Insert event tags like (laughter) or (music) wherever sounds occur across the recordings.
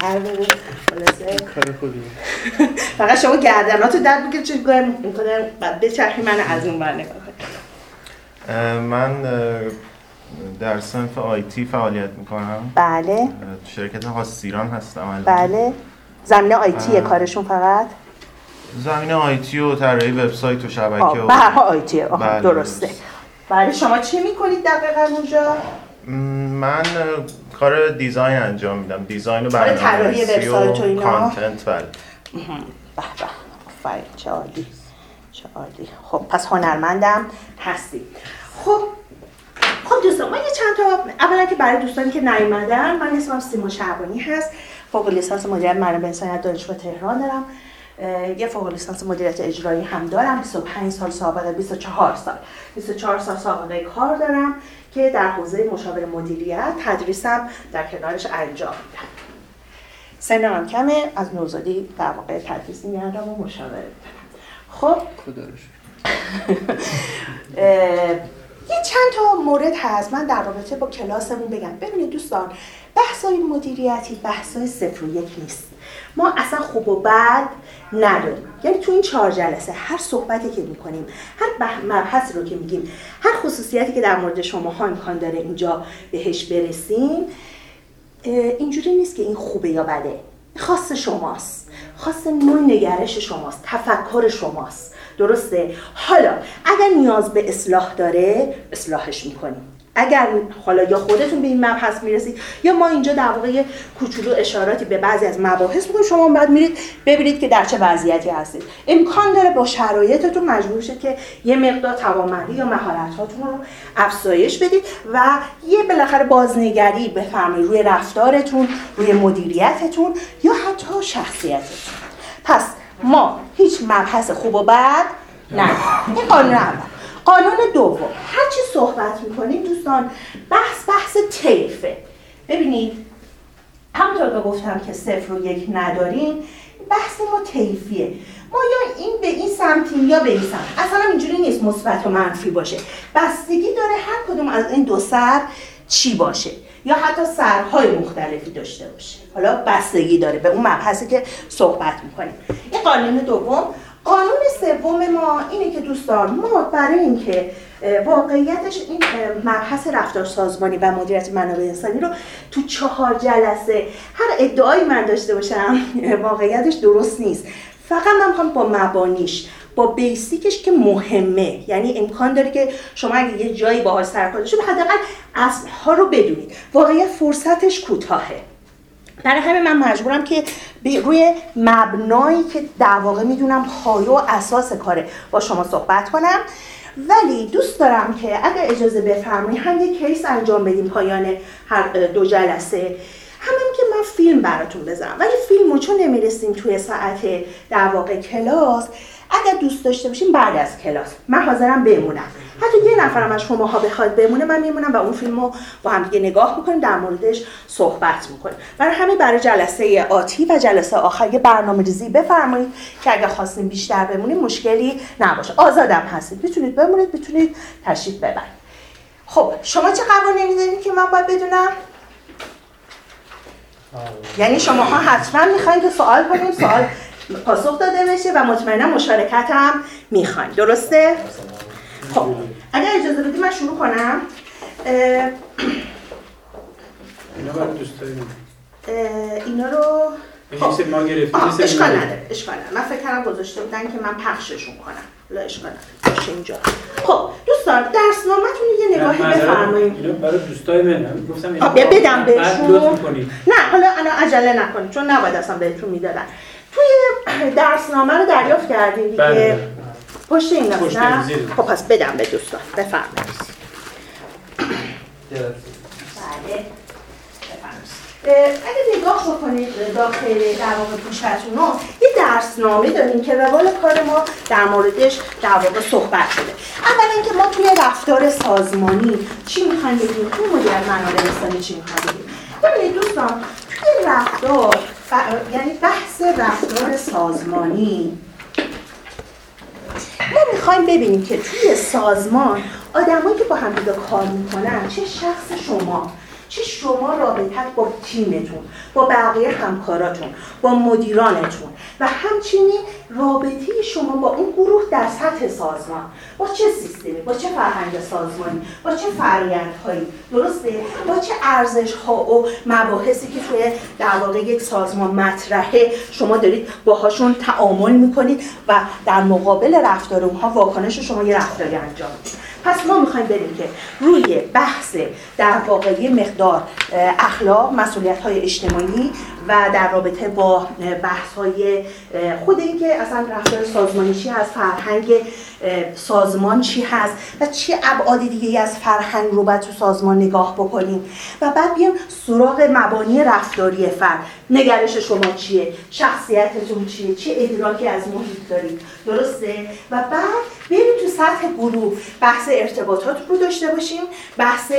سر بره خلاصه کار خوبی فقط شما گردناتو در بگیر چه می‌کنه؟ بعد بچرخی من از اون بر نگاه من در صنف آیتی فعالیت می‌کنم. بله. شرکت هاستیران هستم الان. بله. زمینه آیتیه آه. کارشون فقط؟ زمین آیتی و طراحی وبسایت و شبکه آه، و به هر حال آیتیه آها بله، درسته. درست. بله شما چی می‌کنید دقیقا اونجا؟ من کار دیزاین انجام میدم. دیزاین و برنامه‌نویسی وبسایت و اینا؟ کانتنت بله. به به. آفرین چه عالی چه عالی. خب پس هنرمندم هستی. خب خب دوستان ما یه چند تا اولا که برای دوستانی که نیومدن من اسمم سیما شعبانی هست. فوق لیسانس مدیریت منابع انسانی دانشگاه تهران دارم. یه فوق لیسانس مدیریت اجرایی هم دارم. 25 سال سابقه 24 سال. 24 سال سابقه کار دارم. که در حوزه مشاور مدیریت تدریسم در کنارش انجام میدم سنم کمه از نوزادی در واقع تدریس میگردم و مشاوره میدم خب. (laughs) اه، یه چند تا مورد هست. من در رابطه با کلاسمون بگم. ببینید دوستان بحثای مدیریتی بحثای صفر و یک نیست. ما اصلا خوب و بد نداریم. یعنی تو این چهار جلسه هر صحبتی که می‌کنیم هر بح- مبحثی رو که میگیم هر خصوصیتی که در مورد شما ها امکان داره اینجا بهش برسیم اینجوری نیست که این خوبه یا بده. خاص شماست. خاص نوع نگرش شماست. تفکر شماست. درسته؟ حالا اگر نیاز به اصلاح داره اصلاحش می‌کنیم. اگر حالا یا خودتون به این مبحث می‌رسید یا ما اینجا در واقع کوچولو اشاراتی به بعضی از مباحث می‌کنیم شما بعد میرید ببینید که در چه وضعیتی هستید. امکان داره با شرایطتون مجبور شید که یه مقدار توانمندی یا مهارت‌هاتون رو افزایش بدید و یه بالاخره بازنگری بفرمایید روی رفتارتون روی مدیریتتون یا حتی شخصیتتون. پس ما هیچ مبحث خوب و بد نداریم. این قانون اول قانون دوم. هر چی صحبت می‌کنیم دوستان بحث بحث طیفه. ببینید همونطور که گفتم که صفر و یک نداریم بحث ما طیفیه. ما یا این به این سمتیم یا به این سمت. اصلا اینجوری نیست مثبت و منفی باشه. بستگی داره هر کدوم از این دو سر چی باشه. یا حتی سرهای مختلفی داشته باشه. حالا بستگی داره به اون مبحثی که صحبت می‌کنیم. این قانون دوم قانون سوم ما اینه که دوستان ما برای اینکه واقعیتش این مبحث رفتار سازمانی و مدیریت منابع انسانی رو تو چهار جلسه هر ادعایی من داشته باشم واقعیتش درست نیست. فقط من می‌خوام با مبانیش با بیسیکش که مهمه. یعنی امکان داره که شما اگه یه جایی باهاش سر کار داشته حداقل اصلها رو بدونید. واقعیت فرصتش کوتاهه. برای همین من مجبورم که روی مبنایی که در واقع می‌دونم پایه و اساس کاره با شما صحبت کنم. ولی دوست دارم که اگر اجازه بفرمایید هم یک کیس انجام بدیم پایان هر دو جلسه. همین که من فیلم براتون بذارم ولی فیلم رو چون نمی‌رسیم توی ساعت در واقع کلاس اگر دوست داشته باشیم بعد از کلاس. من حاضرم بمونم. حتی یه نفرم از شماها بخواد بمونه من میمونم و اون فیلم رو با هم دیگه نگاه می‌کنیم در موردش صحبت می‌کنیم. برای همین برای جلسه آتی و جلسه آخر یه برنامه ریزی بفرمایید که اگر خواستیم بیشتر بمونیم مشکلی نباشه. آزادم هستید. می‌تونید بمونید می‌تونید تشریف ببرید. خب شما چه قوانینی دارید که من باید بدونم؟ یعنی شماها حتما می‌خواین که سوال کنیم سوال پاسخ داده بشه و مطمئنا مشارکت هم می‌خواین درسته؟ خب اگر اجازه بدید من شروع کنم. اینا رو خب. ما گرفتیم. اشکال. نداره اشکال نداره. من فکر کردم گذاشته بودن که من پخششون کنم. لا اشکال نداره. باشه اینجا. خب دوستان درسنامه‌تون رو یه نگاهی بفرمایید. اینا برای دوستای من گفتم بیا بدم بهشون. نه حالا الان عجله نکنید چون نباید اصلا بهتون می‌دادن. توی درسنامه رو دریافت کردین دیگه. بله. پشت این پشت نه. خب پس بدم به دوستان. بفرمایید. بله. بفرمایید. اه، اگه نگاه بکنید داخل در واقع پوشتون رو یه درسنامه داریم که روال کار ما در موردش در واقع صحبت شده. اولا اینکه ما توی رفتار سازمانی چی می‌خوایم بگیم؟ توی مدیریت منابع انسانی چی می‌خوایم بگیم؟ ببینید دوستان رفتار یعنی بحث رفتار سازمانی. ما می‌خوایم ببینیم که توی سازمان آدمایی که با هم دیگه کار می‌کنن چه شخص شما؟ چه شما رابطت با تیمتون با بقیه همکاراتون با مدیرانتون و همچنین رابطه شما با اون گروه در سطح سازمان. با چه سیستمی با چه فرهنگ سازمانی با چه فرآیندهایی درسته؟ با چه ارزش ها و مباحثی که توی در واقع یک سازمان مطرحه شما دارید باهاشون تعامل می‌کنید و در مقابل رفتار اونها واکنش شما یه رفتاری انجام می‌دید. پس ما می‌خوایم بریم که روی بحث در واقعی مقدار اخلاق مسئولیت های اجتماعی و در رابطه با بحث های خود اینکه اصلا رفتار سازمانی چی هست فرهنگ سازمان چی هست و چه ابعاد دیگه از فرهنگ رو باید تو سازمان نگاه بکنیم. و بعد بیام سراغ مبانی رفتاری فرد. نگرش شما چیه؟ شخصیتتون چیه؟ چه ادراکی از محیط دارید؟ درسته؟ و بعد بریم تو سطح گروه. بحث ارتباطات رو داشته باشیم بحث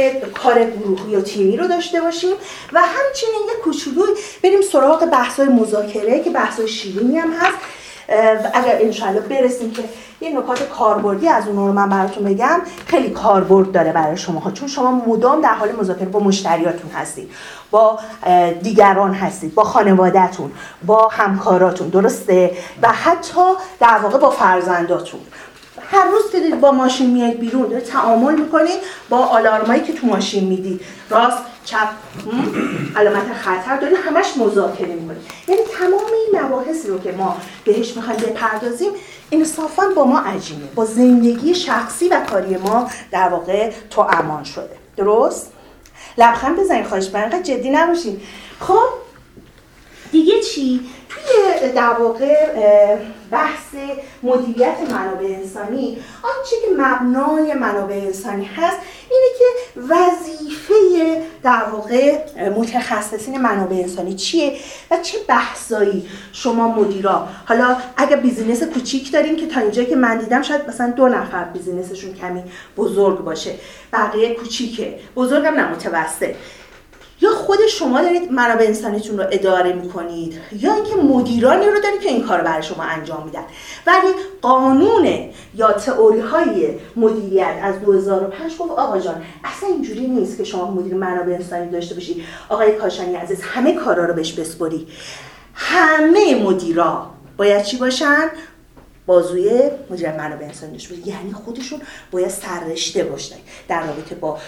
کار گروهی و تیمی رو داشته باشیم و همچنین یه کوچولو بریم سراغ بحث های مذاکره که بحث های شیرینی هم هست. اگر انشالله برسیم که یه نکات کاربردی از اون رو من براتون بگم خیلی کاربرد داره برای شما ها چون شما مدام در حال مذاکره با مشتریاتون هستید با دیگران هستید با خانوادهتون با همکاراتون درسته؟ و حتی در واقع با فرزنداتون. هر روز که با ماشین میاد بیرون داره تعامل می‌کنید با آلارمایی که تو ماشین می‌دید. راست؟ چپ علامت خطر دارید همش مذاکره می‌کنید یعنی تمام این مباحثی رو که ما بهش می‌خوایم بپردازیم انصافا با ما عجیمه با زندگی شخصی و کاری ما در واقع تو امان شده. درست؟ لبخند بزنید خواهش من جدی نباشید خب دیگه چی؟ توی در واقع بحث مدیریت منابع انسانی آنچه که مبنای منابع انسانی هست اینه که وظیفه در واقع متخصصین منابع انسانی چیه و چه بحثایی شما مدیرا؟ حالا اگر business کوچیک داریم که تا اینجا که من دیدم شاید مثلا دو نفر business شون کمی بزرگ باشه. بقیه کوچیکه. بزرگم نه متوسط. یا خود شما دارید منابع انسانیتون رو اداره می‌کنید یا اینکه مدیرانی رو دارید که این کار برای شما انجام میدن. ولی قانون یا تئوری های مدیریت از 2005 گفت آقا جان اصلا اینجوری نیست که شما مدیر منابع انسانی داشته باشی. آقای کاشانی عزیز همه کارا رو بهش بسپری همه مدیرا باید چی باشن؟ بازوی مدیر منابع انسانی داشته یعنی خودشون باید سررشته باشن در رابطه با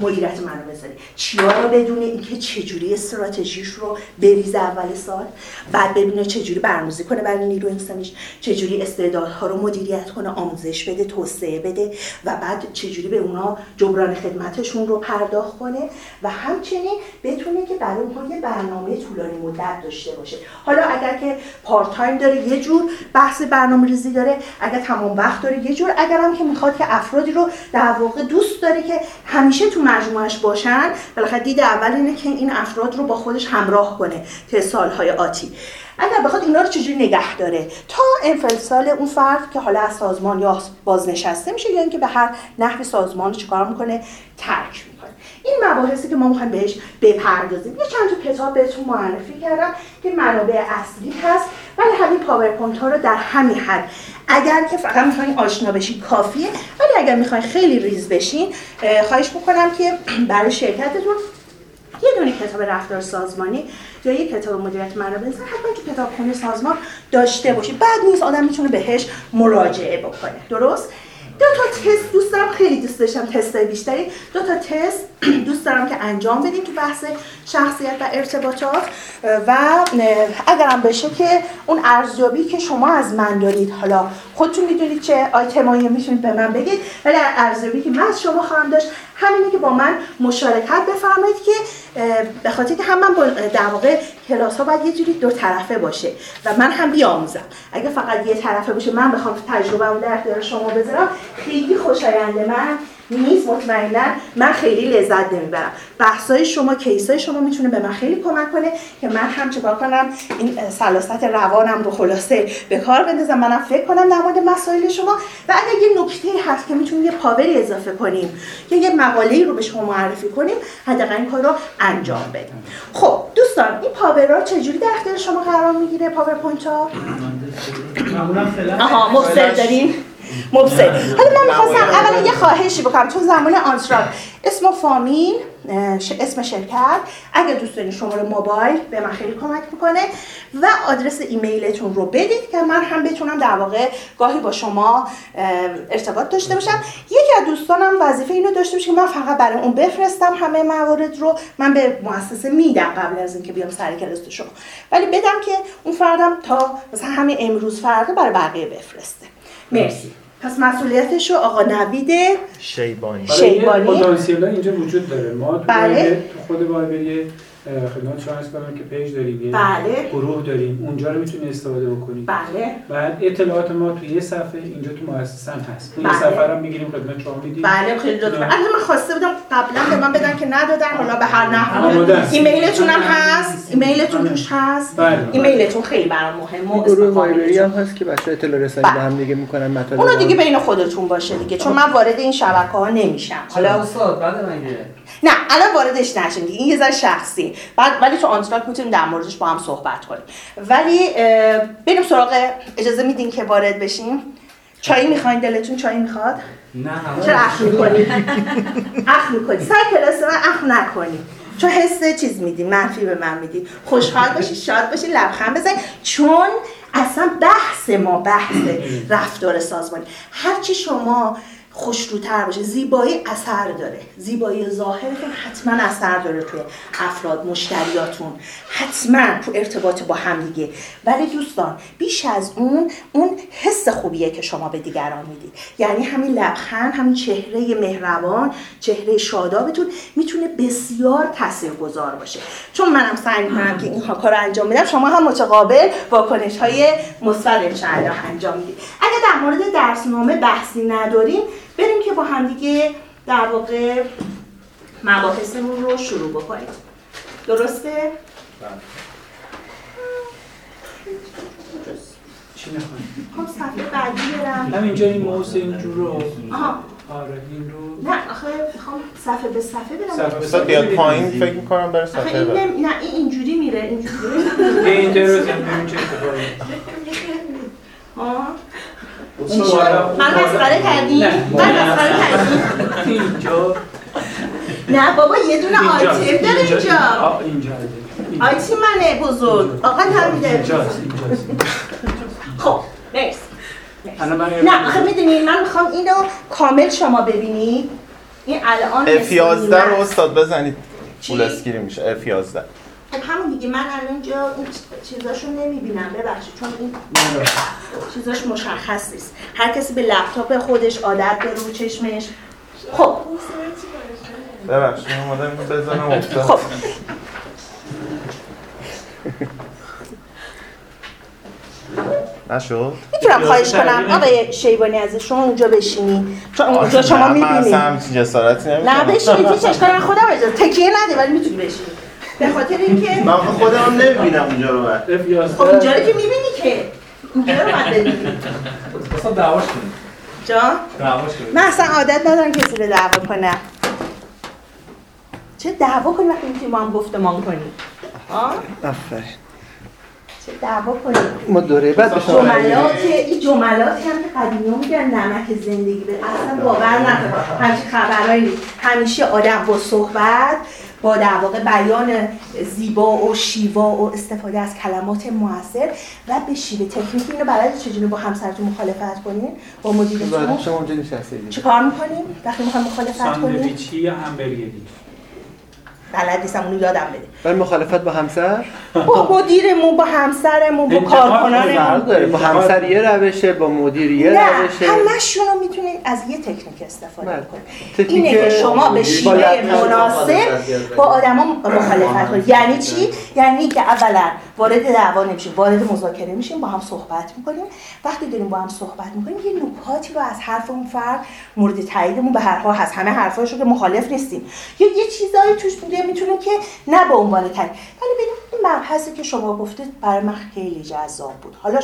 مدیریت منابع انسانی چیا رو بدونه اینکه چجوری استراتژیش رو بریزه اول سال بعد ببینه چجوری برنامه‌ریزی کنه برای نیرو انسانیش چجوری استعدادها رو مدیریت کنه آموزش بده توسعه بده و بعد چجوری به اونا جبران خدمتشون رو پرداخت کنه و همچنین بتونه که برای اونها یه برنامه طولانی مدت داشته باشه. حالا اگر که part time داره یه جور بحث برنامه ریزی داره اگر تمام وقت داره. یه جور اگر هم که می‌خواد که افرادی رو در واقع دوست داره که همیشه تو مجموعش باشن بالاخره دید اول اینه که این افراد رو با خودش همراه کنه تا سالهای آتی. اگر بخواد اینا رو چجوری نگه داره؟ تا انفصال اون فرد که حالا از سازمان یا بازنشسته میشه یا اینکه به هر نحوی سازمان چیکار می‌کنه؟ ترک این مباحثی که ما می‌خوایم بهش بپردازیم. یه چند تا کتاب بهتون معرفی کردم که منابع اصلی هست ولی همین PowerPoint ها رو در همین حد. اگر که فقط می‌خواین آشنا بشین کافیه. ولی اگر می‌خواین خیلی ریز بشین خواهش می‌کنم که برای شرکتتون یه دونه کتاب رفتار سازمانی یا یه کتاب مدیریت منابع انسانی حتما تو خونه سازمان داشته باشید بد نیست آدم می‌تونه بهش مراجعه بکنه. درست؟ دو تا تست دوست دارم خیلی دوست داشتم تست بیشتری. دو تا تست (clears throat) دوست دارم که انجام بدیم تو بحث. شخصیت و ارتباطات و اگرم بشه که اون ارزیابی که شما از من دارید. حالا خودتون می‌دونید چه آیتمایی می‌تونید به من بگید ولی ارزیابی که من از شما خواهم داشت همینه که با من مشارکت بفرمایید که به خاطر که هم من با در واقع کلاس ها باید یه جوری دو طرفه باشه و من هم بیاموزم. اگه فقط یه طرفه باشه من بخوام تجربه در اختیار شما بذارم خیلی خوشایند من. نیست مطمئنا من خیلی لذت نمی‌برم. بحثای شما case ای شما می‌تونه به من خیلی کمک کنه که من هم چیکار کنم؟ این سلاست روانم رو خلاصه به کار بندازم. منم فکر کنم در مورد مسائل شما. و اگر یه نکته هست که می‌تونیم یه power ی اضافه کنیم یا یه مقاله رو به شما معرفی کنیم حداقل این کار رو انجام بدیم. خب دوستان این power ا چجوری در اختیار شما قرار می‌گیره؟ PowerPoint ها آها مفصل داریم. مبصر. حالا من می‌خواستم اولا یه خواهشی بکنم. تو زمان آنتراک اسم و فامیل اسم شرکت. اگه دوست دارین شماره موبایل به من خیلی کمک می‌کنه و آدرس ایمیلتون رو بدید که من هم بتونم در واقع گاهی با شما ارتباط داشته باشم. یکی از دوستانم وظیفه اینو داشته باشه که من فقط برای اون بفرستم همه موارد رو. من به مؤسسه میدم قبل از اینکه بیام سر کلاس شما. ولی بدم که اون فردم تا مثلا همین امروز فردا برای بقیه بفرسته. مرسی. پس مسئولیتش رو آقا نوید شیبانی شیبانی. پتانسیل اینجا وجود داره ما تو بله. خود Viber خدمت شما عرض کنم که page داریم یه بله. گروه داریم. اونجا رو می‌تونی استفاده بکنید. بله. بعد اطلاعات ما توی یه صفحه اینجا تو مؤسسه هم هست. اون بله. یه صفحه رو می‌گیریم خدمت شما میدیم. بله خیلی لطفا. البته من خواسته بودم قبلا به من بدن که ندادن حالا به هر نحو. ایمیلتون هم هست. ایمیلتون توش هست. بله. ایمیلتون خیلی برام مهمه و گروه فامیلتون. هم هست که بچه اطلاع رسانی بله. با هم دیگه می‌کنن مطالب اونو ما- دیگه بین خودتون باشه دیگه چون من وارد این شبکه ها نمیشم. حالا استاد؟ بعد مگه؟ نه الان واردش دیگه این یه ذره شخصی. بعد ولی تو آنتراک می‌تونیم در موردش با هم صحبت کنیم. ولی بریم سراغ اجازه میدین که وارد بشیم. چای می‌خواین دلتون؟ چای می‌خواد؟ نه چرا اخ می‌کنی؟ اخ می‌کنی. سر کلاس من اخ نکنی. چون حس چیز میدی منفی به من میدی. خوشحال باشی شاد باشی لبخند بزنی. چون اصلا بحث ما بحث رفتار سازمانی. هرچی شما خوشروتر باشه. زیبایی اثر داره. زیبایی ظاهرتون حتما اثر داره توی افراد مشتریاتون. حتما تو ارتباط با هم دیگه. ولی دوستان بیش از اون اون حس خوبیه که شما به دیگران می‌دید. یعنی همین لبخند همین چهره مهربان چهره شادابتون می‌تونه بسیار تاثیرگذار باشه. چون منم سعی می‌کنم که این کار انجام بدم شما هم متقابل واکنش های مثبت انجام می‌دید. اگه در مورد درسنامه بحثی نداریم بریم که با همدیگه در واقع مباحثمون رو شروع بکنیم. درسته؟ چی خب صفحه بعدی برم. همینجا این موس اینجور رو. آها. آره این رو. نه آخه می‌خوام صفحه به صفحه برم. صفحه به بیاد پایین فکر می‌کنم بره آخه صفحه این نه این اینجوری میره اینجوری. یه اینتر رو (laughs) من مسخره کردی؟ من مسخره کردی؟ اینجا. نه بابا یه دونه اینجا. آیتم داره اینجا. آه، اینجا. آیتی منه بزرگ. آقا نمیده خب مرسی. نه آخه می‌دونی من می‌خوام اینو کامل شما ببینید این الان F11 رو استاد بزنید. چی؟ پول اسکیری میشه. F11 خب همون دیگه من الان اینجا این چیزاشو نمی‌بینم ببخشید چون این چیزاش مشخص نیست. هر کسی به لپتاپ خودش عادت به رو چشمش. خب. ببخشید من اومدم اینو بزنم (laughs) افتاد. خب. نشد؟ می‌تونم خواهش کنم آقای شیبانی از شما اونجا بشینی چون اونجا شما نه، من اصلا می‌بینید. همچین جسارتی نه هیچ اشکالی نداره. خودم اجازه تکیه نده ولی می‌تونی بشینی به خاطر اینکه من آخه خودم هم نمی‌بینم اونجا رو بعد. خب اینجا رو که می‌بینی که اینجا رو باید ببینی. استاد دعواش کنید جان؟ دعواش کنید من اصلا عادت ندارم کسی رو دعوا کنم. چه دعوا کنی وقتی می‌تونی با هم گفتمان کنی؟ آه؟ آفرین. چه دعوا کنی؟ ما دوره بعد جملات این جملاتی هم که قدیمی میگن نمک زندگی به اصلا باور نکن. همچین خبرهایی نیست. همیشه آدم با صحبت با در واقع بیان زیبا و شیوا و استفاده از کلمات موثر و به شیوه تکنیک اینو بلد چجوری با همسرتون مخالفت کنین؟ با مدیرتون شما اونجا نشستید چه کار می‌کنیم وقتی می‌خوایم مخالفت کنیم ساندویچی یا همبرگری بلد نیستم اونو یادم بده. ولی مخالفت با همسر؟ با مدیرمون با همسرمون با فرق کارکنانمون با همسر یه روشه با مدیر یه نه روشه. همشون رو می‌تونید از یه تکنیک استفاده بله. کنید اینه که شما به شیوه مناسب با آدما مخالفت کنید. یعنی چی؟ یعنی که اولا وارد دعوا نمیشیم وارد مذاکره میشیم با هم صحبت می‌کنیم. وقتی داریم با هم صحبت می‌کنیم یه نکاتی رو از حرف اون فرد مورد تاییدمون به هر حال هست. همه حرفاشو که مخالف نیستیم. یا یه چیزایی توش بوده می‌تونه که نه به عنوان تایید ولی ببین این مبحثی که شما گفتید برای من خیلی جذاب بود. حالا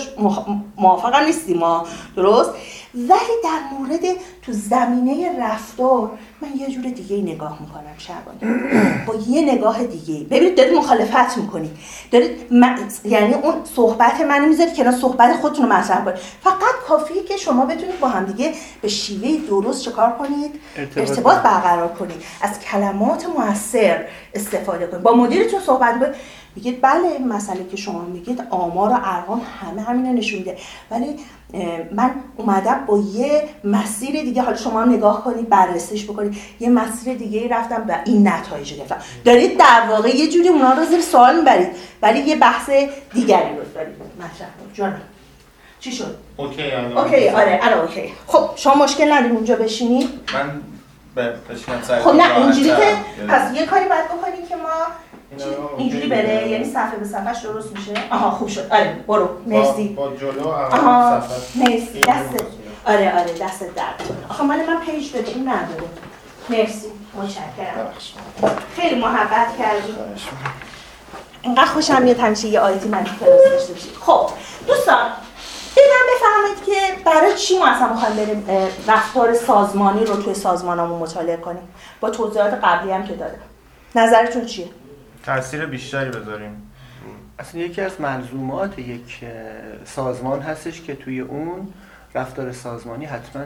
موافقم نیستیم ما درست؟ ولی در مورد تو زمینه رفتار من یه جور دیگه نگاه می‌کنم شعبان با یه نگاه دیگه. ببینید دارید مخالفت می‌کنید. دارید من- یعنی اون صحبت منو می‌ذارید که صحبت خودتون رو مطرح کنید. فقط کافیه که شما بتونید با هم دیگه به شیوه درست چکار کنید؟ ارتباط ارتباط برقرار کنید. از کلمات موثر استفاده کنید. با مدیرتون صحبت کنید. میگید بله این مسئله که شما میگید آمار و ارقام همه همینه نشون میده. ولی من اومدم با یه مسیر دیگه حالا شما هم نگاه کنید بررسیش بکنید یه مسیر دیگه ای رفتم و این نتایج گرفتم. دارید در واقع یه جوری اونا رو زیر سوال می‌برید ولی یه بحث دیگری رو دارید. مطرح جانم چی شد؟ okay الان okay آره آره okay. خب شما مشکل ندارید اونجا بشینید من خب نه اینجوری که. پس یه کاری باید بکنیم که ما اینجوری بره. یعنی صفحه به صفحش درست میشه؟ آها خوب شد. آره برو. با- مرسی. با جلو آها صفحه. مرسی. درست آره آره دستت درد. آخه مال من page این نداره. مرسی. متشکرم. خیلی محبت کردی. اینقدر خوشم میاد همیشه یه آیتی من کلاس داشته باشید خب دوستان به من بفرمایید که برای چی ما اصلا می‌خوایم بریم رفتار سازمانی رو توی سازمانمون مطالعه کنیم؟ با توضیحات قبلی هم که دادم. نظرتون چیه؟ تاثیر بیشتری بذاریم. اصلا یکی از ملزومات یک سازمان هستش که توی اون رفتار سازمانی حتما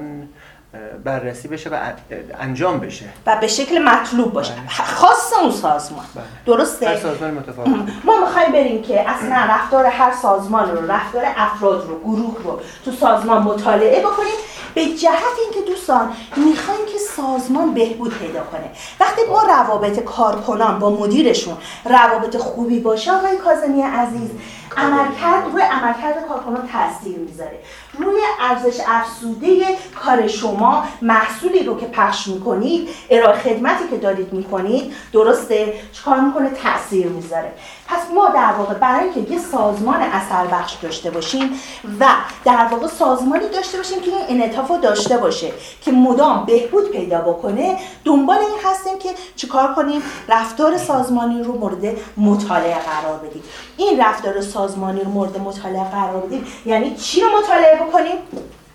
بررسی بشه و ان- انجام بشه. و به شکل مطلوب باشه. بله. خاص اون سازمان. بله. درسته؟ هر سازمان متفاوت. ما می‌خوایم بریم که اصلا رفتار هر سازمان رو رفتار افراد رو گروه رو تو سازمان مطالعه بکنیم. به جهت اینکه دوستان می‌خوایم که سازمان بهبود پیدا کنه. وقتی ما روابط کارکنان با مدیرشون روابط خوبی باشه آقای کاظمی عزیز عملکرد روی عملکرد کارکنان تاثیر می‌ذاره. روی ارزش افزوده کار شما محصولی رو که پخش می‌کنید ارائه خدمتی که دارید می‌کنید درسته؟ چیکار می‌کنه؟ تاثیر می‌ذاره. پس ما در واقع برای اینکه یه سازمان اثر بخش داشته باشیم و در واقع سازمانی داشته باشیم که این انعطاف رو داشته باشه که مدام بهبود پیدا بکنه دنبال این هستیم که چیکار کنیم؟ رفتار سازمانی رو مورد مطالعه قرار بدیم. این رفتار سازمانی رو مورد مطالعه قرار بدیم یعنی چی رو مطالعه بکنیم؟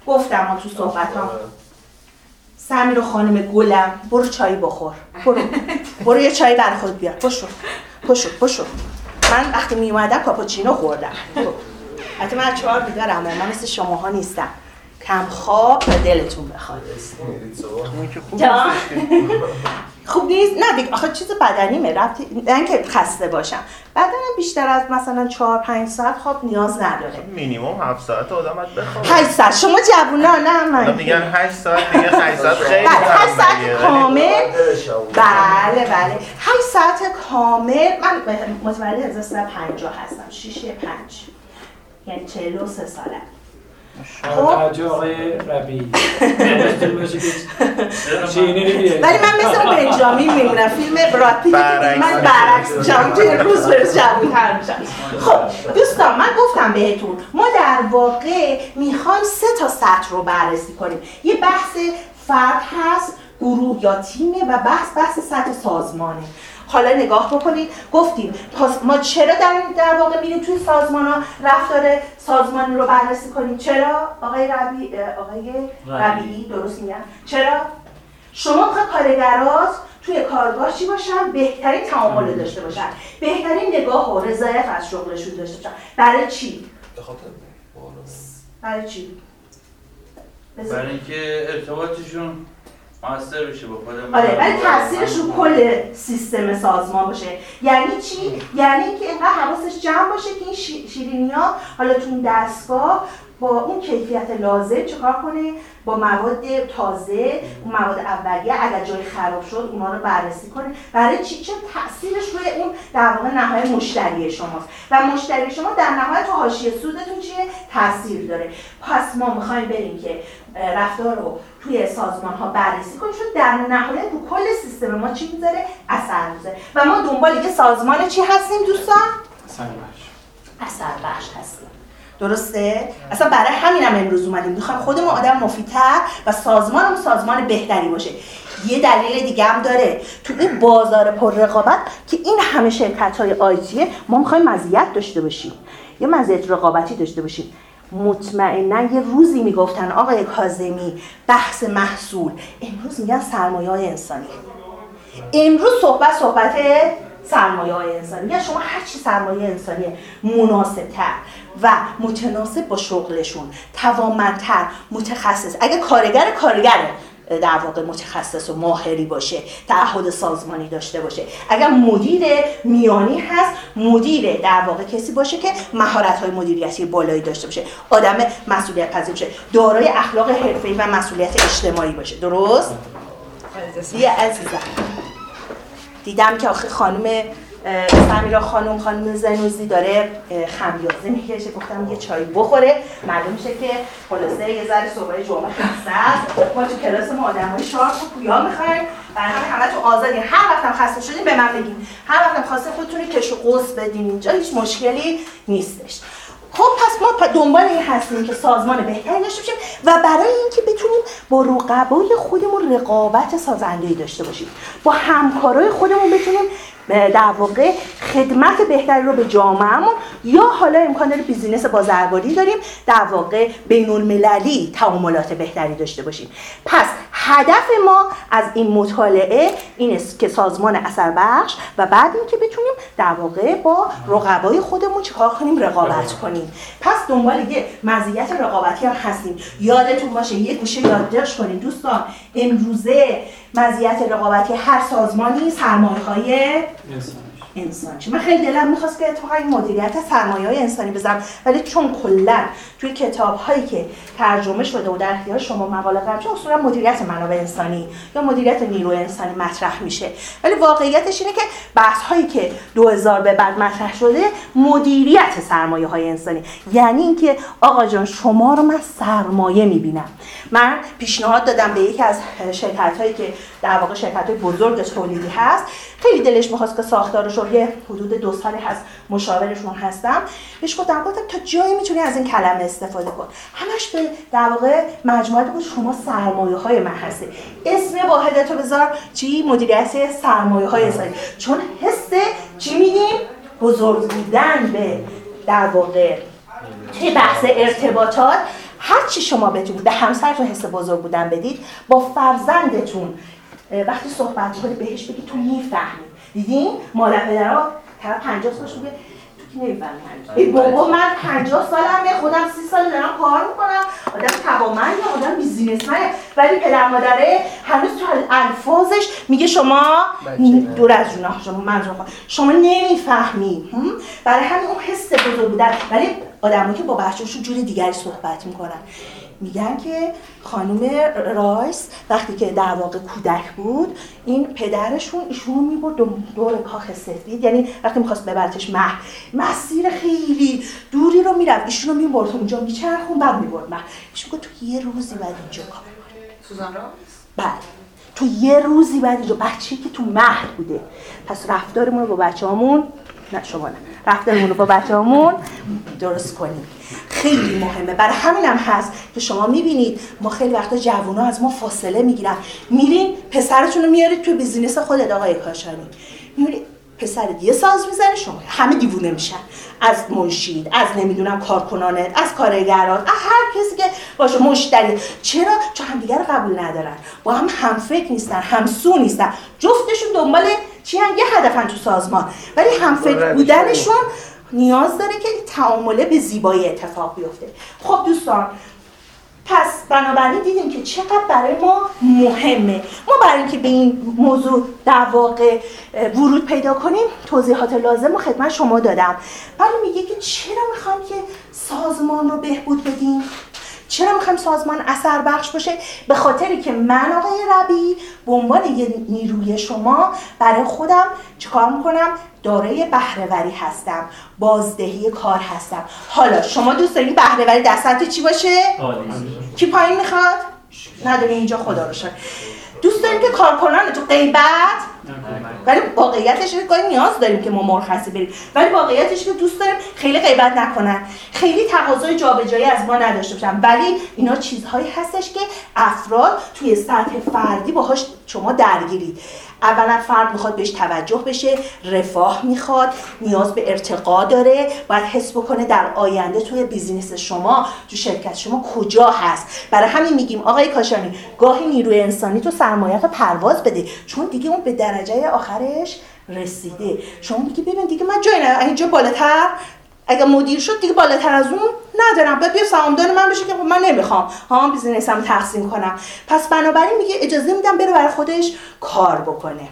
گفتم ما تو صحبتام سمیر خانم گلم برو چای بخور. برو. برو یه چای بر خود بیار. پشو. پشو. پشو. من وقتی می اومدم کاپوچینو خوردم برو. البته من چهار بیدارم من مثل شماها نیستم کم خواب تا دلتون بخواد. که خوب که. نیست؟ نه دیگه آخه چیز بدنیمه. ربطی نه اینکه خسته باشم. بدنم بیشتر از مثلا 4 5 ساعت خواب نیاز نداره. مینیمم 7 ساعت آدم باید بخوابه. 8 ساعت. شما جوونا نه من. میگن 8 ساعت دیگه 8 ساعت خیلی بله 8 کمه ساعت. کامل. بله بله. 8 ساعت کامل. من متولد 1350 هستم. 6 5 یعنی 43 سالم خب. آقای ربی. (laughs) ولی من مثل بنجامین میمونم فیلم برعکس. من برعکس میشم که روز به روز میشم خب دوستان من گفتم بهتون ما در واقع می‌خوایم سه تا سطح رو بررسی کنیم یه بحث فرد هست گروه یا تیمه و بحث بحث سطح سازمانه حالا نگاه بکنید. گفتیم پس ما چرا در, در واقع میریم توی سازمان ها؟ رفتار سازمانی رو بررسی کنیم. چرا؟ آقای ربی آقای ربیعی درست میگم. چرا؟ شما می‌خواد کارگرات توی کارگاه چی باشن بهترین تعامل داشته باشن. بهترین نگاه و رضایت از شغلشون داشته باشن. برای چی؟ برای چی؟ برای اینکه ارتباطشون موثر بشه با خود آره ولی تاثیرش رو کل سیستم سازمان باشه. یعنی چی؟ یعنی اینکه اینقدر حواسش جمع باشه که این شی- شیرینیا حالا تو دستگاه با اون کیفیت لازم چکار کنه؟ با مواد تازه اون مواد اولیه اگر جای خراب شد اونا رو بررسی کنه. برای چی؟ چه تاثیرش روی اون در واقع نهایت مشتری شماست. و مشتری شما در نهایت تو حاشیه سودتون چیه؟ تاثیر داره. پس ما می‌خوایم بریم که رفتار رو توی سازمان ها بررسی کنیم. چون در نهایت رو کل سیستم ما چی می‌ذاره؟ اثر می‌ذاره. و ما دنبال یه سازمان چی هستیم دوستان؟ اثر بخش هستیم. درسته؟ اصلا برای همینم امروز اومدیم. می‌خوایم خودمون آدم مفیدتر و سازمانمون سازمان بهتری باشه. یه دلیل دیگه هم داره. تو این بازار پر رقابت که این همه شرکت های آیتیه ما می‌خوایم مزیت داشته باشیم. یه مزیت رقابتی داشته باشیم. مطمئنا یه روزی می‌گفتن آقای کازمی بحث محصول. امروز میگن سرمایه های انسانی. امروز صحبت صحبت سرمایه های انسانی. یا شما هر چی سرمایه انسانی مناسبتر. و متناسب با شغلشون. توانمندتر متخصص. اگه کارگر کارگر در واقع متخصص و ماهری باشه تعهد سازمانی داشته باشه. اگر مدیر میانی هست مدیر در واقع کسی باشه که مهارت های مدیریتی بالایی داشته باشه. آدم مسئولیت پذیر باشه. دارای اخلاق حرفه‌ای و مسئولیت اجتماعی باشه. درست؟ یه عزیزم. دیدم که آخه خانم سمیرا خانم خانم زنوزی داره خمیازه می‌کشه گفتم یه چای بخوره. معلوم میشه که خلاصه یه ذره صبح جمعه خسته ما تو کلاس ما آدمای شارپ و پویا می‌خوایم. برای همین همه تو آزادی هر وقتم خسته شدین به من بگین. هر وقتم خواسته خودتون کش و قوس بدین. اینجا هیچ مشکلی نیستش. خب پس ما دنبال این هستیم که سازمان بهتری داشته باشیم و برای اینکه بتونیم با رقبای خودمون رقابت سازنده‌ای داشته باشیم. با همکارای خودمون بتونیم در واقع خدمت بهتری رو به جامعهمون یا حالا امکان داره بیزینس بازرگانی داریم در واقع بین المللی تعاملات بهتری داشته باشیم. پس هدف ما از این مطالعه این است که سازمان اثر بخش و بعد اینکه بتونیم در واقع با رقبای خودمون چیکار کنیم؟ رقابت کنیم. پس دنبال یه مزیت رقابتی هم هستیم. یادتون باشه یه گوشه یادداشت کنید دوستان امروزه مزیت رقابتی هر سازمانی سرمایه های انسانی من خیلی دلم می‌خواست که اتفاقا این مدیریت سرمایه های انسانی بذارم ولی چون کلا توی کتاب هایی که ترجمه شده و در اختیار شما مقاله قرار شده اصولا مدیریت منابع انسانی یا مدیریت نیرو انسانی مطرح میشه. ولی واقعیتش اینه که بحث هایی که 2000 به بعد مطرح شده مدیریت سرمایه های انسانی. یعنی اینکه آقا جان شما رو من سرمایه می‌بینم. من پیشنهاد دادم به یکی از شرکت هایی که در واقع شرکت های بزرگ تولیدی هست. خیلی دلش می‌خواست که ساختارش رو یه حدود دو سالی هست مشاورشون هستم. بهش گفتم گفتم تا جایی می‌تونی از این کلمه استفاده کن. همش به در واقع مجموعه بود شما سرمایه های من هستی. اسم واحدت رو بذار چی؟ مدیریت سرمایه های انسانی چون حس چی میگیم؟ بزرگ بودن به در واقع توی بحث ارتباطات. هر چی شما بتونید به همسرتون حس بزرگ بودن بدید با فرزندتون وقتی صحبت کنید بهش بگید تو می‌فهمی. دیدین مادر پدرها طرف 50 سالش میگه تو که نمی‌فهمی ای بابا من 50 سالمه خودم 30 سال دارم کار می‌کنم. آدم توامن یا آدم بیزینسمن ولی پدر مادره هنوز تو الفاظش میگه شما دور از جونا شما منظور شما نمی‌فهمی. برای همین اون حس بزرگ بودن. ولی آدمایی که با بچه‌شون جور دیگری صحبت می‌کنن. میگن که خانم رایس وقتی که در واقع کودک بود این پدرشون ایشون می‌برد دور کاخ سفید. یعنی وقتی می‌خواست ببرتش مه مسیر خیلی دوری رو می‌رفت. ایشون رو می‌برد اونجا میچرخون بعد می‌برد مه. ایشون تو یه روزی بعد اینجا کار سوزان رایس؟ بله. تو یه روزی بعد اینجا. بچه‌ای که تو مهد بوده. پس رفتارمون رو با بچه‌هامون نه شما نه. رفتارمون رو با بچه‌هامون. درست کنیم خیلی مهمه. برای همین هم هست که شما می‌بینید ما خیلی وقتا جوونا از ما فاصله می‌گیرن. میرین پسرتون رو میارید تو business خودت آقای کاشانی. می‌بینید پسرت یه ساز می‌زنه شما همه دیوونه میشن. از منشید از نمی‌دونم کارکنانت از کارگران از هر کسی که باشه مشتری. چرا؟ چون همدیگه رو قبول ندارن. با هم هم فکر نیستن هم سو نیستن. جفتشون دنبال چی هم؟ یه هدفن تو سازمان. ولی هم فکر بودنشون نیاز داره که تعامله به زیبایی اتفاق بیفته. خب دوستان پس بنابراین دیدیم که چقدر برای ما مهمه. ما برای اینکه به این موضوع در واقع ورود پیدا کنیم توضیحات لازم و خدمت شما دادم. ولی میگه که چرا می‌خوام که سازمان رو بهبود بدیم؟ چرا می‌خوایم سازمان اثر بخش باشه؟ به خاطری که من آقای ربی به عنوان یه نیروی شما برای خودم چیکار می‌کنم؟ دارای بهرهوری هستم بازدهی کار هستم. حالا شما دوست دارین بهرهوری در سطح چی باشه؟ کی پایین می‌خواد؟ نداره اینجا خدا رو شد دوست داریم که کارکنان تو غیبت ولی واقعیتش گاهی نیاز داریم که ما مرخصی بریم. ولی واقعیتش که دوست داریم خیلی غیبت نکنن. خیلی تقاضای جابجایی از ما نداشته باشن. ولی اینا چیزهایی هستش که افراد توی سطح فردی باهاش شما درگیرید. اولا فرد می‌خواد بهش توجه بشه رفاه می‌خواد نیاز به ارتقا داره باید حس بکنه در آینده توی بیزینس شما تو شرکت شما کجا هست. برای همین میگیم آقای کاشانی گاهی نیروی انسانی تو سرمایت پرواز بده. چون دیگه اون به درجه آخرش رسیده. شما دیگه ببین دیگه من جای نه اینجا بالاتر اگه مدیر شد دیگه بالاتر از اون ندارم. باید بیا سهامدار من بشه که خب من نمی‌خوام. ها بیزینسم تقسیم کنم. پس بنابراین میگه اجازه میدم بره برای خودش کار بکنه.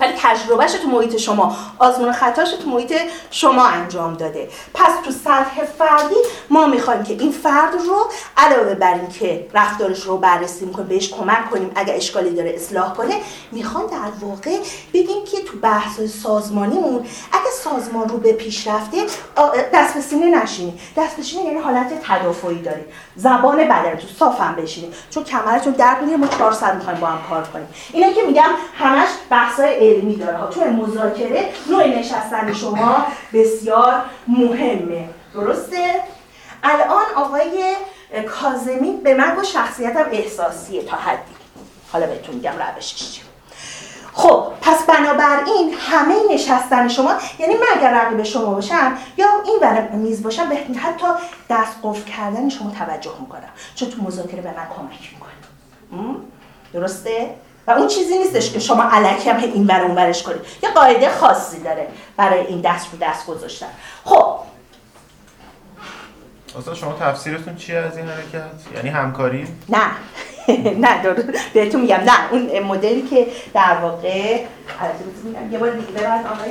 ولی تجربهش تو محیط شما آزمون خطاش تو محیط شما انجام داده. پس تو سطح فردی ما می‌خوایم که این فرد رو علاوه بر اینکه رفتارش رو بررسی می‌کنیم بهش کمک کنیم اگر اشکالی داره اصلاح کنه می‌خوام در واقع بگیم که تو بحث سازمانیمون اگه سازمان رو به پیش رفته دست به سینه نشینی. دست به سینه یعنی حالت تدافعی داری زبان بدن تو صافم بشینی چون کمرتون درد می‌گیره ما 400 می‌خوایم با هم کار کنیم. اینا که میگم همش بحثای علمی داره. توی مذاکره نوع نشستن شما بسیار مهمه. درسته؟ الان آقای کازمی به من گفت شخصیتم احساسیه تا حدی. حالا بهتون میگم روشش خب پس بنابراین همه نشستن شما یعنی من اگر رقیب شما باشم یا این ور میز باشم به حتی دست قفل کردن شما توجه می‌کنم. چون تو مذاکره به من کمک می‌کنه درسته؟ و اون چیزی نیستش که شما علکی هم این ور اون ورش کنید یه قاعده خاصی داره برای این دست رو دست گذاشتن. خب. اصلا شما تفسیرتون چیه از این حرکت؟ یعنی همکاری؟ نه. (laughs) نه بهتون میگم. نه اون مدلی که در واقع یه بار دیگه ببرد آقای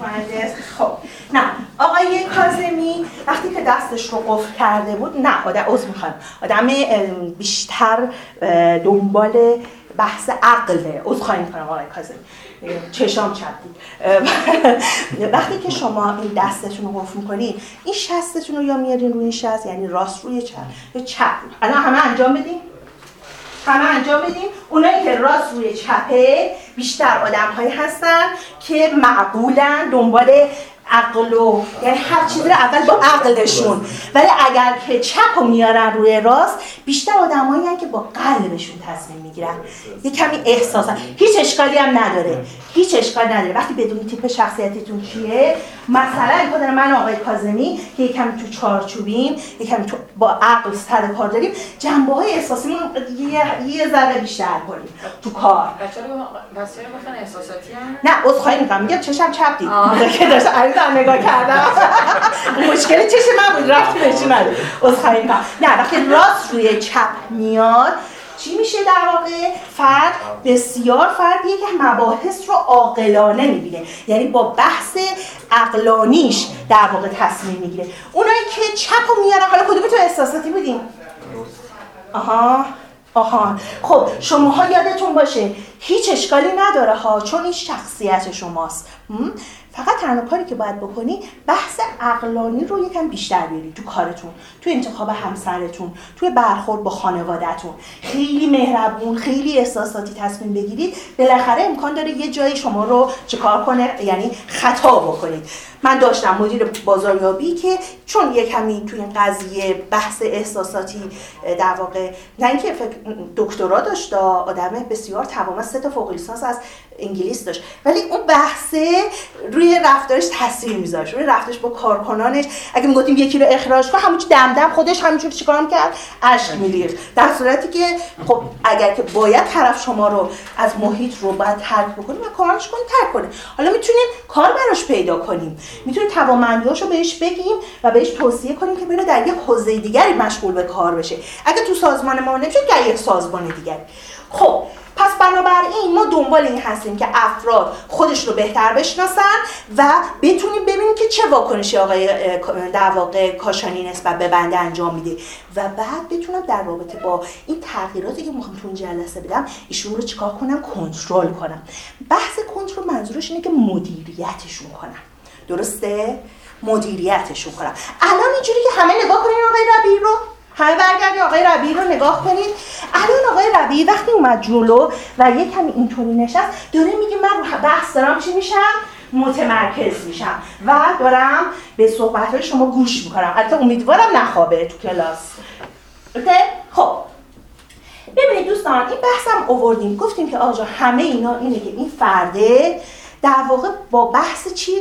مهندس خب. نه آقای کازمی وقتی که دستش رو قفل کرده بود نه آدم عضو می‌خوام. آدم بیشتر دنبال بحث عقله. خواهی کنم آقای کازمی چشام چپ بود. (laughs) وقتی که شما این دستتون رو قفل می‌کنین این شستتون رو یا میارین روی این شست؟ یعنی راست روی چپ؟ چپ. الان همه انجام بدین. همه انجام بدیم اونایی که راست روی چپه بیشتر آدم هایی هستن که معقولن دنبال عقل و یعنی هر چیزی رو اول با عقلشون. ولی اگر که چپ رو میارن روی راست بیشتر آدمایی که با قلبشون تصمیم می‌گیرن. یه کمی احساس هیچ اشکالی هم نداره. هیچ اشکال نداره. وقتی بدون تیپ شخصیتیتون چیه مثلا خود من آقای کاظمی که یه کمی تو چارچوبیم یه کمی تو با عقل سر کار داریم جنبه های احساسیمون یه یه ذره بیشتر کنیم تو کار. بچه‌ها گفتن احساساتی نه عذرخواهی می‌کنم. میگم چشم چپ دید. که داشت عریض نگاه کردم. مشکل چش من بود. رفت به چی نداره عذرخواهی می‌کنم. نه وقتی راست روی چپ میاد چی میشه در واقع؟ فرد بسیار فردیه که مباحث رو عاقلانه می‌بینه. یعنی با بحث عقلانیش در واقع تصمیم می‌گیره. اونایی که چپ رو میارن حالا کدوم تو احساساتی بودیم آها آها. خب شماها یادتون باشه هیچ اشکالی نداره ها چون این شخصیت شماست. فقط تنها کاری که باید بکنی بحث عقلانی رو یکم بیشتر بیاری تو کارتون تو انتخاب همسرتون توی برخورد با خانوادهتون. خیلی مهربون خیلی احساساتی تصمیم بگیرید. بالاخره امکان داره یه جایی شما رو چکار کنه؟ یعنی خطا بکنید. من داشتم مدیر بازاریابی که چون یه کمی توی این قضیه بحث احساساتی در واقع نه اینکه دکترا داشت آدم بسیار توانمند سه تا فوق لیسانس از انگلیس داشت. ولی اون بحثه روی رفتارش تاثیر میذاشت. روی رفتارش با کارکنانش. اگه می‌گفتیم یکی رو اخراج کن همون دم خودش همینجوری چیکار کرد اشک میریخت در صورتی که خب اگر که باید طرف شما رو از محیط رو باید ترک بکنیم و کمکش کنیم ترک کنیم حالا می‌تونیم کار براش پیدا کنیم. می‌تونیم توانمندیاشو بهش بگیم و بهش توصیه کنیم که بره در یک حوزه دیگری مشغول به کار بشه. اگه تو سازمان ما نمیشه در یک سازمان دیگری. خب پس بنابراین ما دنبال این هستیم که افراد خودش رو بهتر بشناسن و بتونیم ببینیم که چه واکنشی آقای در واقع کاشانی نسبت به بنده انجام میده. و بعد بتونم در رابطه با این تغییراتی که می‌خوام تو جلسه بدم ایشون رو چیکار کنم؟ کنترل کنم. بحث کنترل منظورش اینه که مدیریتشون کنم. درسته؟ مدیریتشون کنم. الان اینجوری که همه نگاه کنین آقای ربیع رو. همه برگردی آقای ربیعی رو نگاه کنید الان آقای ربیعی وقتی اومد جلو و یه کمی اینطوری نشست داره میگه من رو بحث دارم چی میشم؟ متمرکز میشم. و دارم به صحبت شما گوش می‌کنم. حتی امیدوارم نخوابه تو کلاس. خب. ببینید دوستان این بحثم اووردیم. گفتیم که آجا همه اینا اینه که این فرده در واقع با بحث چی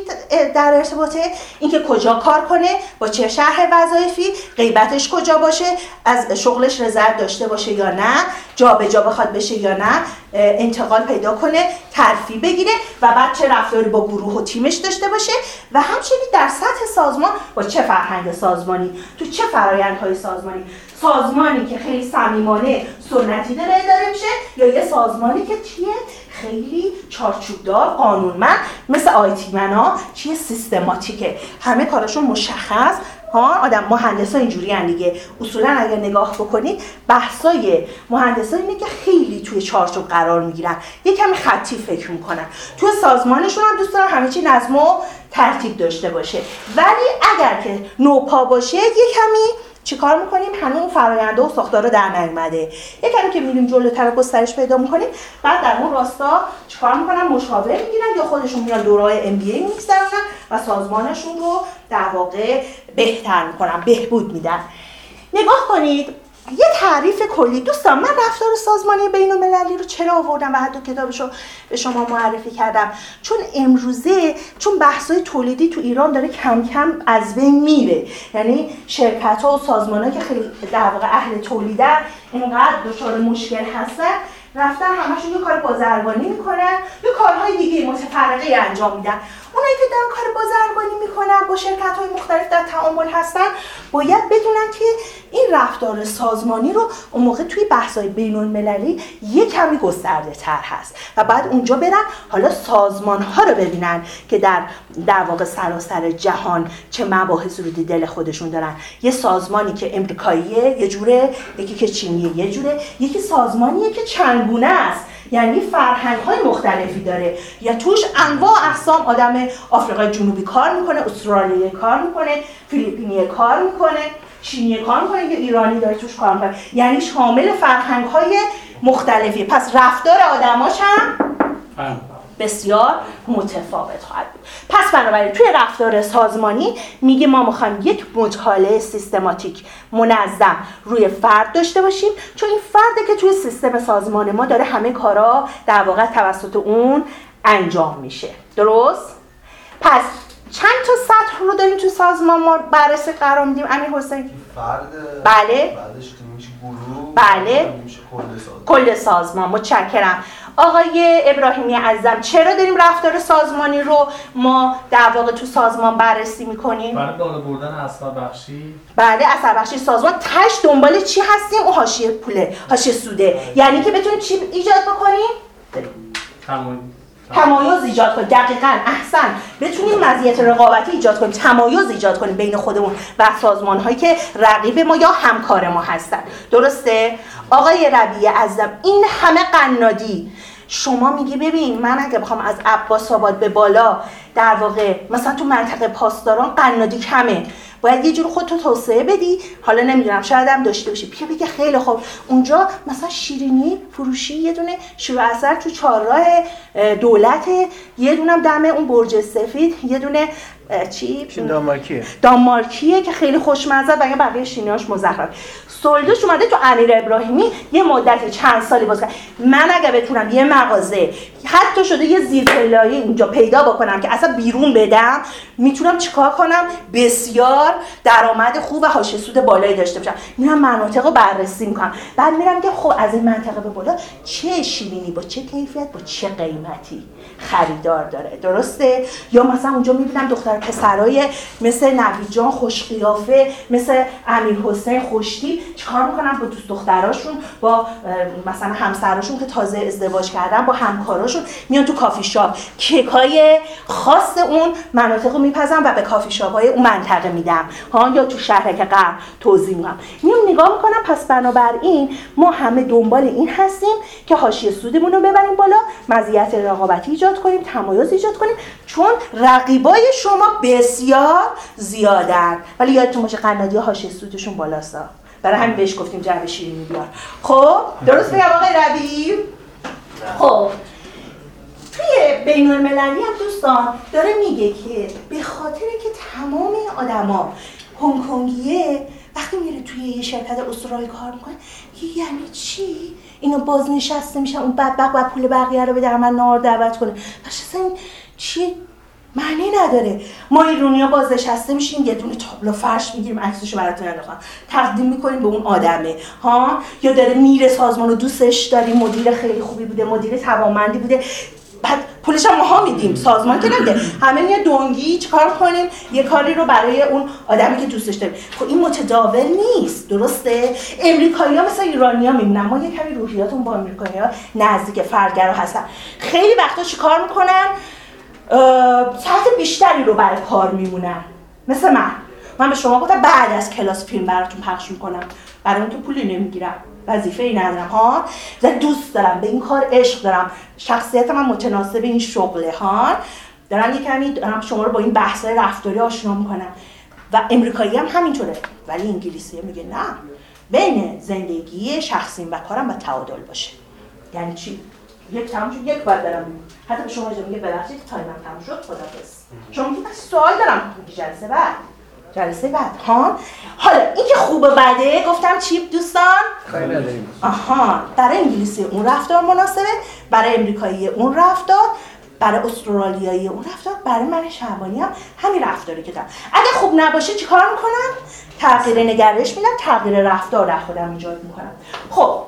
در ارتباطه؟ اینکه کجا کار کنه با چه شرح وظایفی غیبتش کجا باشه از شغلش رضایت داشته باشه یا نه جابجا جا بخواد بشه یا نه انتقال پیدا کنه ترفی بگیره و بعد چه رفتاری با گروه و تیمش داشته باشه و همچنین در سطح سازمان با چه فرهنگ سازمانی؟ تو چه فرایندهای سازمانی؟ سازمانی که خیلی صمیمانه سنتی داره اداره میشه یا یه سازمانی که چیه؟ خیلی چارچوبدار قانونمند مثل آیتی منا چیه؟ سیستماتیکه. همه کاراشون مشخص. ها؟ آدم مهندسا اینجوری هم دیگه. اصولا اگر نگاه بکنید بحثای مهندسا اینه که خیلی توی چارچوب قرار می‌گیرن. یه کمی خطی فکر می‌کنن. توی سازمانشون هم دوست دارن همه چی نظم و ترتیب داشته باشه. ولی اگر که نوپا باشه یه کمی چیکار می‌کنیم؟ همه اون فراینده و ساختارا در نیومده. یکمی که میریم جلوتر گسترش پیدا می‌کنیم بعد در اون راستا چیکار می‌کنن؟ مشاور می‌گیرن یا خودشون میان دورای ام بی ای و سازمانشون رو در واقع بهتر می‌کنن بهبود میدن. نگاه کنید یه تعریف کلی. دوستان من رفتار سازمانی بین المللی رو چرا آوردم و حتی کتابش رو به شما معرفی کردم؟ چون امروزه چون بحثای تولیدی تو ایران داره کم کم از بین میره. یعنی شرکت ها و سازمان که خیلی در واقع اهل تولیدن اینقدر دچار مشکل هستن. رفتن همشون یه کار بازرگانی می‌کنن. یه کارهای دیگه متفرقه انجام میدن. اونایی که دارن کار بازرگانی می‌کنن با شرکت های مختلف در تعامل هستن باید بدونن که این رفتار سازمانی رو اون موقع توی بحث‌های بین المللی یه کمی گسترده تر هست و بعد اونجا برن حالا سازمان ها رو ببینن که در در واقع سراسر جهان چه مباحث رو دل خودشون دارن. یه سازمانی که امریکاییه یه جوره یکی که چینیه یه جوره یکی سازمانیه که چندگونه است. یعنی فرهنگ های مختلفی داره. یا توش انواع اقسام آدم آفریقای جنوبی کار می‌کنه استرالیایی کار می‌کنه فیلیپینی کار می‌کنه چینی کار می‌کنه یا ایرانی داره توش کار می‌کنه. یعنی شامل فرهنگ های مختلفی. پس رفتار آدماش هم بسیار متفاوت خواهد بود. پس بنابراین توی رفتار سازمانی میگه ما می‌خوایم یک مطالعه سیستماتیک منظم روی فرد داشته باشیم چون این فرده که توی سیستم سازمان ما داره همه کارا در واقع توسط اون انجام میشه. درست؟ پس چند تا سطح رو داریم تو سازمان ما بررسی قرار میدیم؟ امیر حسین. فرد بله. بعدش گروه؟ بله. میشه کل سازمان. کل سازمان. متشکرم. آقای ابراهیمی عزیزم چرا داریم رفتار سازمانی رو ما در واقع تو سازمان بررسی می‌کنیم؟ برای بالا بردن اثر بخشی؟ بله اثر بخشی سازمان تش دنبال چی هستیم؟ اون حاشیه پوله حاشیه سوده. یعنی که بتونیم چی ایجاد بکنیم؟ تمام تمایز ایجاد کنیم. دقیقا احسن. بتونیم مزیت رقابتی ایجاد کنیم. تمایز ایجاد کنیم بین خودمون و سازمان هایی که رقیب ما یا همکار ما هستن. درسته؟ آقای ربیع عزم این همه قنادی. شما میگی ببین من اگه بخوام از عباس آباد به بالا در واقع مثلا تو منطقه پاسداران قنادی کمه. باید یه جور خودتو توسعه بدی. حالا نمی‌دونم شاید هم داشته باشی. بیا بگه خیلی خوب. اونجا مثلا شیرینی فروشی یه دونه شروع اثر تو چهارراه دولت یه دونم دم اون برج سفید یه دونه چی؟ دانمارکیه؟ دانمارکیه که خیلی خوشمزه و بقیه شینیاش مزخرف. سولدوش اومده تو امیر ابراهیمی یه مدت چند سالی باز کرد. من اگه بتونم یه مغازه حتی شده یه زیر اینجا پیدا بکنم که اصلا بیرون بدم می‌تونم چیکار کنم؟ بسیار درآمد خوب و حاشیه سود بالایی داشته باشم. میرم مناطق رو بررسی می‌کنم. بعد میرم که خب از این منطقه به بالا چه شیرینی با چه کیفیت با چه قیمتی خریدار داره. درسته؟ یا مثلا اونجا می‌بینم دختر پسرای مثل نوید جان خوش قیافه مثل امیر حسین خوشتی. چیکار می‌کنن با دوست دختراشون با مثلا همسراشون که تازه ازدواج کردن با همکاراشون میان تو کافی شاپ. کیکای خاص اون مناطق رو میپزن و به کافی شاپ های اون منطقه میدم. ها یا تو شهر که غرب توضیح میدم. میام نگاه می‌کنم پس بنابراین ما همه دنبال این هستیم که حاشیه سودمون رو ببریم بالا مزیت رقابتی ایجاد کنیم تمایز ایجاد کنیم چون رقیبای شما بسیار زیادن. ولی یادتون باشه قنادی حاشیه سودشون بالاستا برای همین بهش گفتیم جعبه شیرینی بیار. خب درست میگم آقای ربیع؟ خب. توی بین المللی هم دوستان داره میگه که به خاطر که تمام آدما هنگ کنگیه وقتی میره توی یه شرکت استرالیا کار می‌کنه یعنی چی؟ اینو بازنشسته میشن اون بدبخت باید پول بقیه رو به در من نار دعوت کنه. پس اصلا چی معنی نداره. ما ایرونیا بازنشسته میشیم یه دونه تابلو فرش می‌گیریم عکسشو براتون انداختم تقدیم می‌کنیم به اون آدمه. ها؟ یا داره میره سازمان رو دوستش داریم مدیر خیلی خوبی بوده مدیر توانمندی بوده. بعد پولش هم ماها میدیم. سازمان که نمیده همه یه دونگی چیکار کنیم؟ یه کاری رو برای اون آدمی که دوستش داریم. خب این متداول نیست. درسته؟ امریکایی ها مثل ایرانی ها می‌بینن. ما یه کمی روحیاتون با امریکایی ها نزدیک فرگرا هستن. خیلی وقتا چیکار می‌کنن؟ ساعت بیشتری رو برای کار میمونن. مثل من. من به شما گفتم بعد از کلاس فیلم براتون پخش می‌کنم. برای اینکه پولی نمی‌گیرم. وظیفه ای ندارم. ها؟ و دوست دارم به این کار عشق دارم. شخصیت من متناسب این شغله. ها؟ دارم یه کمی دارم شما رو با این بحث رفتاری آشنا می‌کنم. و امریکایی هم همینطوره. ولی انگلیسی میگه نه. بین زندگی شخصیم و کارم و تعادل باشه. یعنی چی؟ یک تمام شد. یک برم بیرون. حتی به شما اجازه میگه ببخشید تایمم تموم شد. خدافظ شما میگید من سوال دارم. میگی جلسه بعد. جلسه بعد. ها؟ حالا این که خوب و بده گفتم چی دوستان؟ آها برای انگلیسی اون رفتار مناسبه برای امریکایی اون رفتار برای استرالیایی اون رفتار برای من شعبانی هم همین رفتاری که دارم. اگه خوب نباشه چیکار می‌کنم؟ تغییر نگرش میدم تغییر رفتار در خودم ایجاد می‌کنم. خب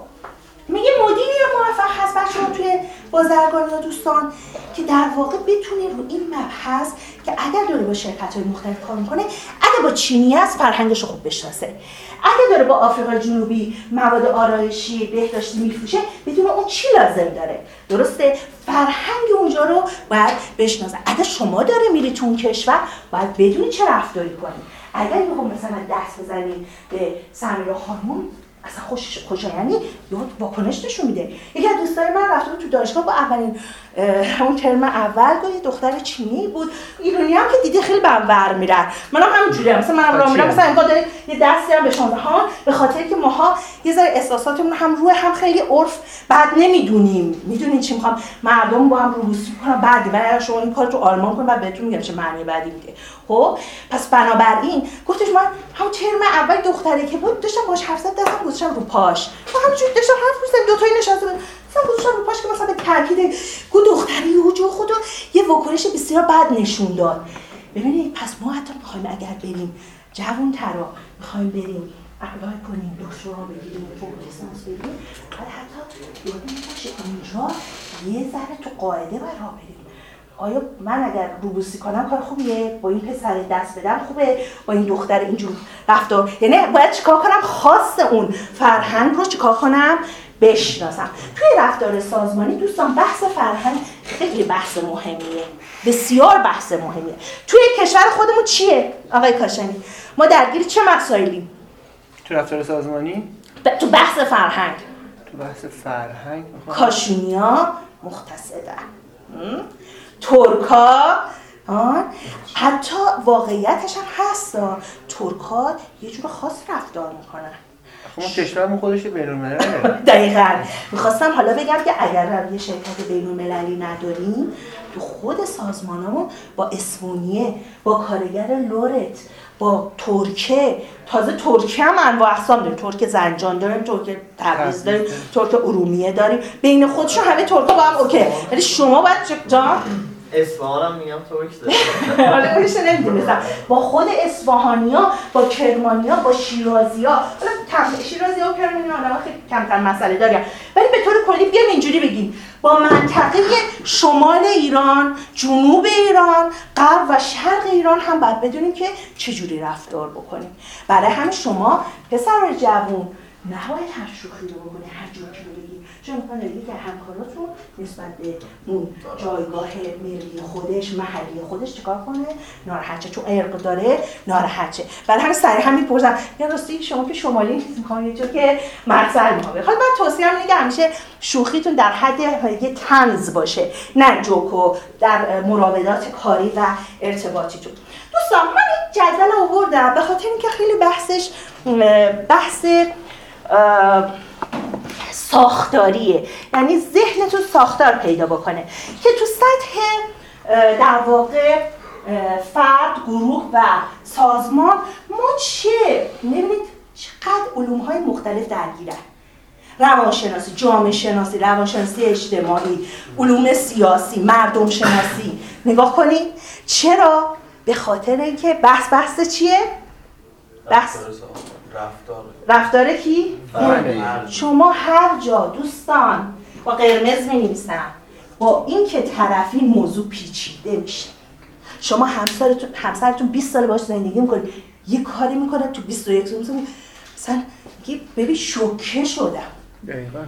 میگه مدیری موفق هست بچه توی بازرگانی ها دوستان که در واقع بتونه رو این مبحث که اگر داره با شرکت های مختلف کار می‌کنه اگر با چینی است فرهنگش رو خوب بشناسه. اگر داره با آفریقا جنوبی مواد آرایشی بهداشتی میفروشه بدون اون چی لازم داره. درسته؟ فرهنگ اونجا رو باید بشناسه. اگر شما داره میری تو اون کشور باید بدونی چه رفتاری کنی. اگر یهو مثلا دست بزنی به سمیرا خانم اصلا خوش خوشایندی یا واکنش نشون میده. یکی از دوستای من رفته بود تو دانشگاه با اولین همون ترم اول گفت یه دختر چینی بود. ایرانی هم که دیده خیلی بهم ور میرن. منم همینجوری هم. مثلا منم راه میرم. مثلا انگار داره یه دستی هم به شما ها به خاطر که ماها یه ذره احساساتمون هم روی هم خیلی عرف. بعد نمی‌دونیم. می‌دونین چی می‌خوام؟ مردم با هم روبوسی می‌کنن. بعدی اگر شما این کار تو آلمان کنید بعد بهتون میگم چه معنی بعدی میده. خب؟ پس بنابراین گفتش من هم ترم اول دختری که بود داشتم باش حرف زدم دستم گذاشتم رو پاش. و همینجوری داشتم حرف می‌زدم دو تایی نشسته بود مثلا گذاشتم رو پاش که مثلا به تاکید گو دختری و جو یه واکنش بسیار بد نشون داد. ببینید پس ما حتی می‌خوایم اگر بریم جوون ترا می‌خوایم بریم اپلای کنیم دکترا بگیریم فوق لیسانس بگیریم حتی یادمون باشه اینجا یه ذره تو قاعده راه بریم. آیا من اگر روبوسی کنم کار خوبیه؟ با این پسر دست بدم خوبه؟ با این دختر اینجور رفتار؟ یعنی باید چیکار کنم؟ خاص اون فرهنگ رو چیکار کنم؟ بشناسم. توی رفتار سازمانی دوستان بحث فرهنگ خیلی بحث مهمیه. بسیار بحث مهمیه. توی کشور خودمون چیه؟ آقای کاشانی ما درگیر چه مسائلی؟ تو رفتار سازمانی؟ ب- تو بحث فرهنگ. تو بحث فرهنگ؟ کاشونیا مختصدن? ترکا. آن حتی واقعیتش هم هست. ترکا یه جور خاص رفتار می‌کنن خب کشورمون خودش بین الملله دقیقا. می‌خواستم حالا بگم که اگر یه شرکت بین المللی نداریم تو خود سازمانمون با اسپونیه با کارگر لورت با ترکه تازه ترکه هم انواع اقسام داریم. ترک زنجان داریم ترک تبریز داریم ترک ارومیه داریم. بین خودشون همه ترکا با هم اوکی. ولی شما باید جان؟ اصفهانم میگم ترک داره حالا نمی‌دونستم. با خود اصفهانیا با کرمانیا با شیرازیا. حالا کم شیرازیا و کرمانیا حالا خیلی کمتر مسئله داریم. ولی به طور کلی بیام اینجوری بگیم. با منطقه شمال ایران جنوب ایران غرب و شرق ایران هم باید بدونیم که چجوری رفتار بکنیم. برای همین شما پسر جوون نباید هر شوخی رو بکنی هر جوکی رو بگی. چون امکان داره که همکاراتون نسبت به اون جایگاه ملی خودش محلی خودش چیکار کنه؟ ناراحت شه چون ارق داره ناراحت شه برای همین سریع هم می‌پرسم یا راستی شما که شمالی نیست می‌خوام یه جور که مقصد ما بخواد من توصیه هم که همیشه شوخیتون در حد یه تنز باشه نه جوکو در مراودات کاری و ارتباطیتون دوستان من این جدول آوردم به خاطر اینکه خیلی بحثش بحث ساختاریه. یعنی ذهنتون ساختار پیدا بکنه. که تو سطح در واقع فرد، گروه و سازمان ما چه نبینید چقدر علوم های مختلف درگیرن. روانشناسی، جامعه شناسی، روانشناسی اجتماعی، علوم سیاسی، مردم شناسی نگاه کنید. چرا؟ به خاطر اینکه بحث بحث چیه؟ بحث رفتار. رفتار کی؟ شما هر جا دوستان با قرمز می با اینکه طرفی موضوع پیچیده میشه. شما همسرتون همسرتون 20 سال باش زندگی می‌کنید. یه کاری می‌کنه تو 21 سال. مثلا میگه ببین شوکه شدم. دقیقا.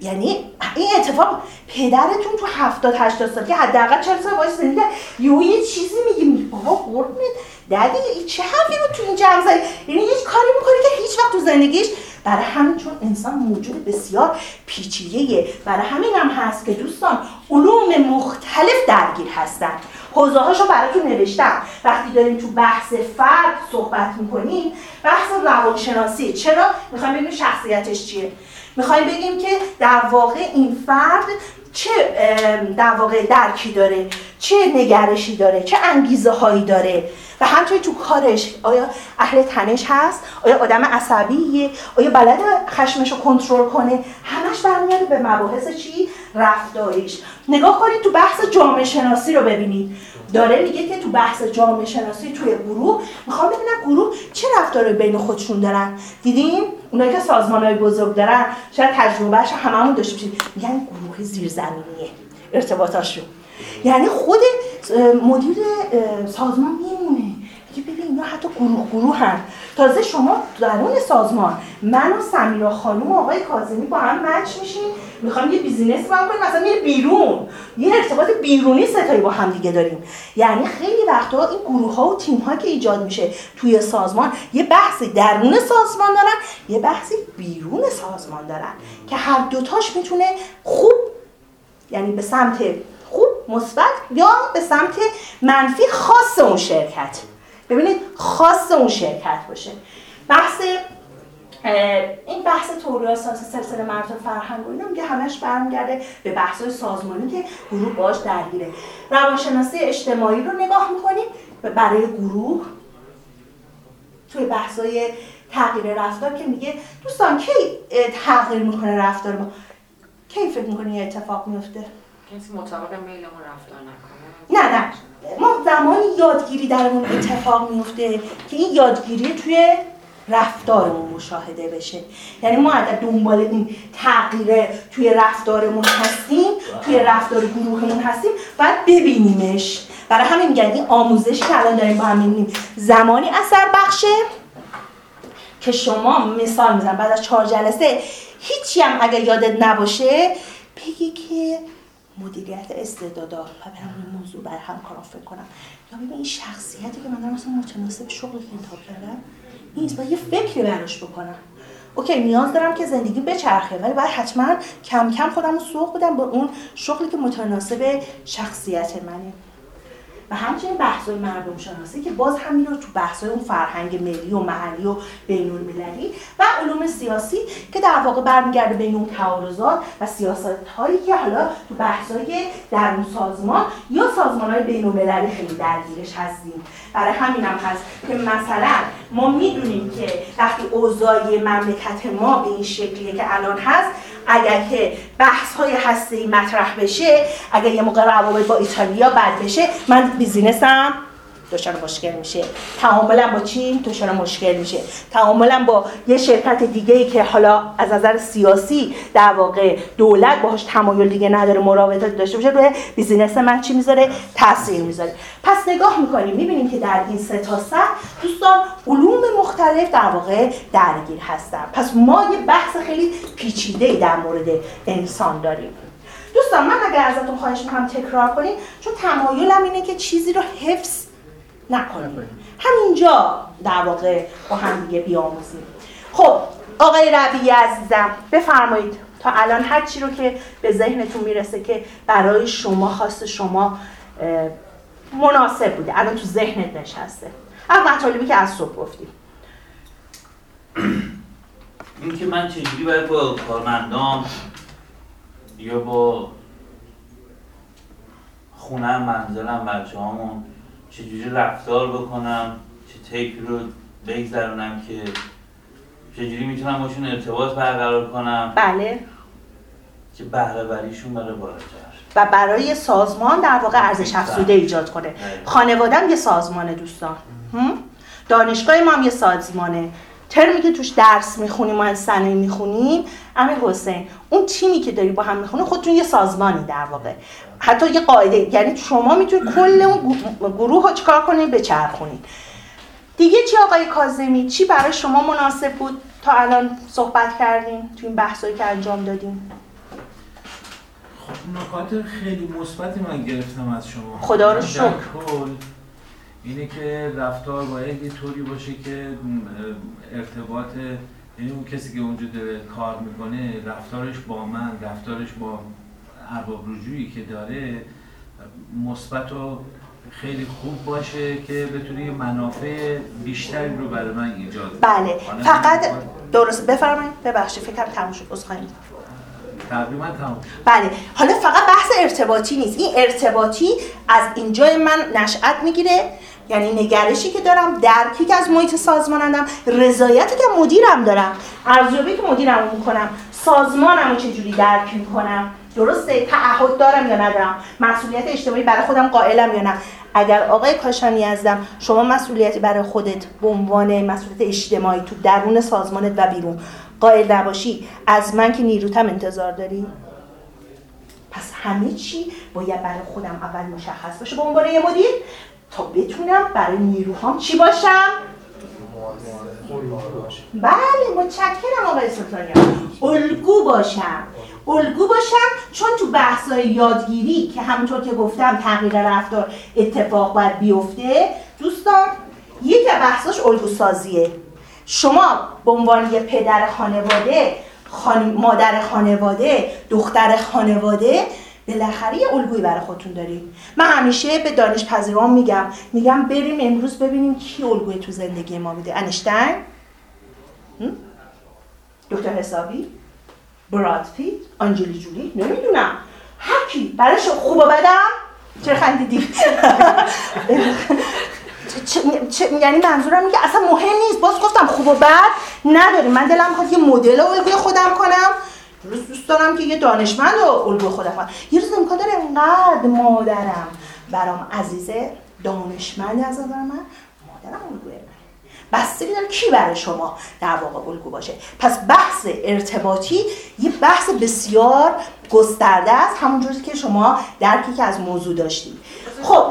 یعنی این اتفاق پدرتون تو 70 80 سال که حداقل 40 سال باش زندگی یهو یه چیزی میگه بابا قربونت. ددی چه حرفی رو تو این جمع زدی یعنی یه کاری می‌کنه که هیچ وقت تو زندگیش برای همین چون انسان موجود بسیار پیچیده‌ایه. برای همین هم هست که دوستان علوم مختلف درگیر هستن. حوزه هاشو براتون نوشتم. وقتی داریم تو بحث فرد صحبت می‌کنیم بحث روانشناسی. چرا؟ می‌خوایم ببینیم شخصیتش چیه. می‌خوایم بگیم که در واقع این فرد چه در واقع درکی داره چه نگرشی داره چه انگیزه هایی داره. و همچنین تو کارش آیا اهل تنش هست؟ آیا آدم عصبیه؟ آیا بلد خشمش رو کنترل کنه؟ همش برمیاد به مباحث چی؟ رفتاریش. نگاه کنید تو بحث جامعه شناسی رو ببینید. داره میگه که تو بحث جامعه شناسی توی گروه می‌خوام ببینم گروه چه رفتاری بین خودشون دارن. دیدین؟ اونایی که سازمان های بزرگ دارن شاید تجربهش هممون داشته باشیم. میگن گروه زیرزمینیه. ارتباطاشون. یعنی خود مدیر سازمان میمونه. میگه ببین اینا حتی گروه گروه هم تازه شما درون سازمان من و سمیرا خانم و آقای کاظمی با هم مچ میشیم. می‌خوام یه بیزینس با کنیم مثلا میره بیرون. یه ارتباط بیرونی ستایی با هم دیگه داریم. یعنی خیلی وقتا این گروه ها و تیم ها که ایجاد میشه توی سازمان یه بحثی درون سازمان دارن یه بحثی بیرون سازمان دارن که هر دوتاش می‌تونه خوب یعنی به سمت خوب مثبت یا به سمت منفی خاص اون شرکت. ببینید خاص اون شرکت باشه. بحث این بحث توری اساس سلسله مراتب فرهنگ و اینا میگه همش برمیگرده به بحث سازمانی که گروه باش درگیره. روانشناسی اجتماعی رو نگاه می‌کنیم برای گروه. توی بحثای تغییر رفتار که میگه دوستان کی تغییر می‌کنه رفتار ما؟ کی فکر می‌کنی اتفاق میفته کسی میلمون رفتار نه نه. ما زمانی یادگیری درمون اتفاق میفته که این یادگیری توی رفتارمون مشاهده بشه. یعنی ما اگر دنبال این تغییر توی رفتارمون هستیم توی رفتار گروهمون هستیم باید ببینیمش. برای همین میگن این آموزش که الان داریم با هم می‌بینیم زمانی اثر بخشه که شما مثال میزن بعد از چهار جلسه هیچی هم اگر یادت نباشه بگی که مدیریت استعدادا و برم این موضوع برای همکاران فکر کنم. یا ببین این شخصیتی که من دارم مثلا متناسب شغل انتخاب کردم نیست. باید یه فکری براش بکنم. اوکی نیاز دارم که زندگی بچرخه ولی باید حتما کم کم خودم رو سوق بدم با اون شغلی که متناسب شخصیت منه. و همچنین بحث‌های مردم شناسی که باز همین رو تو بحث‌های اون فرهنگ ملی و محلی و بین المللی و علوم سیاسی که در واقع برمیگرده بین اون تعارضات و سیاست هایی که حالا تو بحث‌های درون سازمان یا سازمان‌های بین المللی خیلی درگیرش هستیم. برای همین هم هست که مثلا ما می‌دونیم که وقتی اوضاع مملکت ما به این شکلیه که الان هست اگر که بحث های هسته مطرح بشه اگر یه موقع روابط با ایتالیا بد بشه من بیزینسم. دچار مشکل میشه. تعاملا با چین دچار مشکل میشه. تعاملا با یه شرکت دیگه ای که حالا از نظر سیاسی در واقع دولت باهاش تمایل دیگه نداره مراودات داشته باشه روی بیزینس من چی می‌ذاره؟ تاثیر می‌ذاره. پس نگاه می‌کنیم می‌بینیم که در این سه تا سه دوستان علوم مختلف در واقع درگیر هستن. پس ما یه بحث خیلی پیچیده در مورد انسان داریم. دوستان من اگر ازتون خواهش می‌کنم تکرار کنیم چون تمایلم اینه که چیزی رو حفظ نکنیم همینجا در واقع با هم دیگه بیاموزیم. خب آقای ربیعی عزیزم بفرمایید تا الان هر چی رو که به ذهنتون می‌رسه که برای شما خواست شما مناسب بوده. الان تو ذهنت نشسته. از مطالبی که از صبح گفتیم (clears throat) اینکه من چجوری باید با کارمندان یا با خونه منزلم بچه هامون چجوری رفتار بکنم چه تیپی رو بگذرونم که چجوری می‌تونم باشون ارتباط برقرار کنم. بله. که بهره بریشون بره بالاتر. و برای سازمان در واقع ارزش افزوده ایجاد کنه. خانوادم یه سازمانه دوستان. هم؟ دانشگاه ما هم یه سازمانه. ترمی که توش درس می‌خونیم و سنه می‌خونیم امیر حسین اون تیمی که داری با هم می‌خونه خودتون یه سازمانی در واقع. حتی یه قاعده یعنی شما می‌تونید کل اون گروه رو چیکار کنید بچرخونید دیگه چی آقای کاظمی؟ چی برای شما مناسب بود؟ تا الان صحبت کردیم تو این بحثایی که انجام دادیم. خب نکات خیلی مثبتی من گرفتم از شما. خدا رو شکر. اینه که رفتار باید یه طوری باشه که ارتباط یعنی اون کسی که اونجا داره کار می‌کنه رفتارش با من رفتارش با ارباب رجوعی که داره مثبت و خیلی خوب باشه که بتونه یه منافع بیشتری رو برای من ایجاد. بله فقط درست بفرمایید ببخشید فکرم تموم شد عذرخواهی. تقریبا تمام. بله حالا فقط بحث ارتباطی نیست این ارتباطی از اینجای من نشأت می‌گیره یعنی نگرشی که دارم درکی که از محیط سازمانم رضایتی که مدیرم دارم ارزیابی که مدیرم می‌کنم سازمانم رو چجوری درک می‌کنم؟ درسته تعهد دارم یا ندارم؟ مسئولیت اجتماعی برای خودم قائلم یا نه؟ اگر آقای کاشانی ازدم شما مسئولیتی برای خودت به عنوان مسئولیت اجتماعی تو درون سازمانت و بیرون قائل نباشی از من که نیروتم انتظار داری؟ پس همه چی باید برای خودم اول مشخص باشه. به عنوان یه مدیر تا بتونم برای نیروهام چی باشم؟ بله متشکرم آقای سلطانیان. الگو باشم. الگو باشم چون تو بحث‌های یادگیری که همونطور که گفتم تغییر رفتار اتفاق باید بیفته دوستان یکی از بحثاش الگو سازیه. شما به عنوان یه پدر خانواده خان... مادر خانواده دختر خانواده بالاخره یه الگویی برای خودتون دارید. من همیشه به دانش پذیران میگم. میگم بریم امروز ببینیم کی الگوی تو زندگی ما بوده. انشتین؟ دکتر حسابی؟ براد پیت آنجلی جولی؟ نمی‌دونم. هر کی. برای شما خوب بدم. چرا خندیدی؟ (laughs) یعنی منظورم اینه اصلا مهم نیست. باز گفتم خوب و بد نداریم من دلم می‌خواد یه مدل الگوی خودم کنم. روز دوست دارم که یه دانشمند رو الگوی خودم کنم یه روز امکان داره انقدر مادرم برام عزیزه دانشمندی از نظر من مادرم الگوی من بستگی داره کی برای شما در واقع الگو باشه. پس بحث ارتباطی یه بحث بسیار گسترده است همونجوری که شما درکی که از موضوع داشتید. خب. خب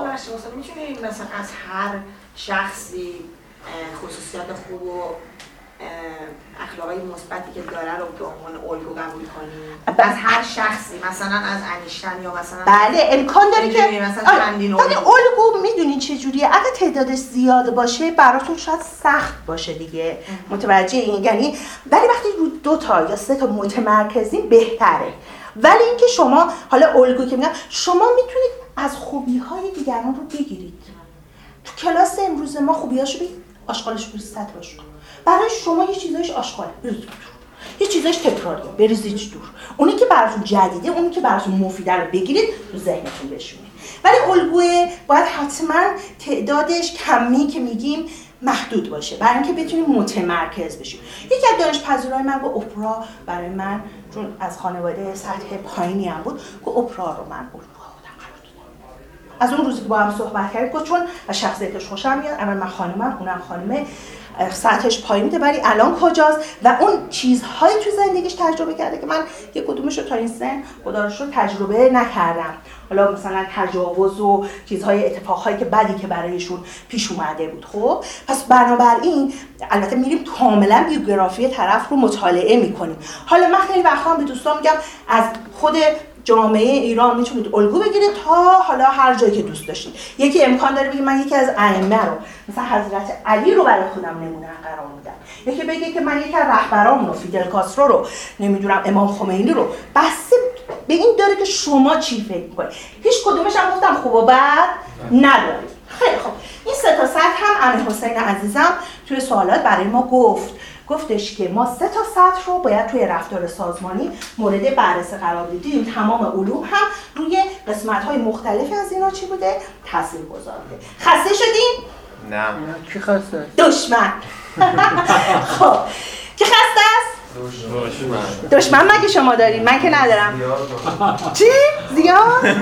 مثلا از هر شخصی اه، خصوصیات خوب و اخلاقای مثبتی که داره رو به عنوان الگو قبول کنیم. از هر شخصی مثلا از انیشتن یا مثلا بله امکان داره که مثلا ولی الگو. می‌دونی چه جوریه. اگه تعدادش زیاد باشه براتون شاید سخت باشه دیگه. متوجه این یعنی ولی وقتی رو دو تا یا سه تا متمرکزین بهتره. ولی اینکه شما حالا الگو که میگم شما می‌تونید از خوبی های دیگران رو بگیرید. تو کلاس امروز ما خوبیاشو بگید آشغالش بریز سطرش کن برای شما یه چیزایش دور. یه چیزایش تکراریه بریزید دور. اونی که براتون جدیده اونی که براتون مفیده رو بگیرید تو ذهنتون بشونید ولی الگوه باید حتما تعدادش کمی که میگیم محدود باشه. برای اینکه بتونیم متمرکز بشیم. یکی از دانش پذیرای من گفت اپرا برای من چون از خانواده سطح پایینی هم بود گفت اپرا رو من الگو از اون روزی که با هم صحبت کردیم گفت چون از شخصیتش خوشم میاد اول من خانمم اونم خانمه سطحش پایین بوده ولی الان کجاست؟ و اون چیزهایی تو زندگیش تجربه کرده که من یه کدومش رو تا این سن خدا رو تجربه نکردم. حالا مثلا تجاوز و چیزهای اتفاقهایی که بدی که برایشون پیش اومده بود. خب پس بنابراین البته میریم کاملا بیوگرافی طرف رو مطالعه می‌کنیم. حالا من خیلی وقتا به دوستان میگم از خود جامعه ایران می‌تونید الگو بگیرید تا حالا هر جایی که دوست داشتید یکی امکان داره بگه من یکی از ائمه رو مثلا حضرت علی رو برای خودم نمونه قرار میدم. یکی بگه که من یکی از رهبران رو فیدل کاسترو رو نمی‌دونم امام خمینی رو. بس به این داره که شما چی فکر می‌کنید. هیچ کدومش هم گفتم خوب و بد ندارید خیلی خوب. این سه تا هم امیر حسین عزیزم توی سوالات برای ما گفت. گفتش که ما سه تا سطح رو باید توی رفتار سازمانی مورد بررسی قرار بدیم. تمام علوم هم روی قسمت های مختلفی از اینا چی بوده؟ تاثیر گذارده خسته شدین؟ نه. کی خواسته دشمن. (laughs) خب. کی خسته است؟ دشمن مگه شما دارین من که ندارم. چی؟ زیاد؟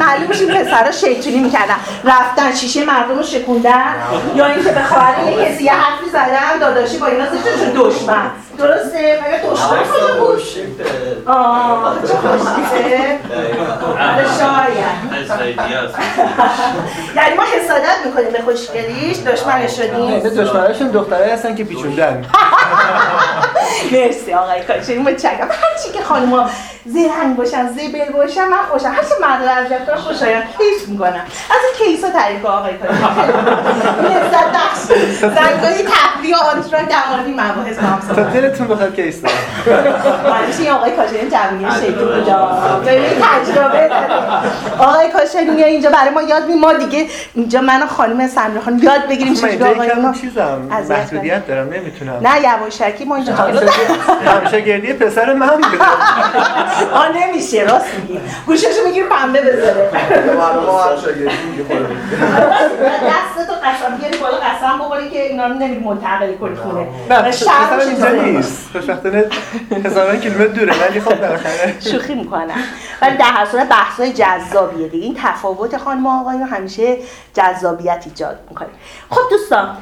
معلوم میشه پسرا شیطونی می‌کردن. رفتن شیشه مردم رو شکوندن. یا اینکه به خواهر یه کسی یه حرفی زدن داداشی با اینا دشمن. درسته؟ مگه دشمن کجا بود؟ آه چه خوشیفه؟ آره شاید. یعنی ما حسادت می‌کنیم به خوشگلیش دشمن شدیم. به دشمناشون دخترایی هستن که بیچوندن (laughs) مرسی آقای کاشانی متشکرم. هر چی که خانم‌ها زرنگ باشن زبل باشن من خوشم. هر چه مرد از رفتار خوشایند. کیف می‌کنم. از این کیسا تعریف آقای لذت بخش. زنگای تفریح مورد این مباحث با هم تا دلتون بخواد که ایستاد همیشه این آقای کاشانی جوونی شکلی بودا ببین تجربه آقای کاشانی میاد اینجا برای ما یاد می ما دیگه اینجا من و خانم سمیرا خانم یاد بگیریم اینجا آقای ما چیزم. محدودیت دارم نمی‌تونم. نه یواشکی ما اینجا همیشه گردی پسر من بوده (laughs) آ نمیشه راست میگی. گوششو بگیر پنبه بذاره. خودمون دستتو قسم بیاری بالا قسم بخوری که اینا رو نمیری منتقل کنی خونه. نه میشه اینجا. نیست. خوشبختانه هزاران کیلومتر دوره ولی خب بالاخره. شوخی می‌کنم. ولی در هر صورت بحثای جذابیه دیگه. این تفاوت خانم و آقایون همیشه جذابیت ایجاد می‌کنه. خب دوستان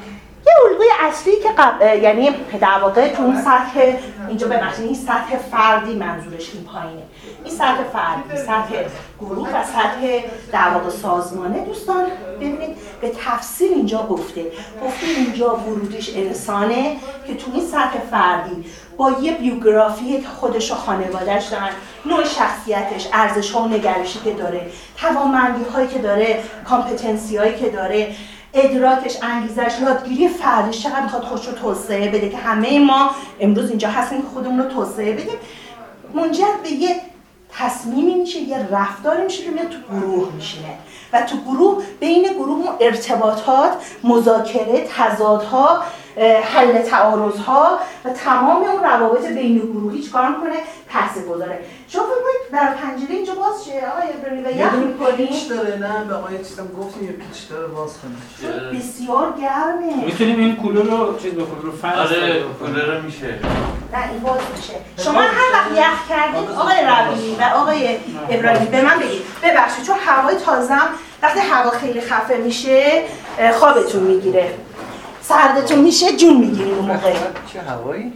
یه الگوی اصلی که قبل یعنی در واقع تو اون سطح اینجا ببخشید این سطح فردی منظورش این پایینه. این سطح فردی سطح گروه و سطح در واقع سازمانه دوستان ببینید به تفصیل اینجا گفته. گفته اینجا ورودش انسانه که تو این سطح فردی با یه بیوگرافی خودش و خانوادهش دارن نوع شخصیتش ارزش ها و نگرشی که داره توانمندی هایی که داره کامپتنسی هایی که داره ادراکش انگیزش یادگیری فردیش چقدر می‌خواد خودش رو توسعه بده که همه ما امروز اینجا هستیم که خودمون رو توسعه بدیم. منجر به یه تصمیمی میشه یه رفتاری میشه که میاد تو گروه میشینه. و تو گروه بین گروه ارتباطات مذاکره تضادها حل تعارضها و تمام اون روابط بین گروهی چیکار می‌کنه تاثیر گذاره. شما فکر کنید در پنجره اینجا باز شه آقای ابراهیمی و یخ می‌کنی؟ پیچ داره نه؟ به آقای چیزم گفتیم یه پیچ داره باز کنیم بسیار گرمه. می‌تونیم این کولر رو چیز بکنیم رو فن آره. کولر رو میشه. نه این باز میشه. شما هر وقت یخ کردید آقای ربیعی و آقای ابراهیمی به من بگید. ببخشید چون هوای تازم وقتی هوا خیلی خفه میشه خوابتون می‌گیره. سردتون میشه جون می‌گیریم اون موقع. چه هوایی؟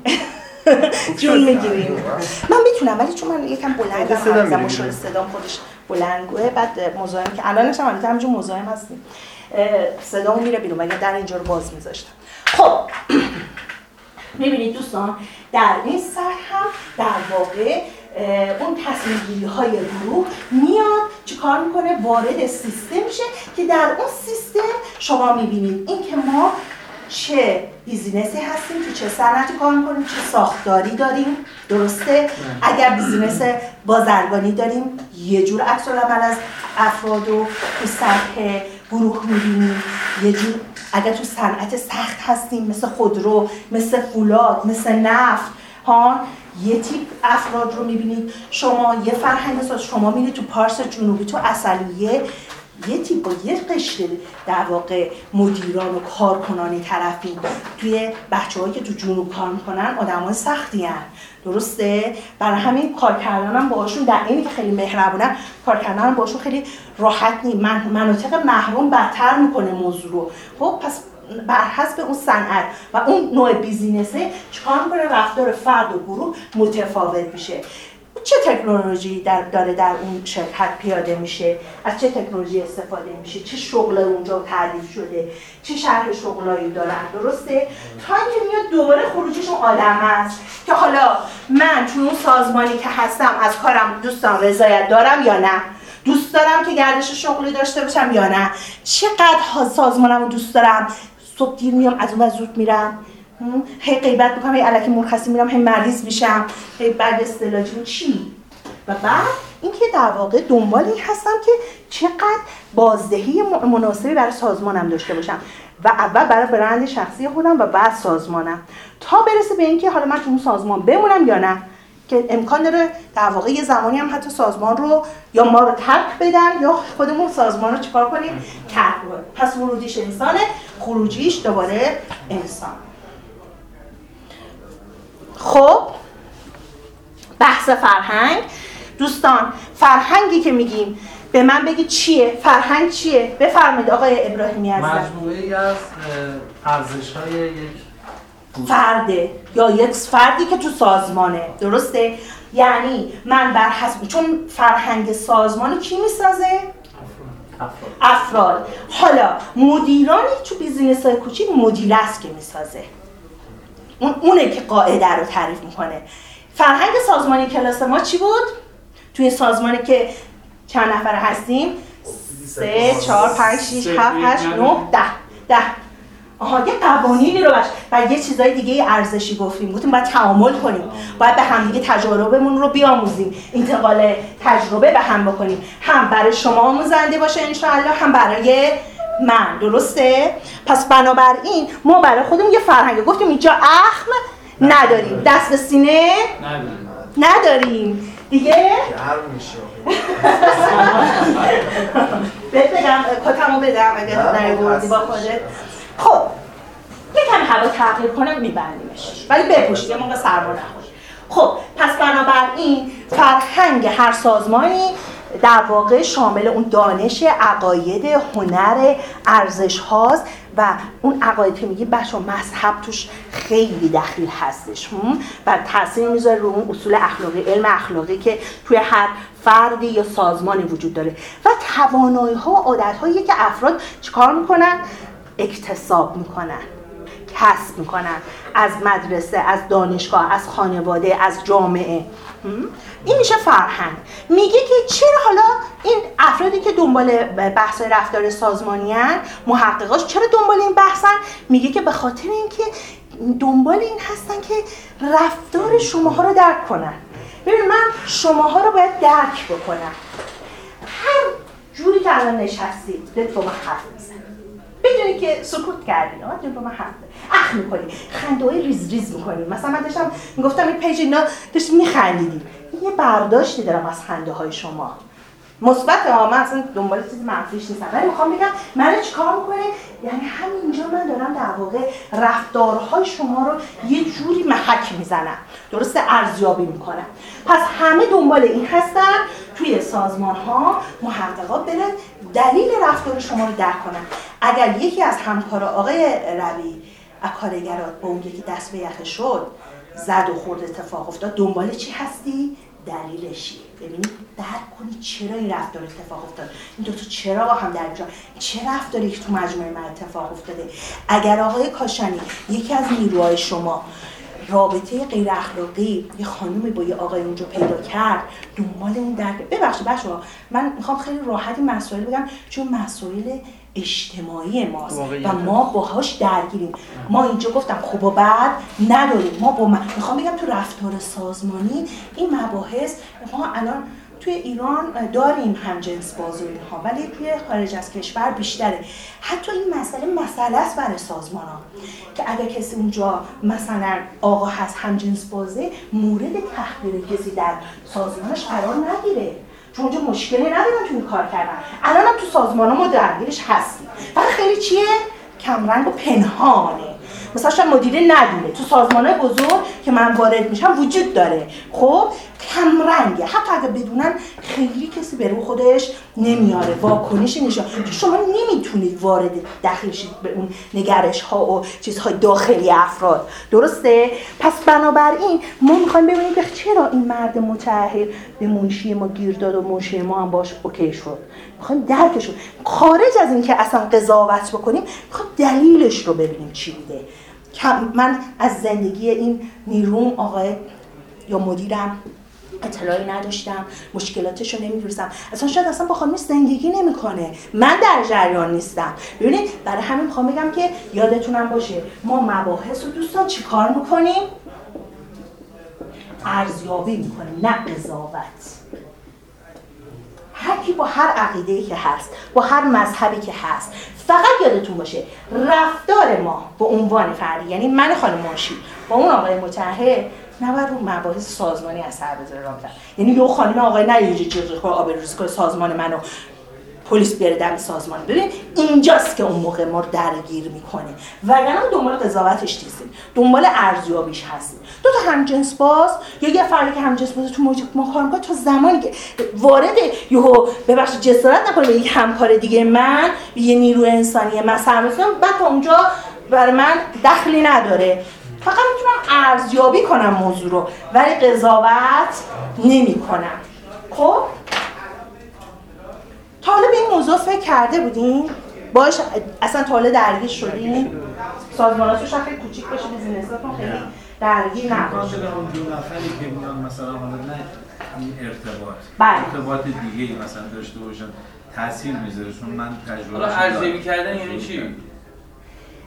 (laughs) جون می‌گیریم. من می‌تونم ولی چون من یکم بلندم مشکل بیرون. صدام خودش بلندگوه بعد مزاحم که الانش هم البته همینجور مزاحم هستیم. اه، صدامون میره بیرون مگه در اینجا رو باز میذاشتم. خب (clears throat) می‌بینید دوستان در این سطح هم در واقع اون تصمیم گیری های گروه میاد چیکار می‌کنه؟ وارد سیستم میشه که در اون سیستم شما می‌بینید. این که ما چه business ی هستیم تو چه صنعتی کار می‌کنیم چه ساختاری داریم درسته؟ اگر business بازرگانی داریم یه جور عکس العمل از افراد و تو سطح گروه می‌بینیم. یه جور اگر تو صنعت سخت هستیم مثل خودرو مثل فولاد مثل نفت ها؟ یه تیپ افراد رو می‌بینید. شما یه فرهنگ ساز شما میرید تو پارس جنوبی تو اصلیه. یه تیپ با یه در واقع مدیران و کارکنانی طرفین توی بچه که تو جنوب کار می‌کنن آدم های سختی هن. درسته؟ برای همین کار کردن هم باشون در اینی که خیلی مهربونن کار کردن هم باشون خیلی راحت نی من مناطق محروم بدتر می‌کنه موضوع رو. خب پس بر حسب اون صنعت و اون نوع بیزینسه چیکار می‌کنه؟ رفتار فرد و گروه متفاوت میشه. چه تکنولوژی در داره در اون شرکت پیاده میشه؟ از چه تکنولوژی استفاده میشه؟ چه شغل اونجا تعریف شده؟ چه شرح شغلایی دارن؟ درسته؟ تا اینکه میاد دوباره خروجیشون آدم است که حالا من تو اون سازمانی که هستم از کارم دوستان رضایت دارم یا نه؟ دوست دارم که گردش شغلی داشته باشم یا نه؟ چقدر سازمانم رو دوست دارم؟ صبح دیر میام از اون زود میرم؟ هی غیبت می‌کنم هی علکی مرخصی میرم هی مریض میشم. هی بعد استلاجی چی؟ و بعد اینکه در واقع دنبال این هستم که چقدر بازدهی مناسبی برای سازمانم داشته باشم. و اول برای برند شخصی خودم و بعد سازمانم. تا برسه به اینکه حالا من تو اون سازمان بمونم یا نه که امکان داره در واقع یه زمانی هم حتی سازمان رو یا ما رو ترک بدن یا خودمون سازمان رو چیکار کنیم؟ ترک پس ورودیش انسانه خروجیش دوباره انسان خب بحث فرهنگ. دوستان فرهنگی که میگیم به من بگید چیه؟ فرهنگ چیه؟ بفرمایید آقای ابراهیمی عزیز مجموعه ای از ارزش های یک فرده یا یک فردی که تو سازمانه. درسته؟ یعنی من بر حسب چون فرهنگ سازمان کی می‌سازه؟ افراد. حالا مدیرانی تو بیزینس های کوچیک مدیر است که می‌سازه. اون اونه که قاعده رو تعریف می‌کنه. فرهنگ سازمانی کلاس ما چی بود؟ توی این سازمانی که چند نفر هستیم؟ سه چهار پنج شیش هفت هشت نه ده. ده. آها یه قوانینی رو باش و یه چیزای دیگه ارزشی گفتیم. گفتیم باید تعامل کنیم. باید به هم دیگه تجاربمون رو بیاموزیم. انتقال تجربه به هم بکنیم. هم برای شما آموزنده باشه انشاءالله هم برای من. درسته؟ پس بنابراین ما برای خودمون یه فرهنگ گفتیم اینجا اخم نداریم. دست به سینه نداریم. دیگه؟ بهت بگم کتمو بدم نیوردی با خودت. خب یکم هوا تغییر کنم میبندیمش. ولی بپوشید یه موقع سرما نخوش خب پس بنابراین فرهنگ هر سازمانی در واقع شامل اون دانش عقاید هنر ارزش هاست و اون عقاید که میگی بچه مذهب توش خیلی دخیل هستش. و تاثیر می‌ذاره رو اون اصول اخلاقی علم اخلاقی که توی هر فردی یا سازمانی وجود داره. و توانایی ها و عادت هایی که افراد چیکار می‌کنن؟ اکتساب می‌کنن کسب می‌کنن. از مدرسه از دانشگاه از خانواده از جامعه. این میشه فرهنگ. میگه که چرا حالا این افرادی که دنبال بحث رفتار سازمانی هن محققاش چرا دنبال این بحثن میگه که به خاطر اینکه دنبال این هستن که رفتار شماها رو درک کنن. ببین من شماها رو باید درک بکنم. هر جوری که الان نشستید به تو حرف می‌زنی بدونی که سکوت کردین آقا با من حرف اخ می‌کنی خنده های ریز ریز می‌کنی. مثلا من داشتم می‌گفتم این پیج اینا داشت میخندیدیم یه برداشتی دارم از خنده های شما. مثبت ها من اصلا دنبال چیز منفیش نیستم. ولی می‌خوام بگم من چیکار می‌کنه؟ یعنی همینجا من دارم در واقع رفتارهای شما رو یه جوری محک می‌زنم. درست ارزیابی می‌کنم. پس همه دنبال این هستن. توی سازمان ها محققات برن دلیل رفتار شما رو درک کنن. اگر یکی از همکارا آقای روی کارگرات با اون یکی دست به یخه شد زد و خورد اتفاق افتاد. دنبال چی هستی؟ دلیلشی. ببینید درک کنید چرا این رفتار اتفاق افتاد. این دو تا چرا با هم درک چه رفتاری که تو مجموعه من اتفاق افتاده؟ اگر آقای کاشانی یکی از نیروهای شما رابطه غیر اخلاقی یه خانومی با یه آقای اونجا پیدا کرد دنبال اون درک ببخشید بچه‌ها من می‌خوام خیلی راحتی مسائل بگم چون مسائل اجتماعی ماست و ما باهاش درگیریم. ما اینجا گفتم خوب و بد نداریم. ما با من می‌خوام بگم تو رفتار سازمانی این مباحث ما الان توی ایران داریم هم جنس بازی اینها ولی توی خارج از کشور بیشتره. حتی این مسئله مسئله است برای سازمان ها که اگر کسی اونجا مثلا آقا هست هم جنس بازی مورد تحقیر کسی در سازمانش قرار نگیره. چون اونجا مشکلی ندارن تو این کار کردن. الان هم تو سازمان ها ما درگیرش هستیم. فقط خیلی چیه؟ کمرنگ و پنهانه. مثلا شاید مدیره ندونه تو سازمان های بزرگ که من وارد میشم وجود داره. خب کمرنگه حتی اگر بدونن خیلی کسی به رو خودش نمیاره. واکنش نشان. شما نمی‌تونید وارد داخل به اون نگرش ها و چیزهای داخلی افراد. درسته؟ پس بنابراین ما می‌خوایم ببینیم که چرا این مرد متأهل به منشی ما گیر داد و منشی ما هم باش اوکی شد. می‌خوایم درکش خارج از اینکه اصلا قضاوت بکنیم می‌خوایم دلیلش رو ببینیم چی بوده. من از زندگی این نیروم آقای یا مدیرم اطلاعی نداشتم مشکلاتش رو نمی‌دونستم. اصلا شاید اصلا با خانمش زندگی نمی‌کنه. من در جریان نیستم. ببینید برای همین می‌خوام بگم که یادتونم باشه ما مباحث رو دوستان چیکار می‌کنیم؟ ارزیابی می‌کنیم نه قضاوت. هر کی با هر عقیده که هست با هر مذهبی که هست. فقط یادتون باشه رفتار ما به عنوان فردی یعنی من خانم منشی با اون آقای متحد نباید رو مباحث سازمانی از سر بذاره رابطه. یعنی یه خانم آقای نه یه جیغ آبروریزی کنه سازمان منو. پلیس بیاره دم سازمان ببین اینجاست که اون موقع ما رو درگیر می‌کنه. وگرنه دنبال قضاوتش نیستیم. دنبال ارزیابیش هستیم. دو تا همجنس باز یا یه فردی که همجنس باز تو موجود ما کار می‌کنه تا زمانی که وارد یهو ببخش جسارت نکنه به یک همکار دیگه من یه نیرو انسانی من سرمسون بعد تا اونجا برای من دخلی نداره. فقط می‌تونم ارزیابی کنم موضوع رو ولی قضاوت نمی‌کنم. خب؟ حالا به این موضوع فکر کرده بودین؟ باش اصلا تا حالا درگیر شدین؟ سازماناتون شاید خیلی کوچیک باشه بیزینساتون خیلی درگیر نباشه اون دو نفری که میان مثلا حالا نه این ارتباط بله. ارتباط دیگه ای مثلا داشته باشن تاثیر می‌ذاره چون من تجربه حالا ارزیابی کردن یعنی چی؟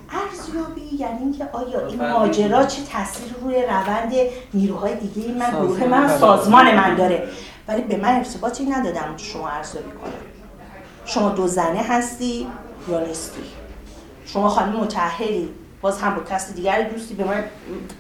ارزیابی یعنی اینکه آیا این ماجرا چه تاثیر روی روند نیروهای دیگه من گروه من سازمان من داره ولی به من ارتباطی ندادم شما ارزیابی کنم شما دو زنه هستی یا نیستی؟ شما خانم متأهلی باز هم با کسی دیگر دوستی به من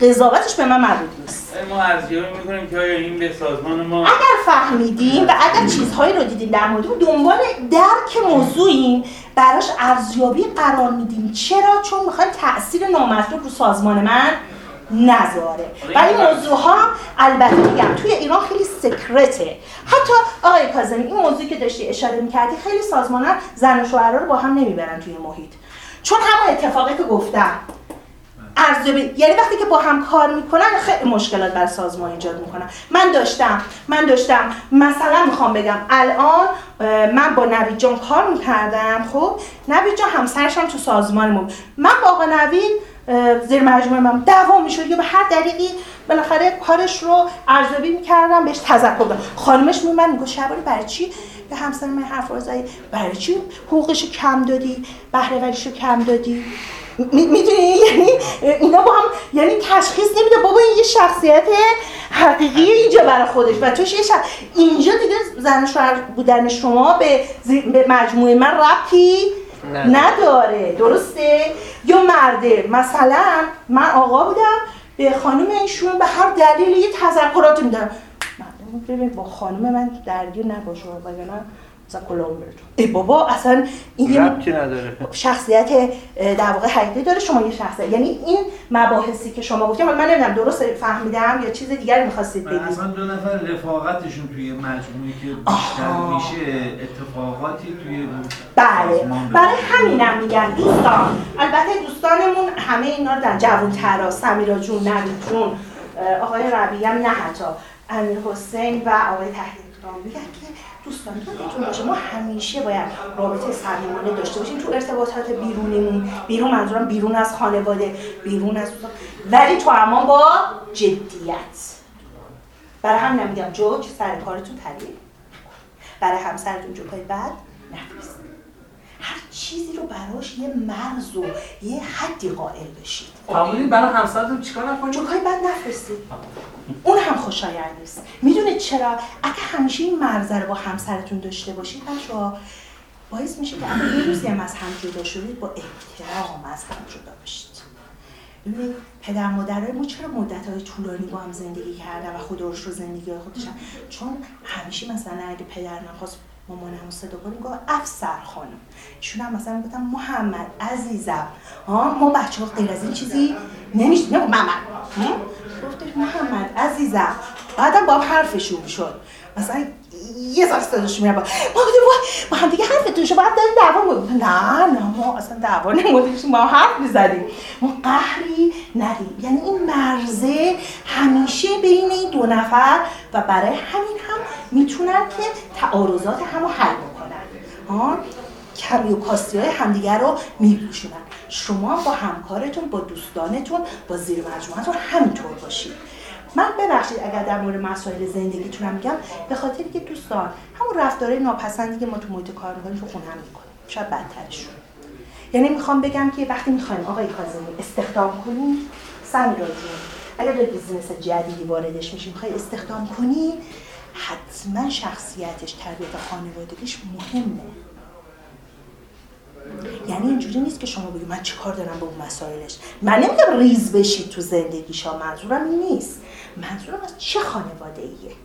قضاوتش به من مربوط نیست. ما ارزیابی می‌کنیم که آیا این به سازمان ما اگر فهمیدیم و اگر چیزهایی رو دیدیم در مورد دنبال درک موضوعیم براش ارزیابی قرار میدیم. چرا؟ چون می‌خوایم تاثیر نامطلوب رو سازمان من نذاره. و این موضوع ها البته میگم توی ایران خیلی سکرته. حتی آقای کاظمی این موضوعی که داشتی اشاره می‌کردی خیلی سازمان زن و شوهرها رو با هم نمی‌برن توی محیط. چون همون اتفاقی که گفتم. ارزیابی یعنی وقتی که با هم کار می‌کنن خیلی مشکلات بر سازمان ایجاد می‌کنن. من داشتم من داشتم. مثلا می‌خوام بگم الان من با نوید جان کار می‌کردم خب؟ نوید جان همسرش هم تو سازمانمون. من با آقا نوید زیر مجموعه من دعوا می‌شد. یا به هر دلیلی بالاخره کارش رو ارزیابی می‌کردم بهش تذکر دادم. خانمش میومد می‌گفت شباری برای چی؟ به همسر من حرف زدی. برای چی؟ حقوقش کم دادی بهره وریش کم دادی. می‌دونی؟ (laughs) یعنی اینا با هم یعنی تشخیص نمیده. بابا این یه شخصیت حقیقی اینجا برای خودش. و توش یه اینجا دیگه زن شوهر بودن شما به, به مجموعه من ربطی. نداره. درسته؟ یا مرده. مثلا من آقا بودم به خانم ایشون به هر دلیلی یه تذکرات میدم مردم ببین با خانم من درگیر نباشه وگرنه مثلا ای بابا اصلا این نداره. شخصیت در واقع حقیقی داره شما یه شخصیت. یعنی این مباحثی که شما گفتیم حالا من نمی‌دونم درست فهمیدم یا چیز دیگری می‌خواستید بگید؟ اصلا دو نفر رفاقتشون توی مجموعی که بیشتر. میشه اتفاقاتی توی بله. برای همینم میگن دوستان. البته دوستانمون همه اینا رو در جوون ترا سمیرا جون نوید جون آقای هم نه حتی امیر حسین و آقای تحلیل میگن که دوستان یادتون باشه. ما همیشه باید رابطه صمیمانه داشته باشیم. تو ارتباطات بیرونیمون بیرون منظورم بیرون از خانواده بیرون از دوستان. ولی تو اما با جدیت. برای همینم میگم جوک سر کارتون تعریف برای همسرتون جوکای بد نفرستید هر چیزی رو براش یه مرز و یه حدی قائل بشید. فرمودین برای همسرتون چیکار نکنید جوکای بد نفرستید. اون هم خوشایند نیست. می‌دونید چرا؟ اگه همیشه این مرزه رو با همسرتون داشته باشید بچه‌ها باعث میشه که اگه یه روزی هم از هم جدا شدید با احترام از هم جدا بشید. ببینید پدر مادرای ما چرا مدت های طولانی با هم زندگی کردن و خدا رو زندگی های خودشن؟ چون همیشه مثلا اگه پدر نخواست مامانم صدا کنیم گفت افسر خانم. ایشون هم مثلا گفتم محمد عزیزم. ها ما بچه ها غیر از این چیزی نمیشه نگو محمد؟ گفتش محمد عزیزم. بعدم با حرفشون می‌شد مثلا یه سال صداش میره با ما هم دیگه حرفتون شد بعد داریم دعوا نه نه ما اصلا دعوا نمودیم ما حرف می‌زدیم. ما قهری ندیم. یعنی این مرزه همیشه بین این دو نفر و برای همین هم می‌تونن که تعارضات همو حل بکنن. ها؟ کمی و کاستی های همدیگر رو میپوشونن. شما با همکارتون با دوستانتون با زیر مجموعتون همینطور باشید. من ببخشید اگر در مورد مسائل زندگیتونم میگم به خاطر که دوستان همون رفتارهای ناپسندی که ما تو محیط کار می‌کنیم تو خونه هم می‌کنیم. شاید بدترشون. یعنی می‌خوام بگم که وقتی می‌خوایم آقای کاظمی استخدام کنیم سمیرا جون اگر به business جدیدی واردش میشی می‌خوای استخدام کنی حتما شخصیتش تربیت خانوادگیش مهمه. یعنی اینجوری نیست که شما بگید من چه کار دارم به اون مسائلش. من نمیگم ریز بشید تو زندگیشا منظورم این نیست. منظورم از چه خانواده ایه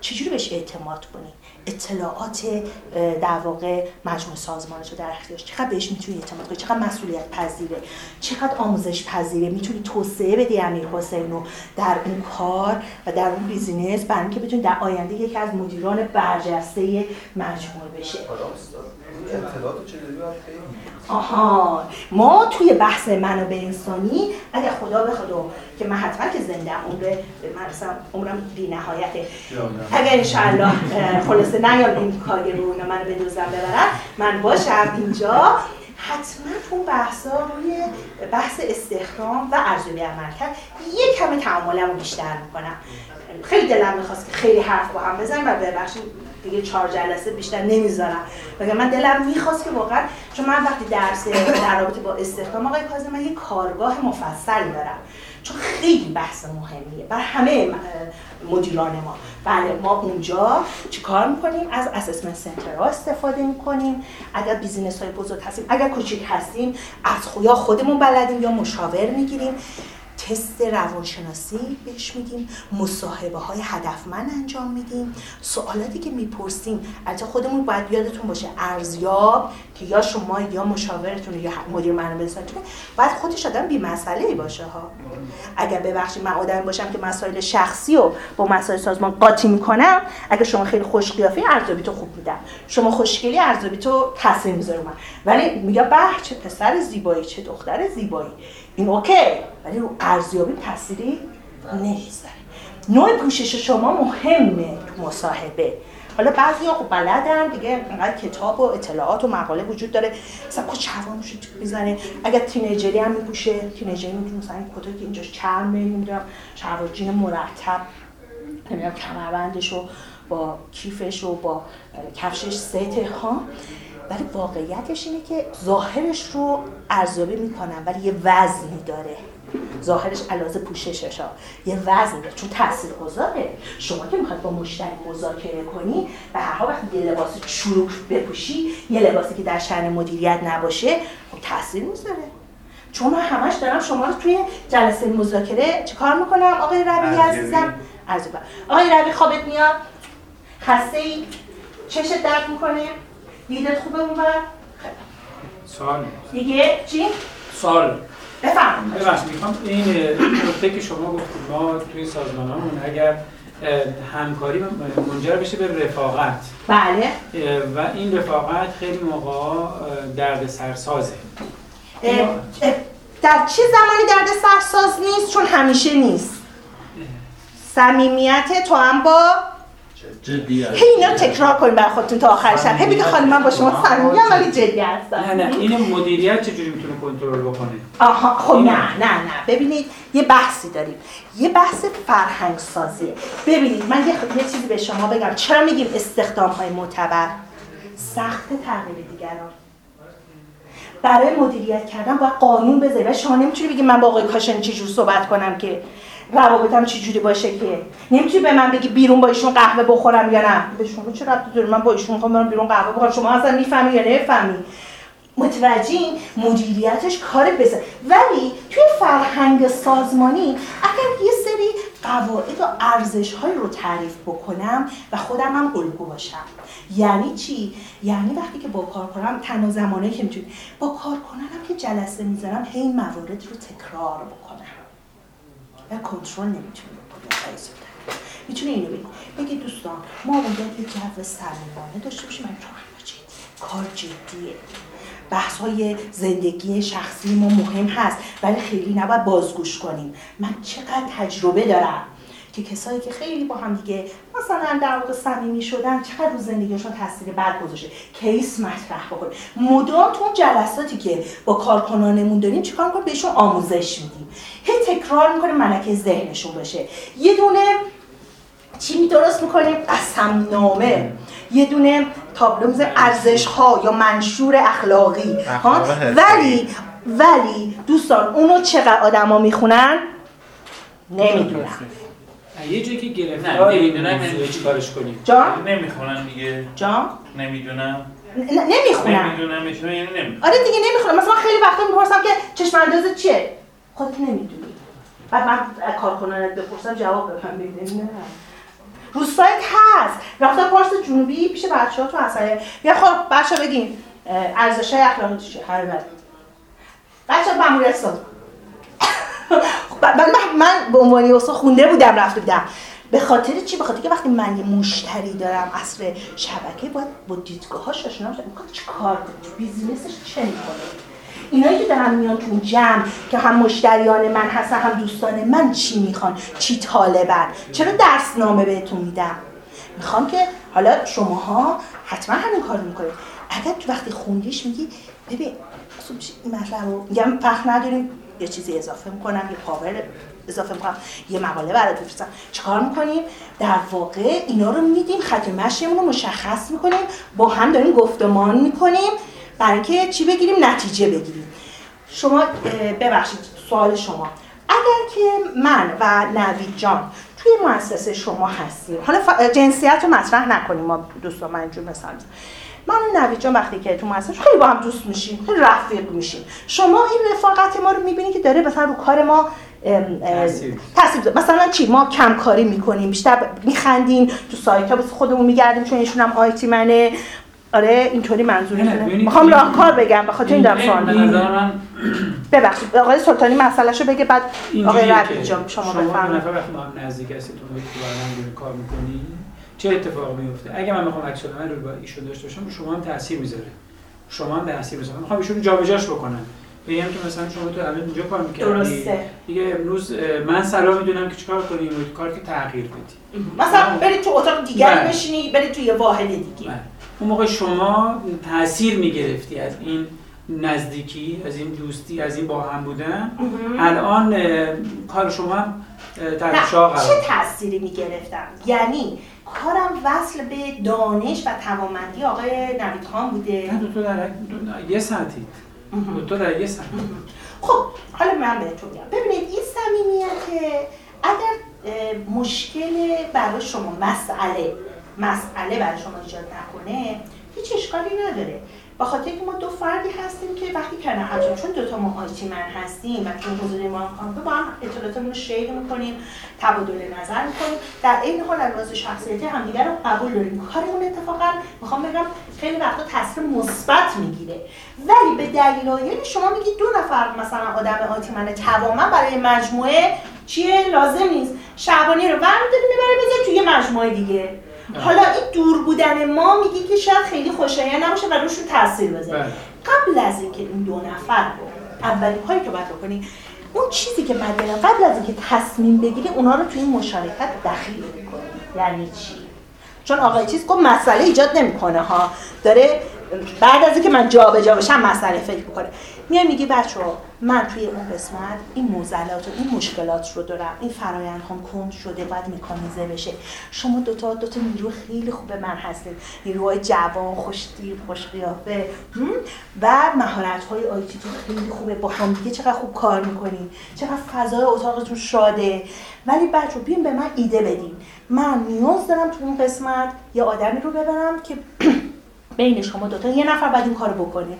چجوری بهش اعتماد کنی؟ اطلاعات در واقع مجموع سازمانش رو در اختیارش چقدر بهش می‌تونی اعتماد کنی؟ چقدر مسئولیت پذیره؟ چقدر آموزش پذیره؟ می‌تونی توسعه بدی امیر حسین رو در اون کار و در اون بیزینس برای اینکه بتونی در آینده یکی از مدیران برجسته مجموعه بشه. اطلاعات چجوری باید خیلی آها. ما توی بحث منابع انسانی اگر خدا بخواد و که من حتما که زنده عمر من عمرم بی نهایته اگر انشاءالله خلاصه نیام این کاگه رو اینا منو به دوزم ببرن من باشم اینجا. حتما تو اون بحثا روی بحث استخدام و ارزیابی عملکرد یه کمی تعاملم رو بیشتر می‌کنم. خیلی دلم می‌خواست که خیلی حرف با هم بزنیم و ببخشید. دیگه چهار جلسه بیشتر نمی‌ذارم. وگرنه من دلم می‌خواست که واقعا چون من وقتی درس در رابطه با استخدام آقای کاظم من یه کارگاه مفصل دارم. چون خیلی بحث مهمیه. بر همه مدیران ما. بله ما اونجا چیکار می‌کنیم؟ از assessment center ها استفاده می‌کنیم. اگر business های بزرگ هستیم اگر کوچیک هستیم از خو- یا خودمون بلدیم یا مشاور می‌گیریم. تست روانشناسی بهش میدیم مصاحبه های هدفمند انجام میدیم. سوالاتی که می‌پرسیم البته خودمون باید یادتون باشه ارزیاب که یا شما یا مشاورتون یا مدیر منابع انسانی باید خودش آدم بی مسئله باشه ها. اگر ببخشید من آدمی باشم که مسائل شخصی رو با مسائل سازمان قاطی می‌کنم اگر شما خیلی خوش قیافه ارزیابی تو خوب میدم. شما خوشگلی ارزیابی تو تاثیر می‌ذاره من. ولی میگه به چه پسر زیبایی چه دختر زیبایی. این اوکی ولی رو ارزیابی تأثیری نمی‌ذاره نوع پوشش شما مهمه تو مصاحبه. حالا بعضی خب بلدن دیگه انقدر کتاب و اطلاعات و مقاله وجود داره. مثلا کت چوانش می‌زنه. اگر تینیجری هم میپوشه تینیجری می‌تونه مثلا این کتا که اینجاش چرمه نمی‌دونم شلوار مرتب نمی‌دونم کمربندش رو با کیفش و با کفشش سته ها. ولی واقعیتش اینه که ظاهرش رو ارزیابی می‌کنن ولی یه وزنی داره. ظاهرش علاوه پوششش ها. یه وزن داره. چون تاثیر گذاره شما که می‌خواد با مشتری مذاکره کنی به هر حال وقتی یه لباس چروک بپوشی یه لباسی که در شأن مدیریت نباشه خب تاثیر می‌ذاره. چون من همش دارم شما رو توی جلسه مذاکره چیکار می‌کنم آقای ارزیابی. عزیزم؟ ارزیابی. آقای ربی خوابت میاد؟ خسته ای چشت درد می‌کنه؟ دیدت خوبه اون بر سوال دیگه؟ چی؟ سوال. بفهم ببخشید می‌خوام این نکته که شما گفتید ما توی سازمانمون اگر همکاری منجر بشه به رفاقت. بله. و این رفاقت خیلی موقع درد سرسازه در چه زمانی درد سرساز نیست؟ چون همیشه نیست. صمیمیت تو هم با جدی هی اینا تکرار کنیم برای خودتون تا آخر شب. هی بگی خانم من با شما صمیمیم ولی جدی هستم. نه نه. این مدیریت چجوری می‌تونه کنترل بکنه؟ آها خب نه نه نه. ببینید یه بحثی داریم. یه بحث فرهنگ سازیه ببینید من یه, یه چیزی به شما بگم. چرا میگیم استخدام های معتبر؟ سخت تغییر دیگران. برای مدیریت کردن باید قانون بذاری و شما نمی‌تونی بگی من با آقای کاشانی چجور صحبت کنم که روابطم چجوری باشه که؟ نمی‌تونی به من بگی بیرون با ایشون قهوه بخورم یا نه؟ به شما چه ربطی داره؟ من با ایشون می‌خوام برم بیرون قهوه بخورم. شما اصلا می‌فهمی یا نمی‌فهمی؟ متوجهین مدیریتش کار بزن. ولی توی فرهنگ سازمانی اگر یه سری قواعد و ارزش رو تعریف بکنم و خودم هم الگو باشم. یعنی چی؟ یعنی وقتی که با کار کنم تنها زمانی که می‌تونی با کار کننم که جلسه می‌ذارم هی موارد رو تکرار بکنم. و کنترل نمی‌تونی بکنی آقای سلطان. می‌تونی اینو بگی بگی دوستان ما باید یه جو صمیمانه داشته باشیم تو همه جدیه کار جدیه بحث های زندگی شخصی ما مهم هست ولی خیلی نباید بازگوش کنیم من چقدر تجربه دارم که کسایی که خیلی با هم دیگه مثلا در واقع صمیمی شدن چقدر رو زندگیشون تاثیر بد گذاشته کیس مطرح بکنیم مدام تو اون جلساتی که با کارکنانمون داریم چیکار می‌کنیم؟ بهشون آموزش میدیم. هی تکرار می‌کنیم ملکه ذهنشون بشه یه دونه چی درست می‌کنیم؟ قسمنامه. یه دونه تابلو می‌ذاریم. ارزش ها یا منشور اخلاقی. ها. ولی ولی دوستان اونو چقدر آدما می‌خونن؟ نمی‌دونم یه جایی که نه گرفتار نمی‌دونم یعنی چیکارش کنیم. جان؟ نمی‌خونم دیگه. جان؟ نمی‌دونم. نمی‌خونم نمی‌دونم یعنی نمی‌خونم. آره دیگه نمی‌خونم مثلا خیلی وقتا می‌پرسم که چشم اندازت چیه خودت نمی‌دونی. بعد من از کارکنانت بپرسم جواب بفهم بگیم نه رو سایت هست. رفتار پارس جنوبی پیش بچه ها تو اصلا یا خب بچه بگیم ارزش های اخلاقی چیه؟ هر بر بچه ماموریت ساز من, من به عنوان استاد خونده بودم رفته بودم. به خاطر چی؟ به خاطر که وقتی من یه مشتری دارم اصر شبکه باید با دیدگاهاش آشنا بشم. می‌خواد چی کار بیزینسش چه می‌کنه؟ اینایی که دارن میان تو جمع که هم مشتریان من هستن هم دوستان من چی می‌خوان؟ چی طالبن؟ چرا درسنامه بهتون میدم؟ می‌خوام که حالا شماها حتما همین کار می‌کنید. اگر تو وقتی خوندیش میگی ببین این مطلب رو میگم وقت نداریم یه چیزی اضافه می‌کنم یه پاور اضافه می‌کنم یه مقاله برات بفرستم چیکار می‌کنیم؟ در واقع اینا رو میدیم خط مشیمون رو مشخص می‌کنیم با هم داریم گفتمان می‌کنیم برای اینکه چی بگیریم؟ نتیجه بگیریم. شما ببخشید سوال شما. اگر که من و نوید جان توی مؤسسه شما هستیم حالا جنسیت رو مطرح نکنیم ما دوستان من اینجور مثال. من و نوید جان وقتی که تو مؤسسه خیلی با هم دوست میشیم خیلی رفیق میشیم شما این رفاقت ما رو می‌بینید که داره مثلا رو کار ما. تاثیر. مثلا چی ما کم کاری می‌کنیم بیشتر میخندیم تو سایت ها خودمون میگردیم چون ایشون هم آیتی منه آره اینطوری نه، نه، منظورتونه می‌خوام راهکار بگم به خاطر این دارم سوال می‌کنم. ببخشید آقای سلطانی مسئلهشو بگه بعد آقای ربی جان شما شما بفرمایید نفر وقتی نزدیک هستید تو کار می‌کنی چه اتفاقی میفته اگه من بخوام عکس من رو با ایشون داشته باشم شما هم تاثیر می‌ذاره. شما هم تاثیر می‌ذاره. می‌خوام ایشون رو جابجاش بکنم. بگم که مثلا شما تو الان اینجا کار می‌کردی. درسته. دیگه امروز من سلام می‌دونم که چیکار کنیم کار که تغییر بدی. مثلا برید تو اتاق دیگری بله. بشینی برید توی یه واحد دیگه. بله. اون موقع شما تاثیر می‌گرفتی از این نزدیکی از این دوستی از این با هم بودن الان کار شما تحت شعار قرار چه تأثیری می‌گرفتم یعنی کارم وصل به دانش و توانمندی آقای نوید خان بوده. نه دو در یه ساعتی دو در یه ساعت. خب حالا من بهتون میگم. ببینید این صمیمیت اگر مشکل برای شما مسئله مسئله برای شما ایجاد نکنه هیچ اشکالی نداره. با خاطر که ما دو فردی هستیم که وقتی هم شدیم، چون دوتا ما آیتی من هستیم و چون حضور ما هم با هم اطلاعاتمون رو شیر می‌کنیم تبادل نظر می‌کنیم. در این حال از شخصیتی همدیگر رو قبول داریم. کارمون اتفاقا می‌خوام بگم خیلی وقتا تاثیر مثبت می‌گیره. ولی به دلایل شما میگید دو نفر مثلا آدم آیتی من توانمند برای مجموعه چیه؟ لازم نیست. شعبانی رو برمی‌داری می‌بره بذار توی مجموعه دیگه. حالا این دور بودن ما میگی که شاید خیلی خوشایند نباشه و روشون تاثیر بذاره. بله. قبل از اینکه این دو نفر رو اولین کاری که باید بکنی اون چیزی که باید قبل از اینکه تصمیم بگیری اونا رو توی این مشارکت دخیل می‌کنی. یعنی چی؟ چون آقای چیز گفت مسئله ایجاد نمی‌کنه ها. داره بعد از اینکه من جابجا بشم مسئله فکر می‌کنه. میای میگی بچه من توی اون قسمت این موزلات و این مشکلات رو دارم. این فرایند هم کند شده باید مکانیزه بشه. شما دوتا دوتا نیرو خیلی خوب به من هستید. نیروهای جوان خوشتیب خوش قیافه؟ و مهارت های آیتیتون خیلی خوبه. با هم دیگه چقدر خوب کار می‌کنید چقدر فضای اتاقتون شاده. ولی بچه بیاین به من ایده بدین. من نیاز دارم تو اون قسمت یه آدمی رو ببرم که (clears throat) بین شما دوتا یه نفر باید این کارو بکنه.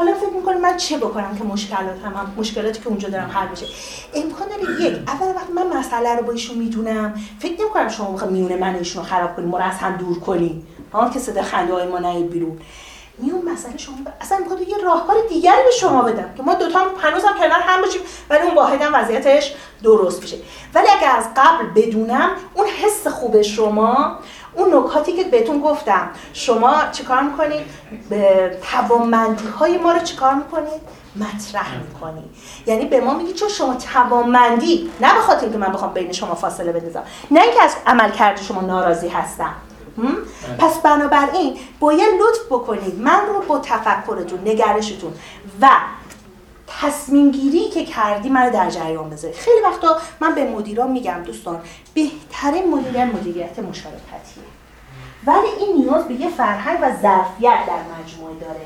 حالا فکر می‌کنم من چه بکنم که مشکلات هم, هم مشکلاتی که اونجا دارم حل بشه؟ امکان داره یک اول وقت من مسئله رو با ایشون می‌دونم. فکر نمی‌کنم شما بخواد میونه من ایشون خراب کنیم ما رو از هم دور کنیم ها که صدا خنده های ما نیاد بیرون. میون مسئله شما ب... اصلا می‌خواد یه راهکار دیگری به شما بدم که ما دوتا هم هنوز هم کنار هم باشیم ولی اون واحد هم وضعیتش درست بشه. ولی اگر از قبل بدونم اون حس خوب شما اون نکاتی که بهتون گفتم. شما چیکار می‌کنید؟ توانمندی های ما رو چیکار می‌کنید؟ مطرح می‌کنید. یعنی به ما میگید چون شما توانمندی نه به اینکه من بخوام بین شما فاصله بندازم نه اینکه از عملکرد شما ناراضی هستم؟ پس بنابراین باید لطف بکنید. من رو با تفکرتون نگرشتون و تصمیم گیری که کردی من در جریان بذارید خیلی وقتا من به مدیران میگم دوستان بهترین مدیریت مدیریت مشارکتیه. ولی این نیاز به یه فرهنگ و ظرفیت در مجموعه داره.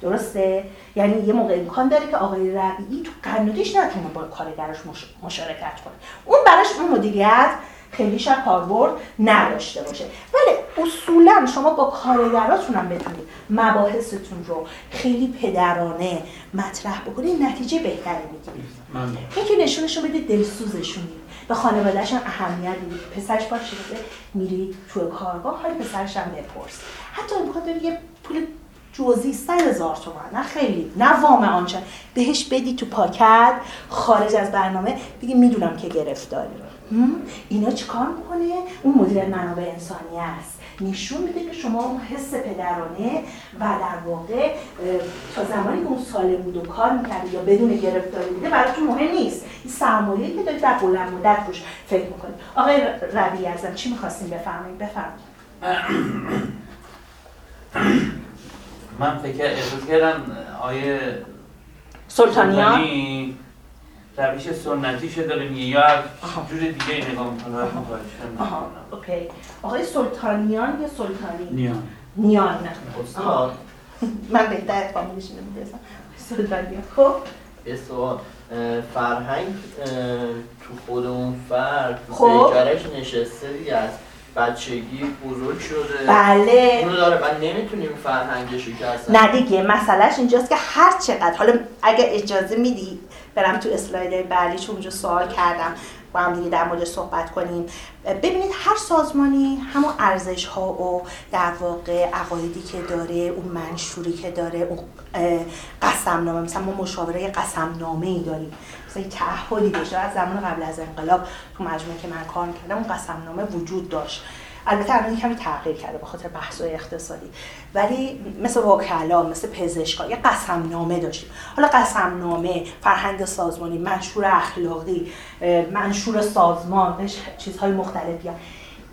درسته؟ یعنی یه موقع امکان داره که آقای ربیعی تو قنادیش نتونه با کارگرش مش... مشارکت کنه. اون براش اون مدیریت خیلی شب کاربرد نداشته باشه. ولی اصولا شما با کارگراتون هم بتونید مباحثتون رو خیلی پدرانه مطرح بکنید نتیجه بهتری می‌گیرید. ممنون. این که نشونشون بده دلسوزشونی. به خانوادهش هم اهمیت می‌دید پسرش شده میری تو کارگاه حال پسرش هم بپرس. حتی امکان داره یه پول جزئی صد هزار تومن. نه خیلی نه وام آنچه. بهش بدی تو پاکت خارج از برنامه بگی می‌دونم که گرفتاری؟ اینا چیکار می‌کنه؟ اون مدیر منابع انسانی است. نشون میده که شما اون حس پدرانه و در واقع تا زمانی که اون سالم بود و کار می‌کرد یا بدون گرفتاری بوده براتون مهم نیست. این سرمایه‌ای که دارید در بلند مدت روش فکر می‌کنید. آقای ربیعی ازم چی می‌خواستیم بفرمایید؟ بفرمایید. من فکر احساس کردم آیه سلطانیان؟ سلطانی روش سنتیشو داره میگه یا جور دیگه نگاه می‌کنه آها. اوکی. آقای سلطانیان یا سلطانی؟ نیان. نیان. آها. من بهتر فامیلش نمی‌دونم سلطانیان. خب. یه سوال. فرهنگ تو خود اون فرد خب. نشسته دیگه از بچگی بزرگ شده. بله. اونو داره. و نمی‌تونیم فرهنگش رو که اصلا نه دیگه. مسئلهش اینجاست که هر چقدر. حالا اگه اجازه میدی برم تو اسلاید بعدی چون اونجا سوال کردم. با هم دیگه در مورد صحبت کنیم. ببینید هر سازمانی همون ارزش ها و در واقع عقایدی که داره اون منشوری که داره اون قسم نامه مثلا ما مشاوره قسم نامه ای داریم. مثلا تعهدی داشته از زمان قبل از انقلاب تو مجموعه که من کار می‌کردم اون قسم نامه وجود داشت. البته الان کمی تغییر کرده به خاطر بحث اقتصادی ولی مثل وکلا مثل پزشکا یه قسم نامه داشتیم حالا قسم نامه فرهنگ سازمانی منشور اخلاقی منشور سازمان چیزهای مختلفی.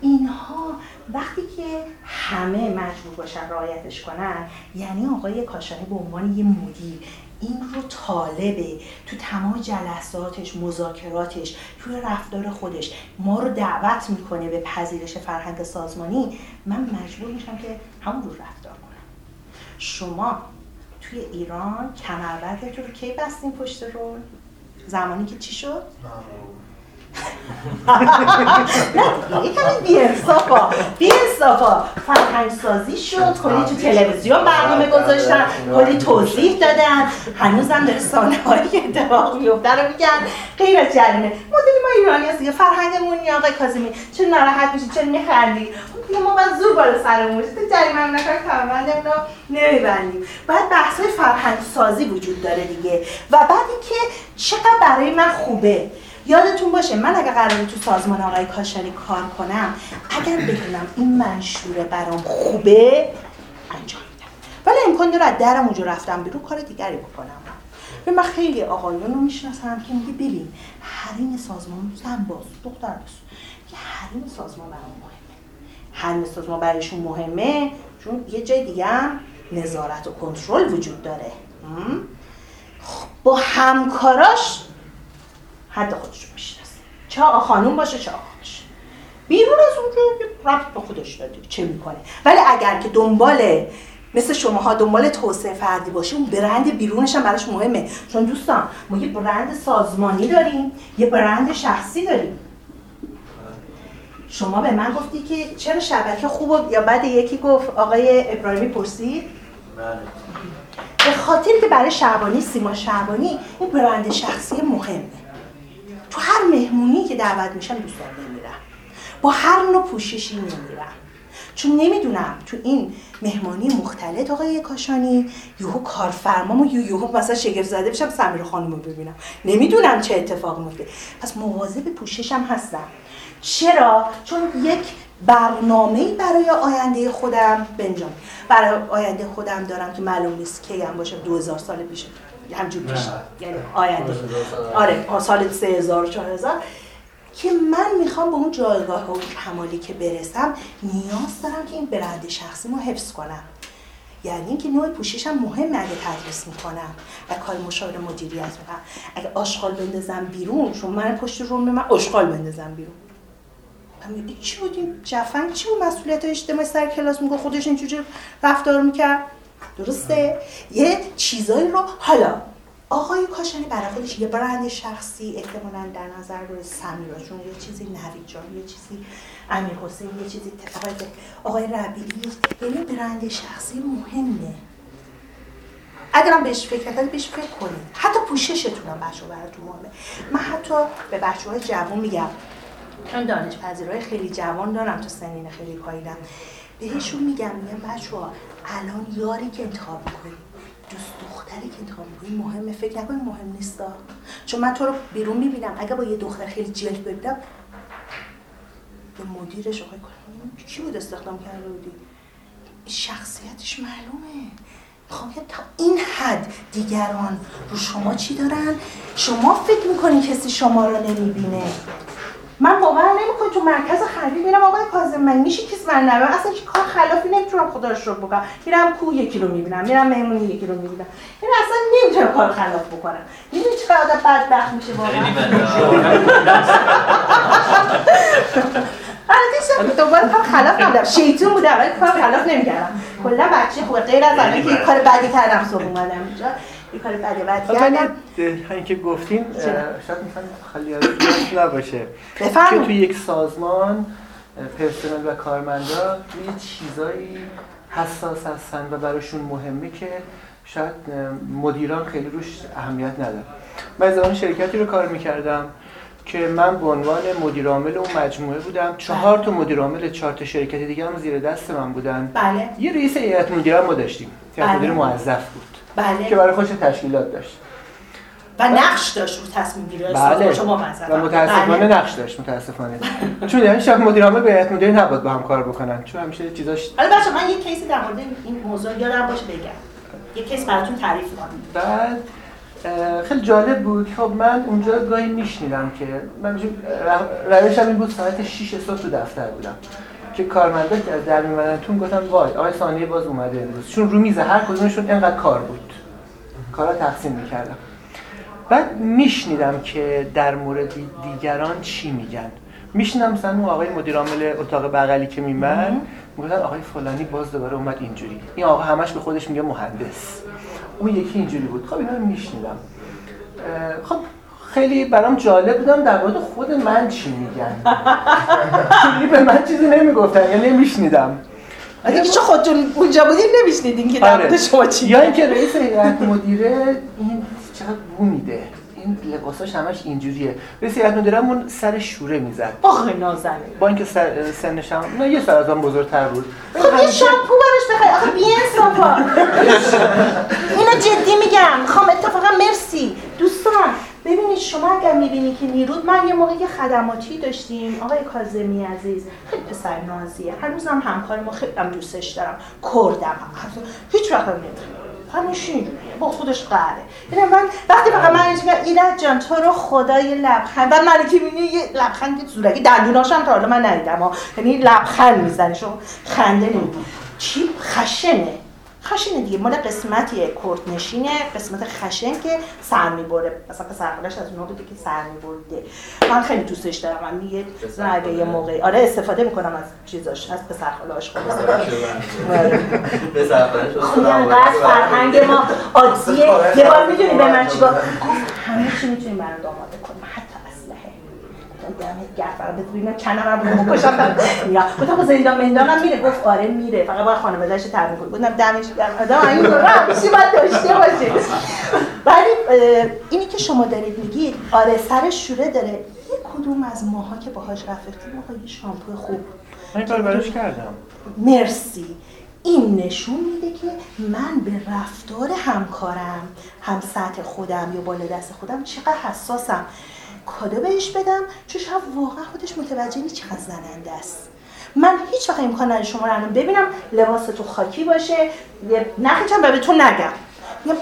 اینها وقتی که همه مجبور باشن رعایتش کنن یعنی آقای کاشانی به عنوان یه مدیر این رو طالبه. تو تمام جلساتش مذاکراتش توی رفتار خودش ما رو دعوت می‌کنه به پذیرش فرهنگ سازمانی. من مجبور میشم که همون رو رفتار کنم. شما توی ایران کمربندتون رو کی بستین پشت رول؟ زمانی که چی شد؟ نه یه کمی بی‌انصافا بی‌انصافا فرهنگ سازی شد کلی تو تلویزیون برنامه گذاشتن کلی توضیح دادن. هنوزم داره سانه هایی (laughs) اتفاق میفته رو میگن. غیر از جریمه. مدل ما ایرانی هست دیگه. فرهنگمون یا آقای کاظمی. چرا ناراحت میشی چرا میخندی؟ دیگه ما باید زور بالا سرمون باشه تو جریمه هم نکنه کمربندمون رو نمیبندیم. باید بحث های فرهنگ سازی وجود داره دیگه. و بعد اینکه چقدر برای من خوبه. یادتون باشه من اگر قراره تو سازمان آقای کاشانی کار کنم اگر بدونم این منشوره برام خوبه انجام میدم. ولی امکان داره از درم اونجا رفتم بیرون کار دیگری بکنم. به من خیلی آقایون رو می‌شناسم که میگه ببین حریم سازمان زن باز دختر باز. که حریم سازمان برام مهمه. حریم سازمان برایشون مهمه چون یه جای دیگه هم نظارت و کنترل وجود داره؟ خب، با همکاراش حد خودش رو می‌شناسه. چه آقا خانوم باشه چه آقا باشه. بیرون از اونجا یه ربط به خودش داره چه می‌کنه؟ ولی اگر که دنبال مثل شماها دنبال توسعه فردی باشه اون برند بیرونش هم براش مهمه. چون دوستان ما یه برند سازمانی داریم یه برند شخصی داریم. شما به من گفتی که چرا شبکه خوبه یا بعد یکی گفت آقای ابراهیمی پرسید؟ بله. به خاطری که برای شعبانی سیما شعبانی این برند شخصی مهمه. تو هر مهمونی که دعوت میشم دوستان نمیرم با هر نوع پوششی نمیرم چون نمی‌دونم تو این مهمانی مختلط آقای کاشانی یهو کارفرمامو یو یهو مثلا شگفت زده بشم سمیر خانم رو ببینم. نمی‌دونم چه اتفاق میفته پس مواظب پوششم هستم. چرا؟ چون یک برنامه برای آینده خودم بنجام برای آینده خودم دارم که معلوم نیست کی هم باشه 2000 سال پیش. همجور پیش یعنی آینده. آره سال 3000 و 4000 که من می‌خوام به اون جایگاه و کمالی که برسم نیاز دارم که این برند شخصی ما حفظ کنم. یعنی اینکه نوع پوششم مهمه اگه تدریس می‌کنم و کار مشاور مدیریت می‌کنم. اگه آشغال بندازم بیرون چون من پشت روم من آشغال بندازم بیرون. من چی بود این جفنگ؟ چی بود مسئولیت اجتماعی؟ سر کلاس میگه خودش اینجوری رفتار می‌کرد. درسته؟ یه چیزایی رو حالا آقای کاشانی برای خودش یه برند شخصی احتمالا در نظر داره سمیرا جون یه چیزی نوید جان یه چیزی امیر حسین یه چیزی آقای آقای ربیعی یعنی برند شخصی مهمه. اگرم بهش فکر کردید بهش فکر کنید. حتی پوششتون هم بچه براتون مهمه. من حتی به بچه های جوان میگم چون دانش پذیرای خیلی جوان دارم تو سنین خیلی پایینم بهشون میگم میگم بچه ها الان یاری که انتخاب می‌کنید دوست دختری که انتخاب می‌کنی مهمه فکر نکنید مهم نیستا. چون من تو رو بیرون می‌بینم. اگه با یه دختر خیلی جلد ببینم به مدیرش آقای کنم کی بود استخدام کرده بودی؟ شخصیتش معلومه. می‌خوام تا این حد دیگران رو شما چی دارن؟ شما فکر می‌کنی کسی شما رو نمی‌بینه؟ من واقعا نمی‌کنم تو مرکز خرید میرم آقای کاظم من. میشه کسی من نبینم اصلا که کار خلافی نمی‌تونم خدا رو شکر بکنم. میرم کو یکی رو می‌بینم. میرم مهمونی یکی رو می‌بینم. این اصلا نمی‌تونم کار خلاف بکنم. می‌دونی چقدر آدم بدبخت میشه واقعا؟ البته دوباره کار خلاف نبودم. شیطون بودم. ولی کار خلاف نمی‌کردم. کلا بچه خوبه غیر از که کار بدی کردم صبح اومدم اینجا. یه کار بد کردم. همین که گفتین شاید مثلا خیلی نباشه. که توی یک سازمان پرسنل و کارمندا یه چیزایی حساس هستن و براشون مهمه که شاید مدیران خیلی روش اهمیت ندارن من زمان شرکتی رو کار می‌کردم که من به عنوان مدیر عامل اون مجموعه بودم. چهار تا مدیر عامل چهار تا شرکت دیگه هم زیر دست من بودن. بله. یه رئیس هیئت مدیره ما داشتیم. که بله. مدیر موظف بود. بله. که برای خودش تشکیلات داشت. و نقش داشت رو تصمیم گیری بله. شما و متاسفانه بله. نقش داشت متاسفانه. چون یعنی شب مدیر عامل به هیئت مدیره نباید با هم کار بکنن. چون همیشه چیزاش حالا بچه من یه کیسی در مورد این موضوع یادم باشه بگم. یه کیس براتون تعریف کنم. بعد خیلی جالب بود. خب من اونجا گاهی میشنیدم که من روشم این بود ساعت 6 صبح تو دفتر بودم. که کارمندا که از در میمدن تون گفتم وای آقای ثانیه باز اومده امروز. چون رو میز هر کدومشون اینقدر کار بود. کارا تقسیم می‌کردم. بعد میشنیدم که در مورد دیگران چی میگن. میشنیدم مثلا اون آقای مدیر عامل اتاق بغلی که میمد می‌گفتن آقای فلانی باز دوباره اومد اینجوری. این آقا همش به خودش میگه مهندس. اون یکی اینجوری بود. خب اینا میشنیدم. خب خیلی برام جالب بودم در مورد خود من چی میگن. خیلی به من چیزی نمی‌گفتن یا نمیشنیدم. اگه چه خودتون اونجا بودین نمیشنیدین که در مورد شما چی یا اینکه رئیس هیئت مدیره این چقدر بو میده. این لباساش همش اینجوریه. رئیس هیئت مدیرمون سر شوره می‌زد. آخه نازنین. با اینکه سر سنش هم نه یه سر از من بزرگتر بود. خب یه شامپو براش بخیر آخه بی انصافا. (laughs) اینو جدی میگم. می‌خوام اتفاقا مرسی. دوستان. ببینید شما اگر می‌بینی که نیرود من یه موقع یه خدماتی داشتیم. آقای کاظمی عزیز خیلی پسر نازیه. هنوزم همکار ما خیلی هم دوستش دارم. کردم هم. هیچ وقت هم نمی‌خوام همیشه اینجوریه با خودش قهره. ببین من وقتی فقط من میگم ایرج جان تو رو خدا یه لبخند. بعد من که یه لبخند زورکی دندوناش هم تا حالا من ندیدم. یعنی لبخند می‌زنه شما خنده نمی‌دونی چی؟ خشنه. خشنه دیگه. مال قسمتیه. کرد نشینه قسمت خشن که سر می‌بره. مثلا پسر خالش از اونها بوده که سر میبرده. من خیلی دوستش دارم. من میگه اگه یه موقعی. آره استفاده می‌کنم از چیزاش. از پسر خالاش خود به زعفرانش خب فرهنگ ما عادیه یه بار می‌دونی به من چی گفت؟ گفت همه چی کنیم حتی اسلحه گرم فقط ببینم کنارم رو بکشم یا گفتم با زندان مندانم میره. گفت آره میره. فقط باید خانواده‌اش رو تامین کنه. گفتم دمش گرم. آدم این رو همیشه باید داشته باشه ولی اینی که شما دارید میگید آره سر شوره داره. یه کدوم از ماها که باهاش رفتیم آقا یه شامپو خوب. من این کار براش کردم. مرسی. این نشون میده که من به رفتار همکارم هم سطح خودم یا بالا دست خودم چقدر حساسم. کادو بهش بدم چون شاید واقعا خودش متوجه نیست چقدر زننده است. من هیچ وقت امکان نداره شما رو ببینم لباس تو خاکی باشه یه نخیچم به تو نگم. یه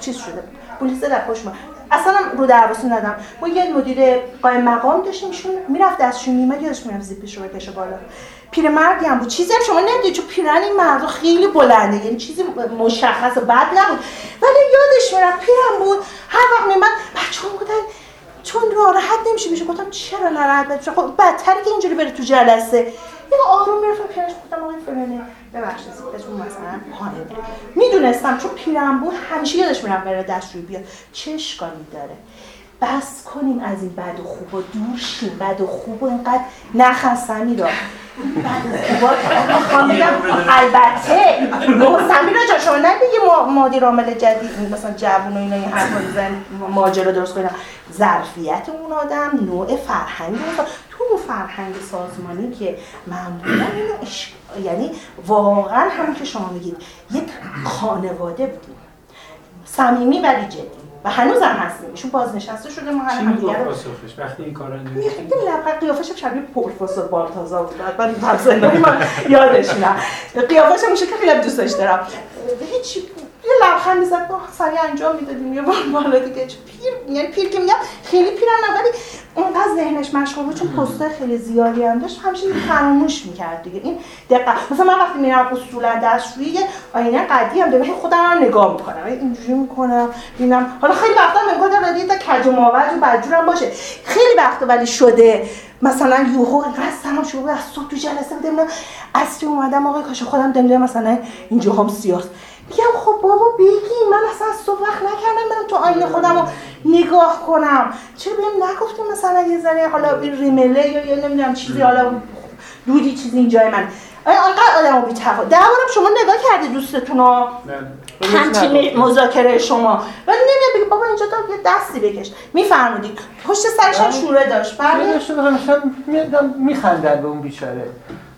چیز شده؟ پلیس در پشت ما. اصلا رو درواسی ندم ما یه مدیر قایم مقام داشتیم ایشون می‌رفت دستشون میمد یادش می‌رفت زیپش رو بکشه بالا. پیرمردی هم بود. چیزی هم شما نمی‌دونید چون پیرن این مردا خیلی بلنده یعنی چیزی مشخص و بد نبود. ولی یادش می‌رفت پیرم بود هر وقت میمد بچه هم بودن چون ناراحت نمیشه میشه گفتم چرا ناراحت بشه خب بدتره که اینجوری بره تو جلسه. یه آروم می‌رفتم پیرش گفتم آقای فلانه ببخشید اسمتون مثلا هانه می‌دونستم چون پیرم بود همیشه یادش میرم بره دستشویی بیاد. چه اشکالی داره؟ بس کنیم از این بد و خوب و دور شیم. بد و خوب و اینقدر نخستمی را بد و خوبا می‌خوام بگم البته سمیرا جا شما نمیگی ما مادی رامل جدید مثلا جوون و اینا این حرفا میزن ماجرا درست کنن ظرفیت اون آدم نوع فرهنگ تو اون فرهنگ سازمانی که اینو اش... یعنی واقعا همون که شما میگید یک خانواده بودیم صمیمی ولی جدی. و هنوز هم هستیم. ایشون بازنشسته شده ما هم دیگه وقتی این کارا انجام خیلی لبقه قیافش شبیه پروفسور بالتازار بود. بعد من من یادش میاد قیافش هم خیلی دوست داشتم هیچ یه لبخند می‌زد با سریع انجام می‌دادیم. یه بار بالا دیگه چه پیر یعنی پیر که میگم خیلی پیرم نه ولی اونقدر ذهنش مشغول بود چون پستای خیلی زیادی هم داشت. همیشه فراموش می‌کرد دیگه. این دقت مثلا من وقتی میرم اصولا دستشویی یه آینه قدی هم دارم خودم رو نگاه می‌کنم. اینجوری می‌کنم ببینم حالا خیلی وقتا امکان داره یه کج و ماوج و بدجورم باشه. خیلی وقتا ولی شده. مثلا یوهو اینقدر سلام شروع از صبح تو جلسه بودم اصلی اومدم آقای کاش خودم دم مثلا اینجا هم سیاست. میگم خب بابا بگی من اصلا صبح وقت نکردم برم تو آینه خودم رو نگاه کنم. چرا بهم نگفتیم مثلا یه ذره حالا این ریمله یا یا نمی‌دونم چیزی حالا دودی چیزی اینجای من. آنقدر آدم رو بیتفا ده بارم شما نگاه کردی دوستتون رو؟ همچین مذاکره شما. ولی نمیاد بگی بابا اینجا تا یه دستی بکش. میفرمودی. پشت سرش هم شوره داشت. بله میخندن به اون بیچاره.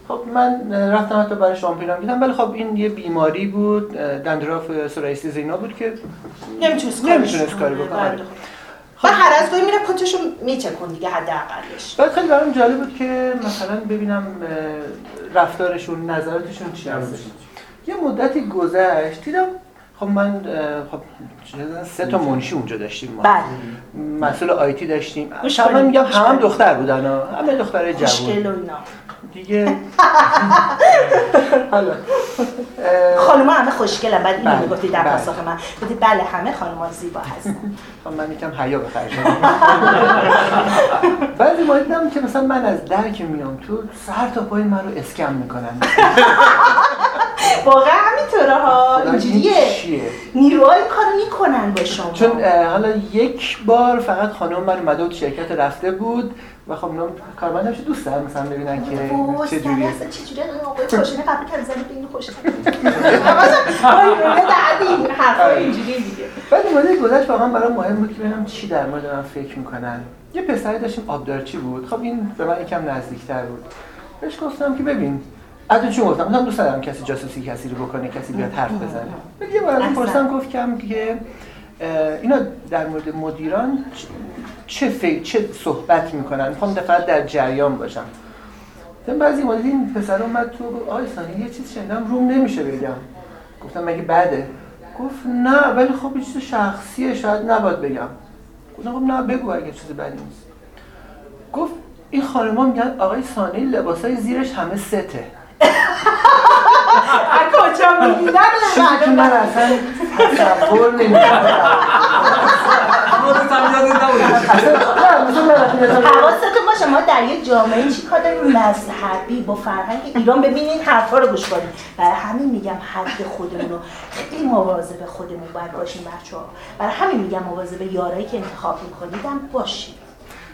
خب من رفتم حتی برای شامپینام دیدم ولی خب این یه بیماری بود دندراف سرایسی زینا بود که نمی‌تونست نمی‌تونست کاری بکنه. بله. و هر از گاهی میره کتشو میچکن دیگه حداقلش. بعد خیلی برام جالب بود که مثلا ببینم رفتارشون نظراتشون چی هست. یه مدتی گذشت دیدم خب من خب سه تا منشی اونجا داشتیم ما. بله. مسئول آیتی داشتیم. شما میگم هم, هم دختر بودن همه دختر جوان. دیگه. (laughs) حالا. خانوما همه خوشگلن. بعد اینو بله، می‌گفتی در بله. پاسخ من. گفتی بله همه خانوما زیبا هستن. (laughs) خب من یکم حیا دادم. (laughs) بعضی ما دیدم که مثلا من از در که میام تو سر تا پای من رو اسکم می‌کنن. واقعا همینطوره ها. اینجوریه. چیه؟ نیروهای کارو می‌کنن با شما. چون حالا یک بار فقط خانم من اومده بود شرکت رفته بود. و خب اینا کارمند همیشه دوست دارن مثلا ببینن که چجوریه سر اصلا چجوریه؟ این آقای خوشینه قبل که زنی به این خوشینه اینجوری دیگه بعد اومده گذشت واقعا برام مهم بود که ببینم چی در مورد من فکر می‌کنن. یه پسری داشتیم آبدارچی بود. خب این به من یکم نزدیکتر بود. بهش گفتم که ببین از چون گفتم؟ من دوست ندارم کسی جاسوسی کسی رو بکنه کسی بیاد حرف بزنه. بعد یه بار پرسیدم گفت کم که اینا در مورد مدیران چه فکر چه صحبت می‌کنن؟ می‌خوام فقط در جریان باشم. مثلا بعضی مدیر این پسر اومد تو گفت آی سانی یه چیز شنیدم روم نمیشه بگم. گفتم مگه بده؟ گفت نه ولی خب چیز شخصیه شاید نباید بگم. گفتم خب نه بگو اگه چیز بدی نیست. گفت این خانما میگن آقای سانی لباسای زیرش همه سته. کجا می‌گیرن چیزی که من اصلا تصور نمی‌کنم. حواستون باشه ما در یه جامعه چی کار داریم؟ مذهبی. با فرهنگ ایران ببینین حرفا رو گوش کنیم برای همین میگم حد خودمون رو خیلی مواظب خودمون باید باشیم بچه ها برای همین میگم مواظب یارایی که انتخاب می‌کنید هم باشیم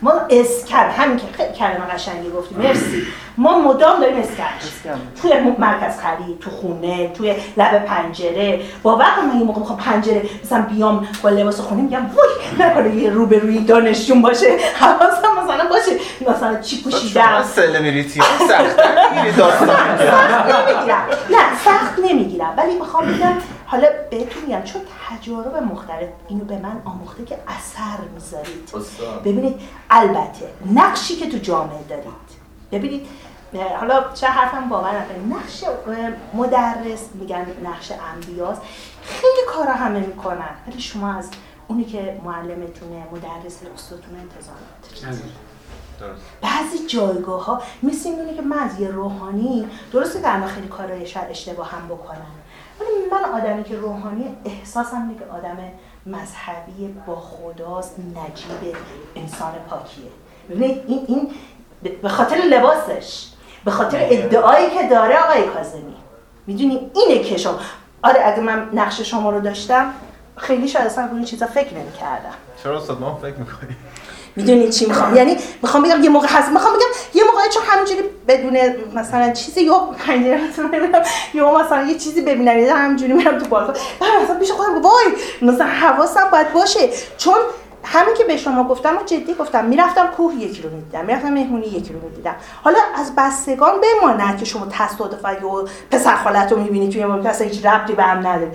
ما اسکر همین که خیلی کلمه قشنگی گفتیم مرسی. ما مدام داریم اسکر. اسکر. توی مرکز خرید تو خونه توی لب پنجره. کن من یه موقع می‌خوام پنجره مثلا بیام با لباس خونه میگم وای نکنه یه روبروی دانشجون باشه حواسم مثلا باشه. مثلا چی پوشیدم سلبریتی سخت. می‌گیری داستان. سخت نمی‌گیرم. نه سخت نمی‌گیرم. ولی می‌خوام بگم حالا بهتون میگم چون تجارب مختلف اینو به من آموخته که اثر می‌ذارید. ببینید البته نقشی که تو جامعه دارید. ببینید حالا چه حرفم باور نکنید نقش مدرس میگن نقش انبیاست. خیلی کارا همه می‌کنن. ولی شما از اونی که معلمتونه مدرس استادتون انتظار ندارید. بعضی جایگاه ها مثل اینه که من از یه روحانی درسته که الان خیلی کارهای شاید اشتباه هم بکنم. ولی من آدمی که روحانی احساسم اینه که آدم مذهبی با خداست نجیب انسان پاکیه. ببینید این این به خاطر لباسش به خاطر ادعایی که داره آقای کاظمی. می‌دونی؟ اینه که شما آره اگه من نقش شما رو داشتم خیلی شاید اصلا این چیزا فکر نمی‌کردم. چرا استاد ما فکر می‌کنیم می‌دونی چی می‌خوام؟ یعنی می‌خوام بگم یه موقع هست می‌خوام بگم یه موقع چون همینجوری بدون مثلا چیزی یا پنجرهتون نمی‌دونم یا مثلا یه چیزی ببینم یه همینجوری میرم تو بالکن بعد مثلا پیش خودم وای مثلا حواسم باید باشه. چون همین که به شما گفتم و جدی گفتم می‌رفتم کوه یکی رو می‌دیدم می‌رفتم مهمونی یکی رو می‌دیدم. حالا از بستگان بماند که شما تصادفا یا پسر خالت رو می‌بینید توی ممکن اصلا هیچ ربطی به هم نداره.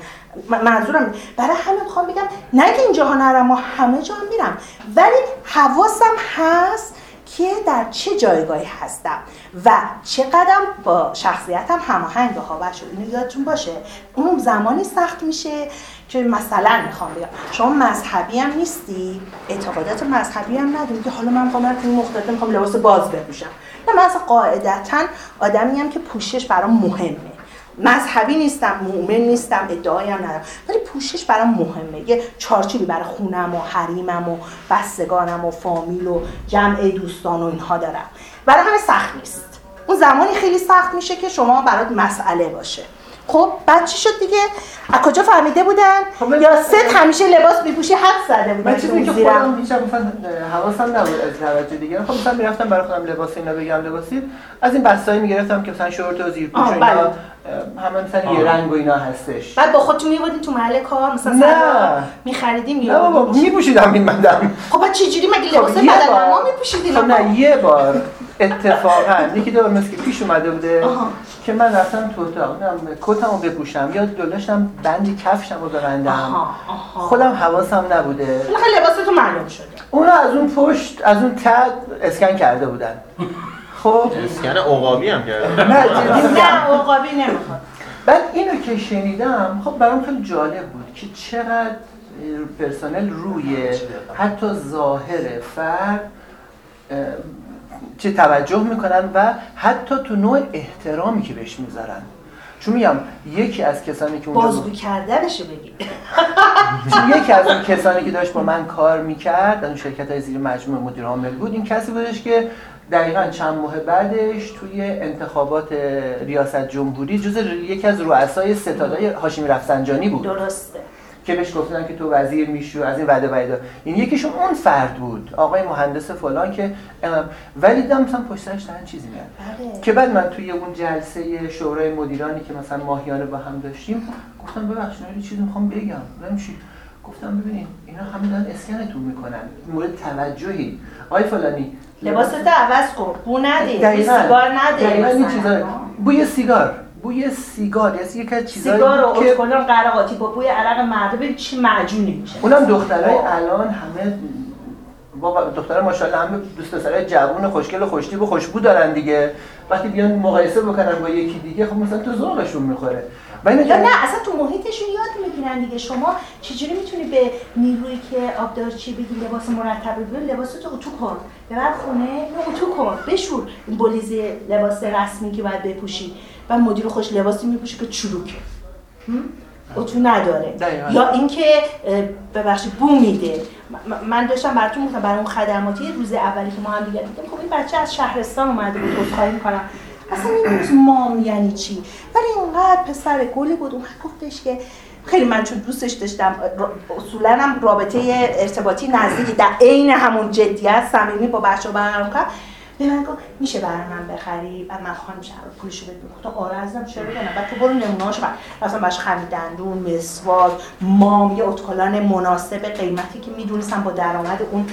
منظورم برای همه می‌خوام بگم نه که اینجاها نرم و همه جا میرم. ولی حواسم هست که در چه جایگاهی هستم و چقدر با شخصیتم هماهنگ ها باشه اینو یادتون باشه اون زمانی سخت میشه که مثلا می‌خوام بگم شما مذهبی هم نیستی اعتقادات مذهبی هم نداری که حالا من می‌خوام تو مختلف می‌خوام لباس باز بپوشم. نه من اصلا قاعدتا آدمی هم که پوشش برام مهمه. مذهبی نیستم مؤمن نیستم ادعایی هم ندارم. ولی پوشش برام مهمه. یه چارچوبی برای خونم و حریمم و بستگانم و فامیل و جمع دوستان و اینها دارم. برای همه سخت نیست. اون زمانی خیلی سخت میشه که شما برات مسئله باشه. خب بعد چی شد دیگه؟ از کجا فهمیده بودن؟ خب یا ست همیشه لباس میپوشی حد زده بودن من چیزی که خودم هیچ مثلا حواسم نبود از توجه دیگه. خب مثلا می‌رفتم برای خودم لباس اینا بگم لباسی. از این بستایی می‌گرفتم که مثلا شورت و زیر پوش اینا بله. همه مثلا یه رنگ و اینا هستش. بعد با خودتون میبودین تو محل کار؟ مثلا نه. میخریدیم نه بابا میپوشیدم این مدام خب بعد چه جوری مگه لباس خب بدن ما میپوشیدین خب نه یه بار. اتفاقا. یکی دو بار مثل پیش اومده بوده. که من رفتم تو اتاق کتمو بپوشم یا دلاشم بندی کفشم رو ببندم. خودم حواسم نبوده. بالاخره لباستو معلوم شده. اونو از اون پشت از اون تد اسکن کرده بودن. خب. اسکن عقابی هم کرده نه نه عقابی نمی‌خواد. بعد اینو که شنیدم خب برام خیلی جالب بود که چقدر پرسنل روی حتی ظاهر فرد چه توجه می‌کنن و حتی تو نوع احترامی که بهش می‌ذارن. چون میگم یکی از کسانی که اونجا بازگو کردنش بگی. یکی از اون کسانی که داشت با من کار می‌کرد اون شرکت های زیر مجموعه مدیر عامل بود این کسی بودش که دقیقا چند ماه بعدش توی انتخابات ریاست جمهوری جز یکی از رؤسای ستادای هاشمی رفسنجانی بود. درسته. که بهش گفتن که تو وزیر میشو از این وعده وعده. این یکیشون اون فرد بود آقای مهندس فلان که ولی دیدم مثلا پشت سرش چیزی میاد. بله. که بعد من توی اون جلسه شورای مدیرانی که مثلا ماهیانه با هم داشتیم گفتم ببخشید یه چیزی می‌خوام بگم. نمیشه گفتم ببینید اینا همه دارن اسکنتون می‌کنن مورد توجهی. آقای فلانی لباست عوض کن بو نده سیگار نده. چیزا. بوی سیگار. بوی سیگار یعنی یک از چیزایی سیگار و که کلون قرقاتی با بوی عرق ببین چی معجونی میشه. اونم دخترای الان همه با دخترها ماشاءالله همه دوست پسرای جوون خوشگل و خوشتیب و خوشبو دارن دیگه. وقتی بیان مقایسه بکنن با یکی دیگه خب مثلا تو ذوقشون می‌خوره. یا نه اصلا تو محیطشون یاد می‌گیرن دیگه. شما چجوری می‌تونی به نیرویی که آبدارچی بگی لباس مرتب بگی لباس تو اتو کن. ببر خونه اتو کن. بشور. این بلیز لباس رسمی که باید بپوشی. و مدیر خوش لباسی میپوشه که چروکه اتو نداره. یا اینکه ببخشید بو میده. من داشتم براتون گفتم برای اون خدماتی روز اولی که ما هم دیگه دیدم خب این بچه از شهرستان اومده بود عذرخواهی می‌کنم. اصلا این مام یعنی چی. ولی اونقدر پسر گلی بود اون گفتش که خیلی من چون دوستش داشتم اصولا هم رابطه ارتباطی نزدیکی در عین همون جدیت صمیمی با بچه برقرار کرد به من گفت میشه برای من بخری؟ بعد من خواهم شهر پولشو بده گفتم آره ازم چرا بدم بعد تو برو نمونه‌اش بعد مثلا باش خمیدندون مسواک مام یه اتکلان مناسب قیمتی که می‌دونستم با درآمد اون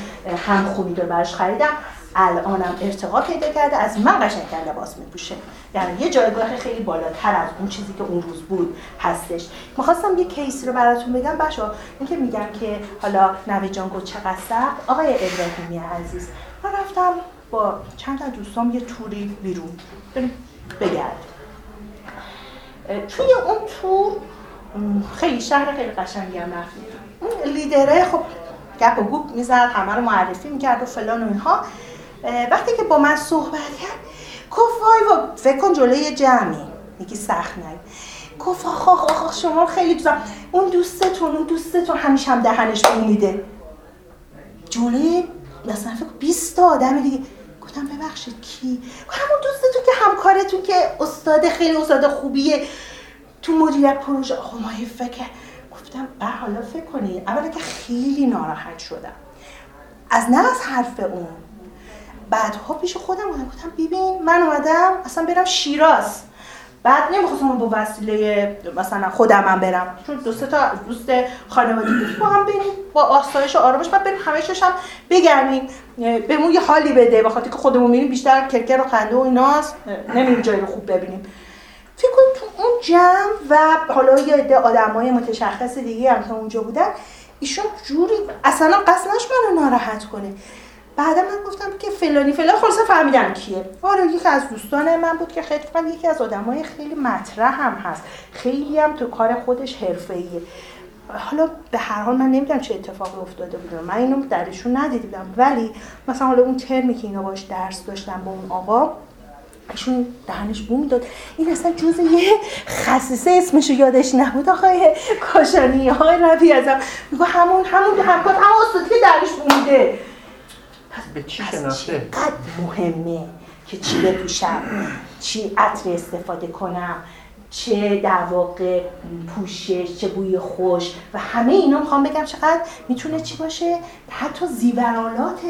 هم خوبی داره براش خریدم. الانم ارتقا پیدا کرده از من قشنگتر لباس میپوشه. یعنی یه جایگاه خیلی بالاتر از اون چیزی که اون روز بود هستش. می‌خواستم یه کیسی رو براتون بگم. بچا این که میگم که حالا نوی جان گفت چقدر سخت. آقای ابراهیمی عزیز من رفتم با چند تا دوستام یه توری بیرون بگرد. توی اون تور خیلی شهر خیلی قشنگی هم رفتیم اون لیدره خب گپ و گوپ می‌زد همه رو معرفی می‌کرد و فلان و اینها. وقتی که با من صحبت کرد گفت وای و فکر کن جلوی جمعی. یکی سخت نگی گفت آخ آخ آخ شما خیلی دوست اون دوستتون اون دوستتون همیشه هم دهنش بو میده جلوی مثلا فکر 20 تا آدم دیگه. گفتم ببخشید کی؟ همون دوستتون که همکارتون که استاد خیلی استاد خوبیه. تو مدیریت پروژه. آقا ما فکر گفتم بر حالا فکر کنید اولا که خیلی ناراحت شدم. از نه از حرف اون. بعدها پیش خودم بودم گفتم ببین من اومدم اصلا برم شیراز. بعد نمی‌خواستم با وسیله مثلا خودم هم برم. چون دوست تا دوست خانوادگی با هم بریم با آسایش و آرامش بعد بریم همه هم بگردیم بهمون یه حالی بده بخاطر که خودمون میریم بیشتر کرکر و خنده و ایناست. نمیریم جایی رو خوب ببینیم. فکر کنید تو اون جمع و حالا یه عده آدمای متشخص دیگه هم که اونجا بودن ایشون جوری اصلا قصدش منو ناراحت کنه. بعدا من گفتم که فلانی فلان خلاصا فهمیدم کیه. آره یکی از دوستان من بود که خیلی یکی از آدمای خیلی مطرح هم هست. خیلی هم تو کار خودش حرفه‌ایه. حالا به هر حال من نمی‌دونم چه اتفاقی افتاده بود. من اینو درشون ندیدم. ولی مثلا حالا اون ترمی که اینا باش درس داشتم با اون آقا ایشون دهنش بو می‌داد این اصلا جز یه خصیصه اسمشو یادش نبود. آقای کاشانی های ربی ازم. میگو همون همون همکار همون استادی که درش بو میده. پس به چی شناخته؟ مهمه که چی بپوشم چی عطر استفاده کنم چه در واقع پوشش چه بوی خوش و همه اینا می‌خوام بگم چقدر می‌تونه چی باشه؟ حتی زیورالات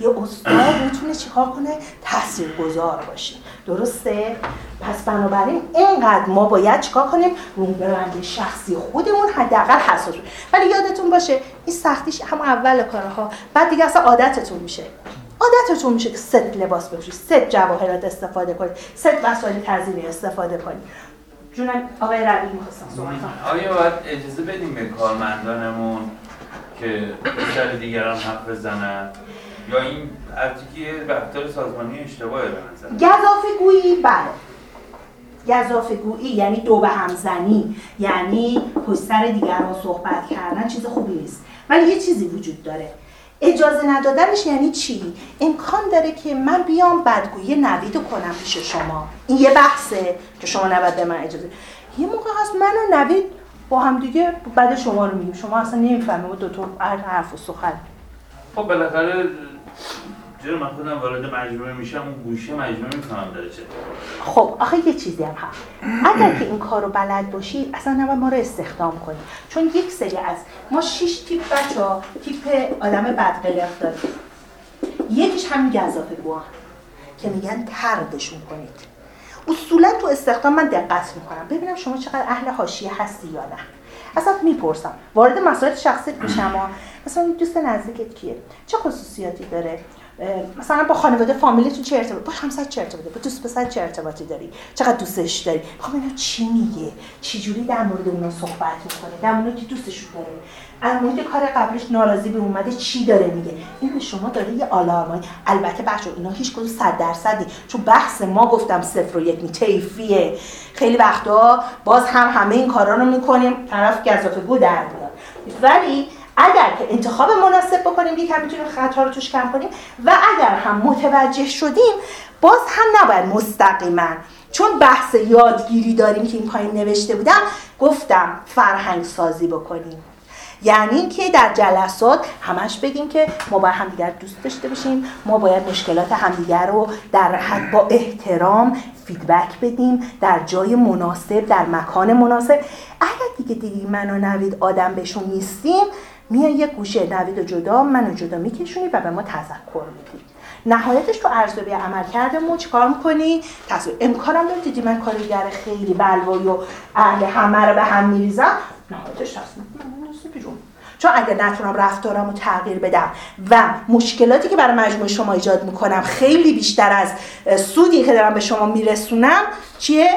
یه استاد می‌تونه چیکار کنه؟ تاثیرگذار باشه. درسته؟ پس بنابراین اینقدر ما باید چیکار کنیم؟ رو برند شخصی خودمون حداقل حساس ولی یادتون باشه این سختیش هم اول کارها. بعد دیگه اصلا عادتتون میشه. عادتتون میشه که ست لباس بپوشید ست جواهرات استفاده کنید ست وسایل تزیینی استفاده کنید. جونم آقای ربی می‌خواستم صحبت آیا باید اجازه بدیم به کارمندانمون که بیشتر دیگران حرف بزنن؟ یا این ارتیکی رفتار سازمانی اشتباهه به نظر گذافه گویی بله. گذافه گویی یعنی دو به همزنی یعنی پشت دیگران صحبت کردن چیز خوبی نیست. ولی یه چیزی وجود داره. اجازه ندادنش یعنی چی؟ امکان داره که من بیام بدگویی نوید کنم پیش شما. این یه بحثه که شما نباید به من اجازه یه موقع هست من و نوید با هم دیگه بعد شما رو میگیم. شما اصلا نمی‌فهمه و دوتون حرف و سخن. خب بالاخره چرا من خودم وارد مجموعه میشم اون گوشه مجموعه می‌فهمم داره چه خب آخه یه چیزی هم هست. اگر که این کار رو بلد باشی اصلا نباید ما رو استخدام کنی. چون یک سری از ما شش تیپ بچه ها تیپ آدم بدقلق داریم. یکیش همین گذافه گوه که میگن تردشون کنید. اصولا تو استخدام من دقت می‌کنم. ببینم شما چقدر اهل حاشیه هستی یا نه. اصلا می‌پرسم. وارد مسائل شخصیت میشم. مثلا دوست نزدیکت کیه؟ چه خصوصیاتی داره؟ مثلا با خانواده فامیلیتون چه ارتباطی؟ با همسر چه ارتباطی؟ با دوست پسر چه ارتباطی داری؟ چقدر دوستش داری؟ خب اینا چی میگه؟ چی جوری در مورد اونا صحبت می‌کنه؟ در مورد که دوستشون داره؟ از مورد کار قبلش ناراضی به اومده چی داره میگه؟ این به شما داره یه آلارمای البته بچه اینا هیچ کدوم صد درصدی. چون بحث ما گفتم صفر و یک می خیلی وقتا باز هم همه این کارا رو می‌کنیم. طرف گزافه گو در ولی اگر که انتخاب مناسب بکنیم یکم می‌تونیم خطا رو توش کم کنیم و اگر هم متوجه شدیم باز هم نباید مستقیما. چون بحث یادگیری داریم که این پایین نوشته بودم گفتم فرهنگ سازی بکنیم. یعنی که در جلسات همش بگیم که ما باید همدیگر دوست داشته باشیم ما باید مشکلات همدیگر رو در حد با احترام فیدبک بدیم در جای مناسب در مکان مناسب. اگر دیگه دیگه من و نوید آدم بهشون نیستیم میای یه گوشه نوید و جدا منو جدا میکشونی و به ما تذکر میدی. نهایتش تو ارزیابی عمل کرده ما چیکار می‌کنی؟ تصویر امکانم داره دیدی من کارگر خیلی بلوایی و اهل همه رو به هم میریزم. نهایتش بیرون چون اگر نتونم رفتارم تغییر بدم و مشکلاتی که برای مجموعه شما ایجاد می‌کنم خیلی بیشتر از سودی که دارم به شما میرسونم چیه؟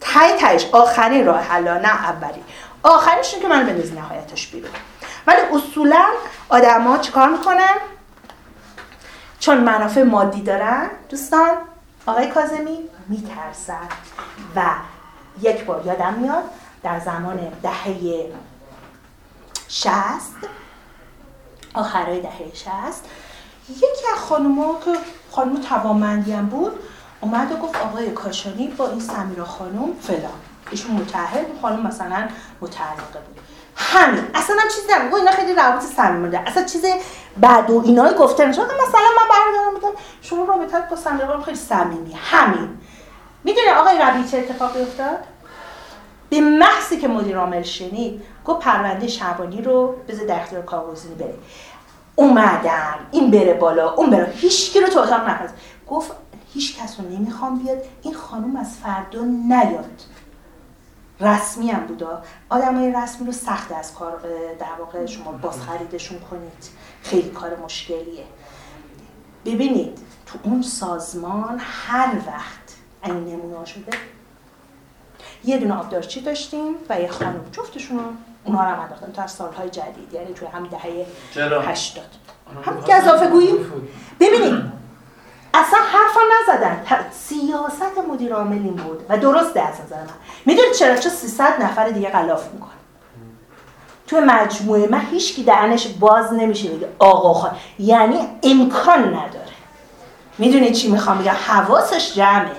تای تایش. آخرین راه حل نه اولی. آخرینش که من بندازی نهایتش بیرون. ولی اصولا آدما چیکار می‌کنن؟ چون منافع مادی دارن دوستان آقای کازمی میترسن و یک بار یادم میاد در زمان دهه شست آخرای دهه شست یکی از خانوما که خانم هم بود اومد و گفت آقای کاشانی با این سمیرا خانم فلان. ایشون متحد خانم مثلا متعلقه بود. همین. اصلا هم چیزی نمیگو اینا خیلی روابط صمیمی ده اصلا چیز بعد و اینای گفته نشد. مثلا من برادرم بودم. شما رابطه با صندوق خیلی صمیمی. همین. می‌دونی آقای ربیع چه اتفاقی افتاد؟ به محضی که مدیر عامل شنید گفت پرونده شعبانی رو بذار در اختیار کارگزینی بره اومدن این بره بالا. اون بره. هیچ رو تو اتاق نپذیر گفت هیچ کس رو نمی‌خوام بیاد. این خانم از فردا نیاد. رسمی هم بودا. آدمای رسمی رو سخت از کار در واقع شما باز خریدشون کنید. خیلی کار مشکلیه. ببینید تو اون سازمان هر وقت این نمونه شده یه دونه آبدارچی داشتیم و یه خانم. جفتشون رو اونها رو هم انداختن تو از سالهای جدید. یعنی توی هم دهه چرا؟ 80 هم گزافه گویی ببینید اصلا حرفا نزدن. سیاست مدیر عامل این بود. و درسته از نظر من. می‌دونید چرا؟ چه 300 نفر دیگه غلاف می‌کنه تو مجموعه من هیچکی دهنش باز نمیشه بگه آقا خان. یعنی امکان نداره. می‌دونید چی می‌خوام بگم؟ حواسش جمعه.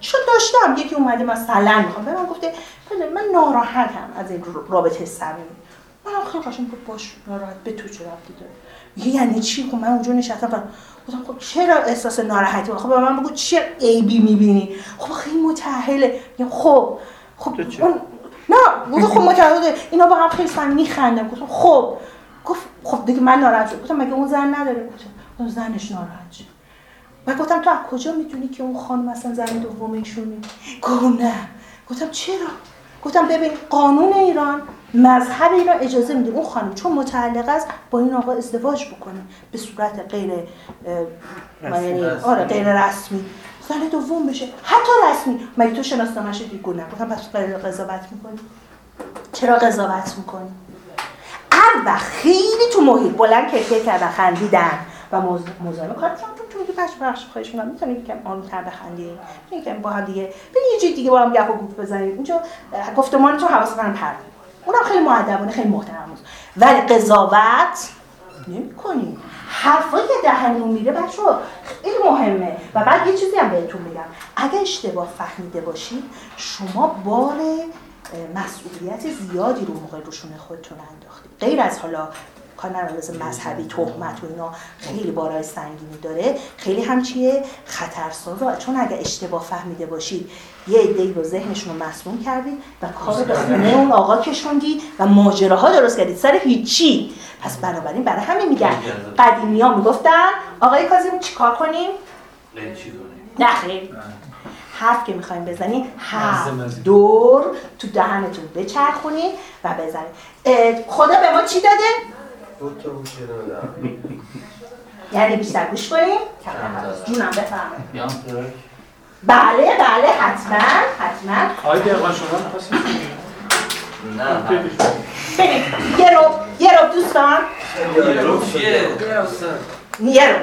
چون داشتم. یکی اومده مثلا می‌خوام. به من گفته بله من ناراحتم از این رابطه صمیمی. منم خیلی قشنگ باش ناراحت به تو چه ربطی داره؟ میگه یعنی چی؟ خب من اونجا نشستم گفتم خب چرا احساس ناراحتی؟ خب به من بگو چه عیبی می‌بینی؟ خب خیلی متأهله. میگم خب خب اون نه گفت خب متأهله. اینا با هم خیلی سن میخندم گفتم خب. گفت خب دیگه من ناراحت شدم. گفتم مگه اون زن نداره؟ گفتم اون زنش ناراحت شد و گفتم تو از کجا می‌دونی که اون خانم اصلا زن دوم ایشونه؟ گفت نه. گفتم چرا؟ گفتم ببین قانون ایران مذهب ایران اجازه میده. اون خانم چون متعلق است با این آقا ازدواج بکنه. به صورت غیر یعنی آره غیر رسمی. زن دوم بشه. حتی رسمی. مگه تو شناسنامه‌اش دیگه نه. گفتم پس غیر قضاوت می‌کنی. چرا قضاوت می‌کنی؟ هر وقت خیلی تو محیط بلند کرکر کردن خندیدن و مزاحم کار چون تو میگی بخش بخش خواهش می‌کنم. می‌تونی یکم آرومتر بخندی؟ یکم با هم دیگه. ببین یه دیگه با هم گپ و گفت بزنیم. اینجا گفتمان تو حواس من پرت. اونم خیلی مؤدبانه خیلی محترم است ولی قضاوت نمی‌کنی. حرفایی که دهنمون میره بچه خیلی مهمه. و بعد یه چیزی هم بهتون میگم. اگه اشتباه فهمیده باشید شما بار مسئولیت زیادی رو موقع روشون خودتون انداختید. غیر از حالا کار مثل مذهبی تهمت و اینا خیلی بارای سنگینی داره. خیلی هم چیه؟ خطرسازه چون اگه اشتباه فهمیده باشید یه عده‌ای رو ذهنشون رو مسموم کردید و کار به خونه اون آقا کشوندید و ماجراها درست کردید. سر هیچی. پس بنابراین برای همین میگن. قدیمی ها می‌گفتن آقای کاظمی چیکار کنیم؟ نه خیر. حرف که می‌خوایم بزنیم هفت. دور تو دهنتون بچرخونید و بزنید. خدا به ما چی داده؟ دو تا یه. یعنی بیشتر گوش کنیم جونم بفرمایید. بله بله حتما حتما. آقای دقیقا شما می‌خواستید نه نه. ببین یه رو یه رو دوستان. چیه؟ یه رو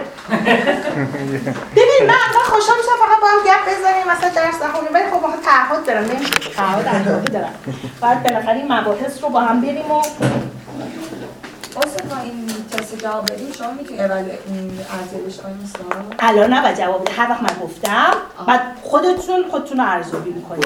ببین من من خوشحال میشم فقط با هم گپ بزنیم مثلا درس نخونیم. ولی خب واقعا تعهد دارم نمیشه. تعهد اخلاقی دارم. باید بالاخره این مباحث رو با هم بریم و اصلا این تست جواب بدیم شما می‌تونی ارزیابیش کنیم مثلا الان نباید جواب بده. هر وقت من گفتم بعد خودتون خودتون رو ارزیابی می‌کنید.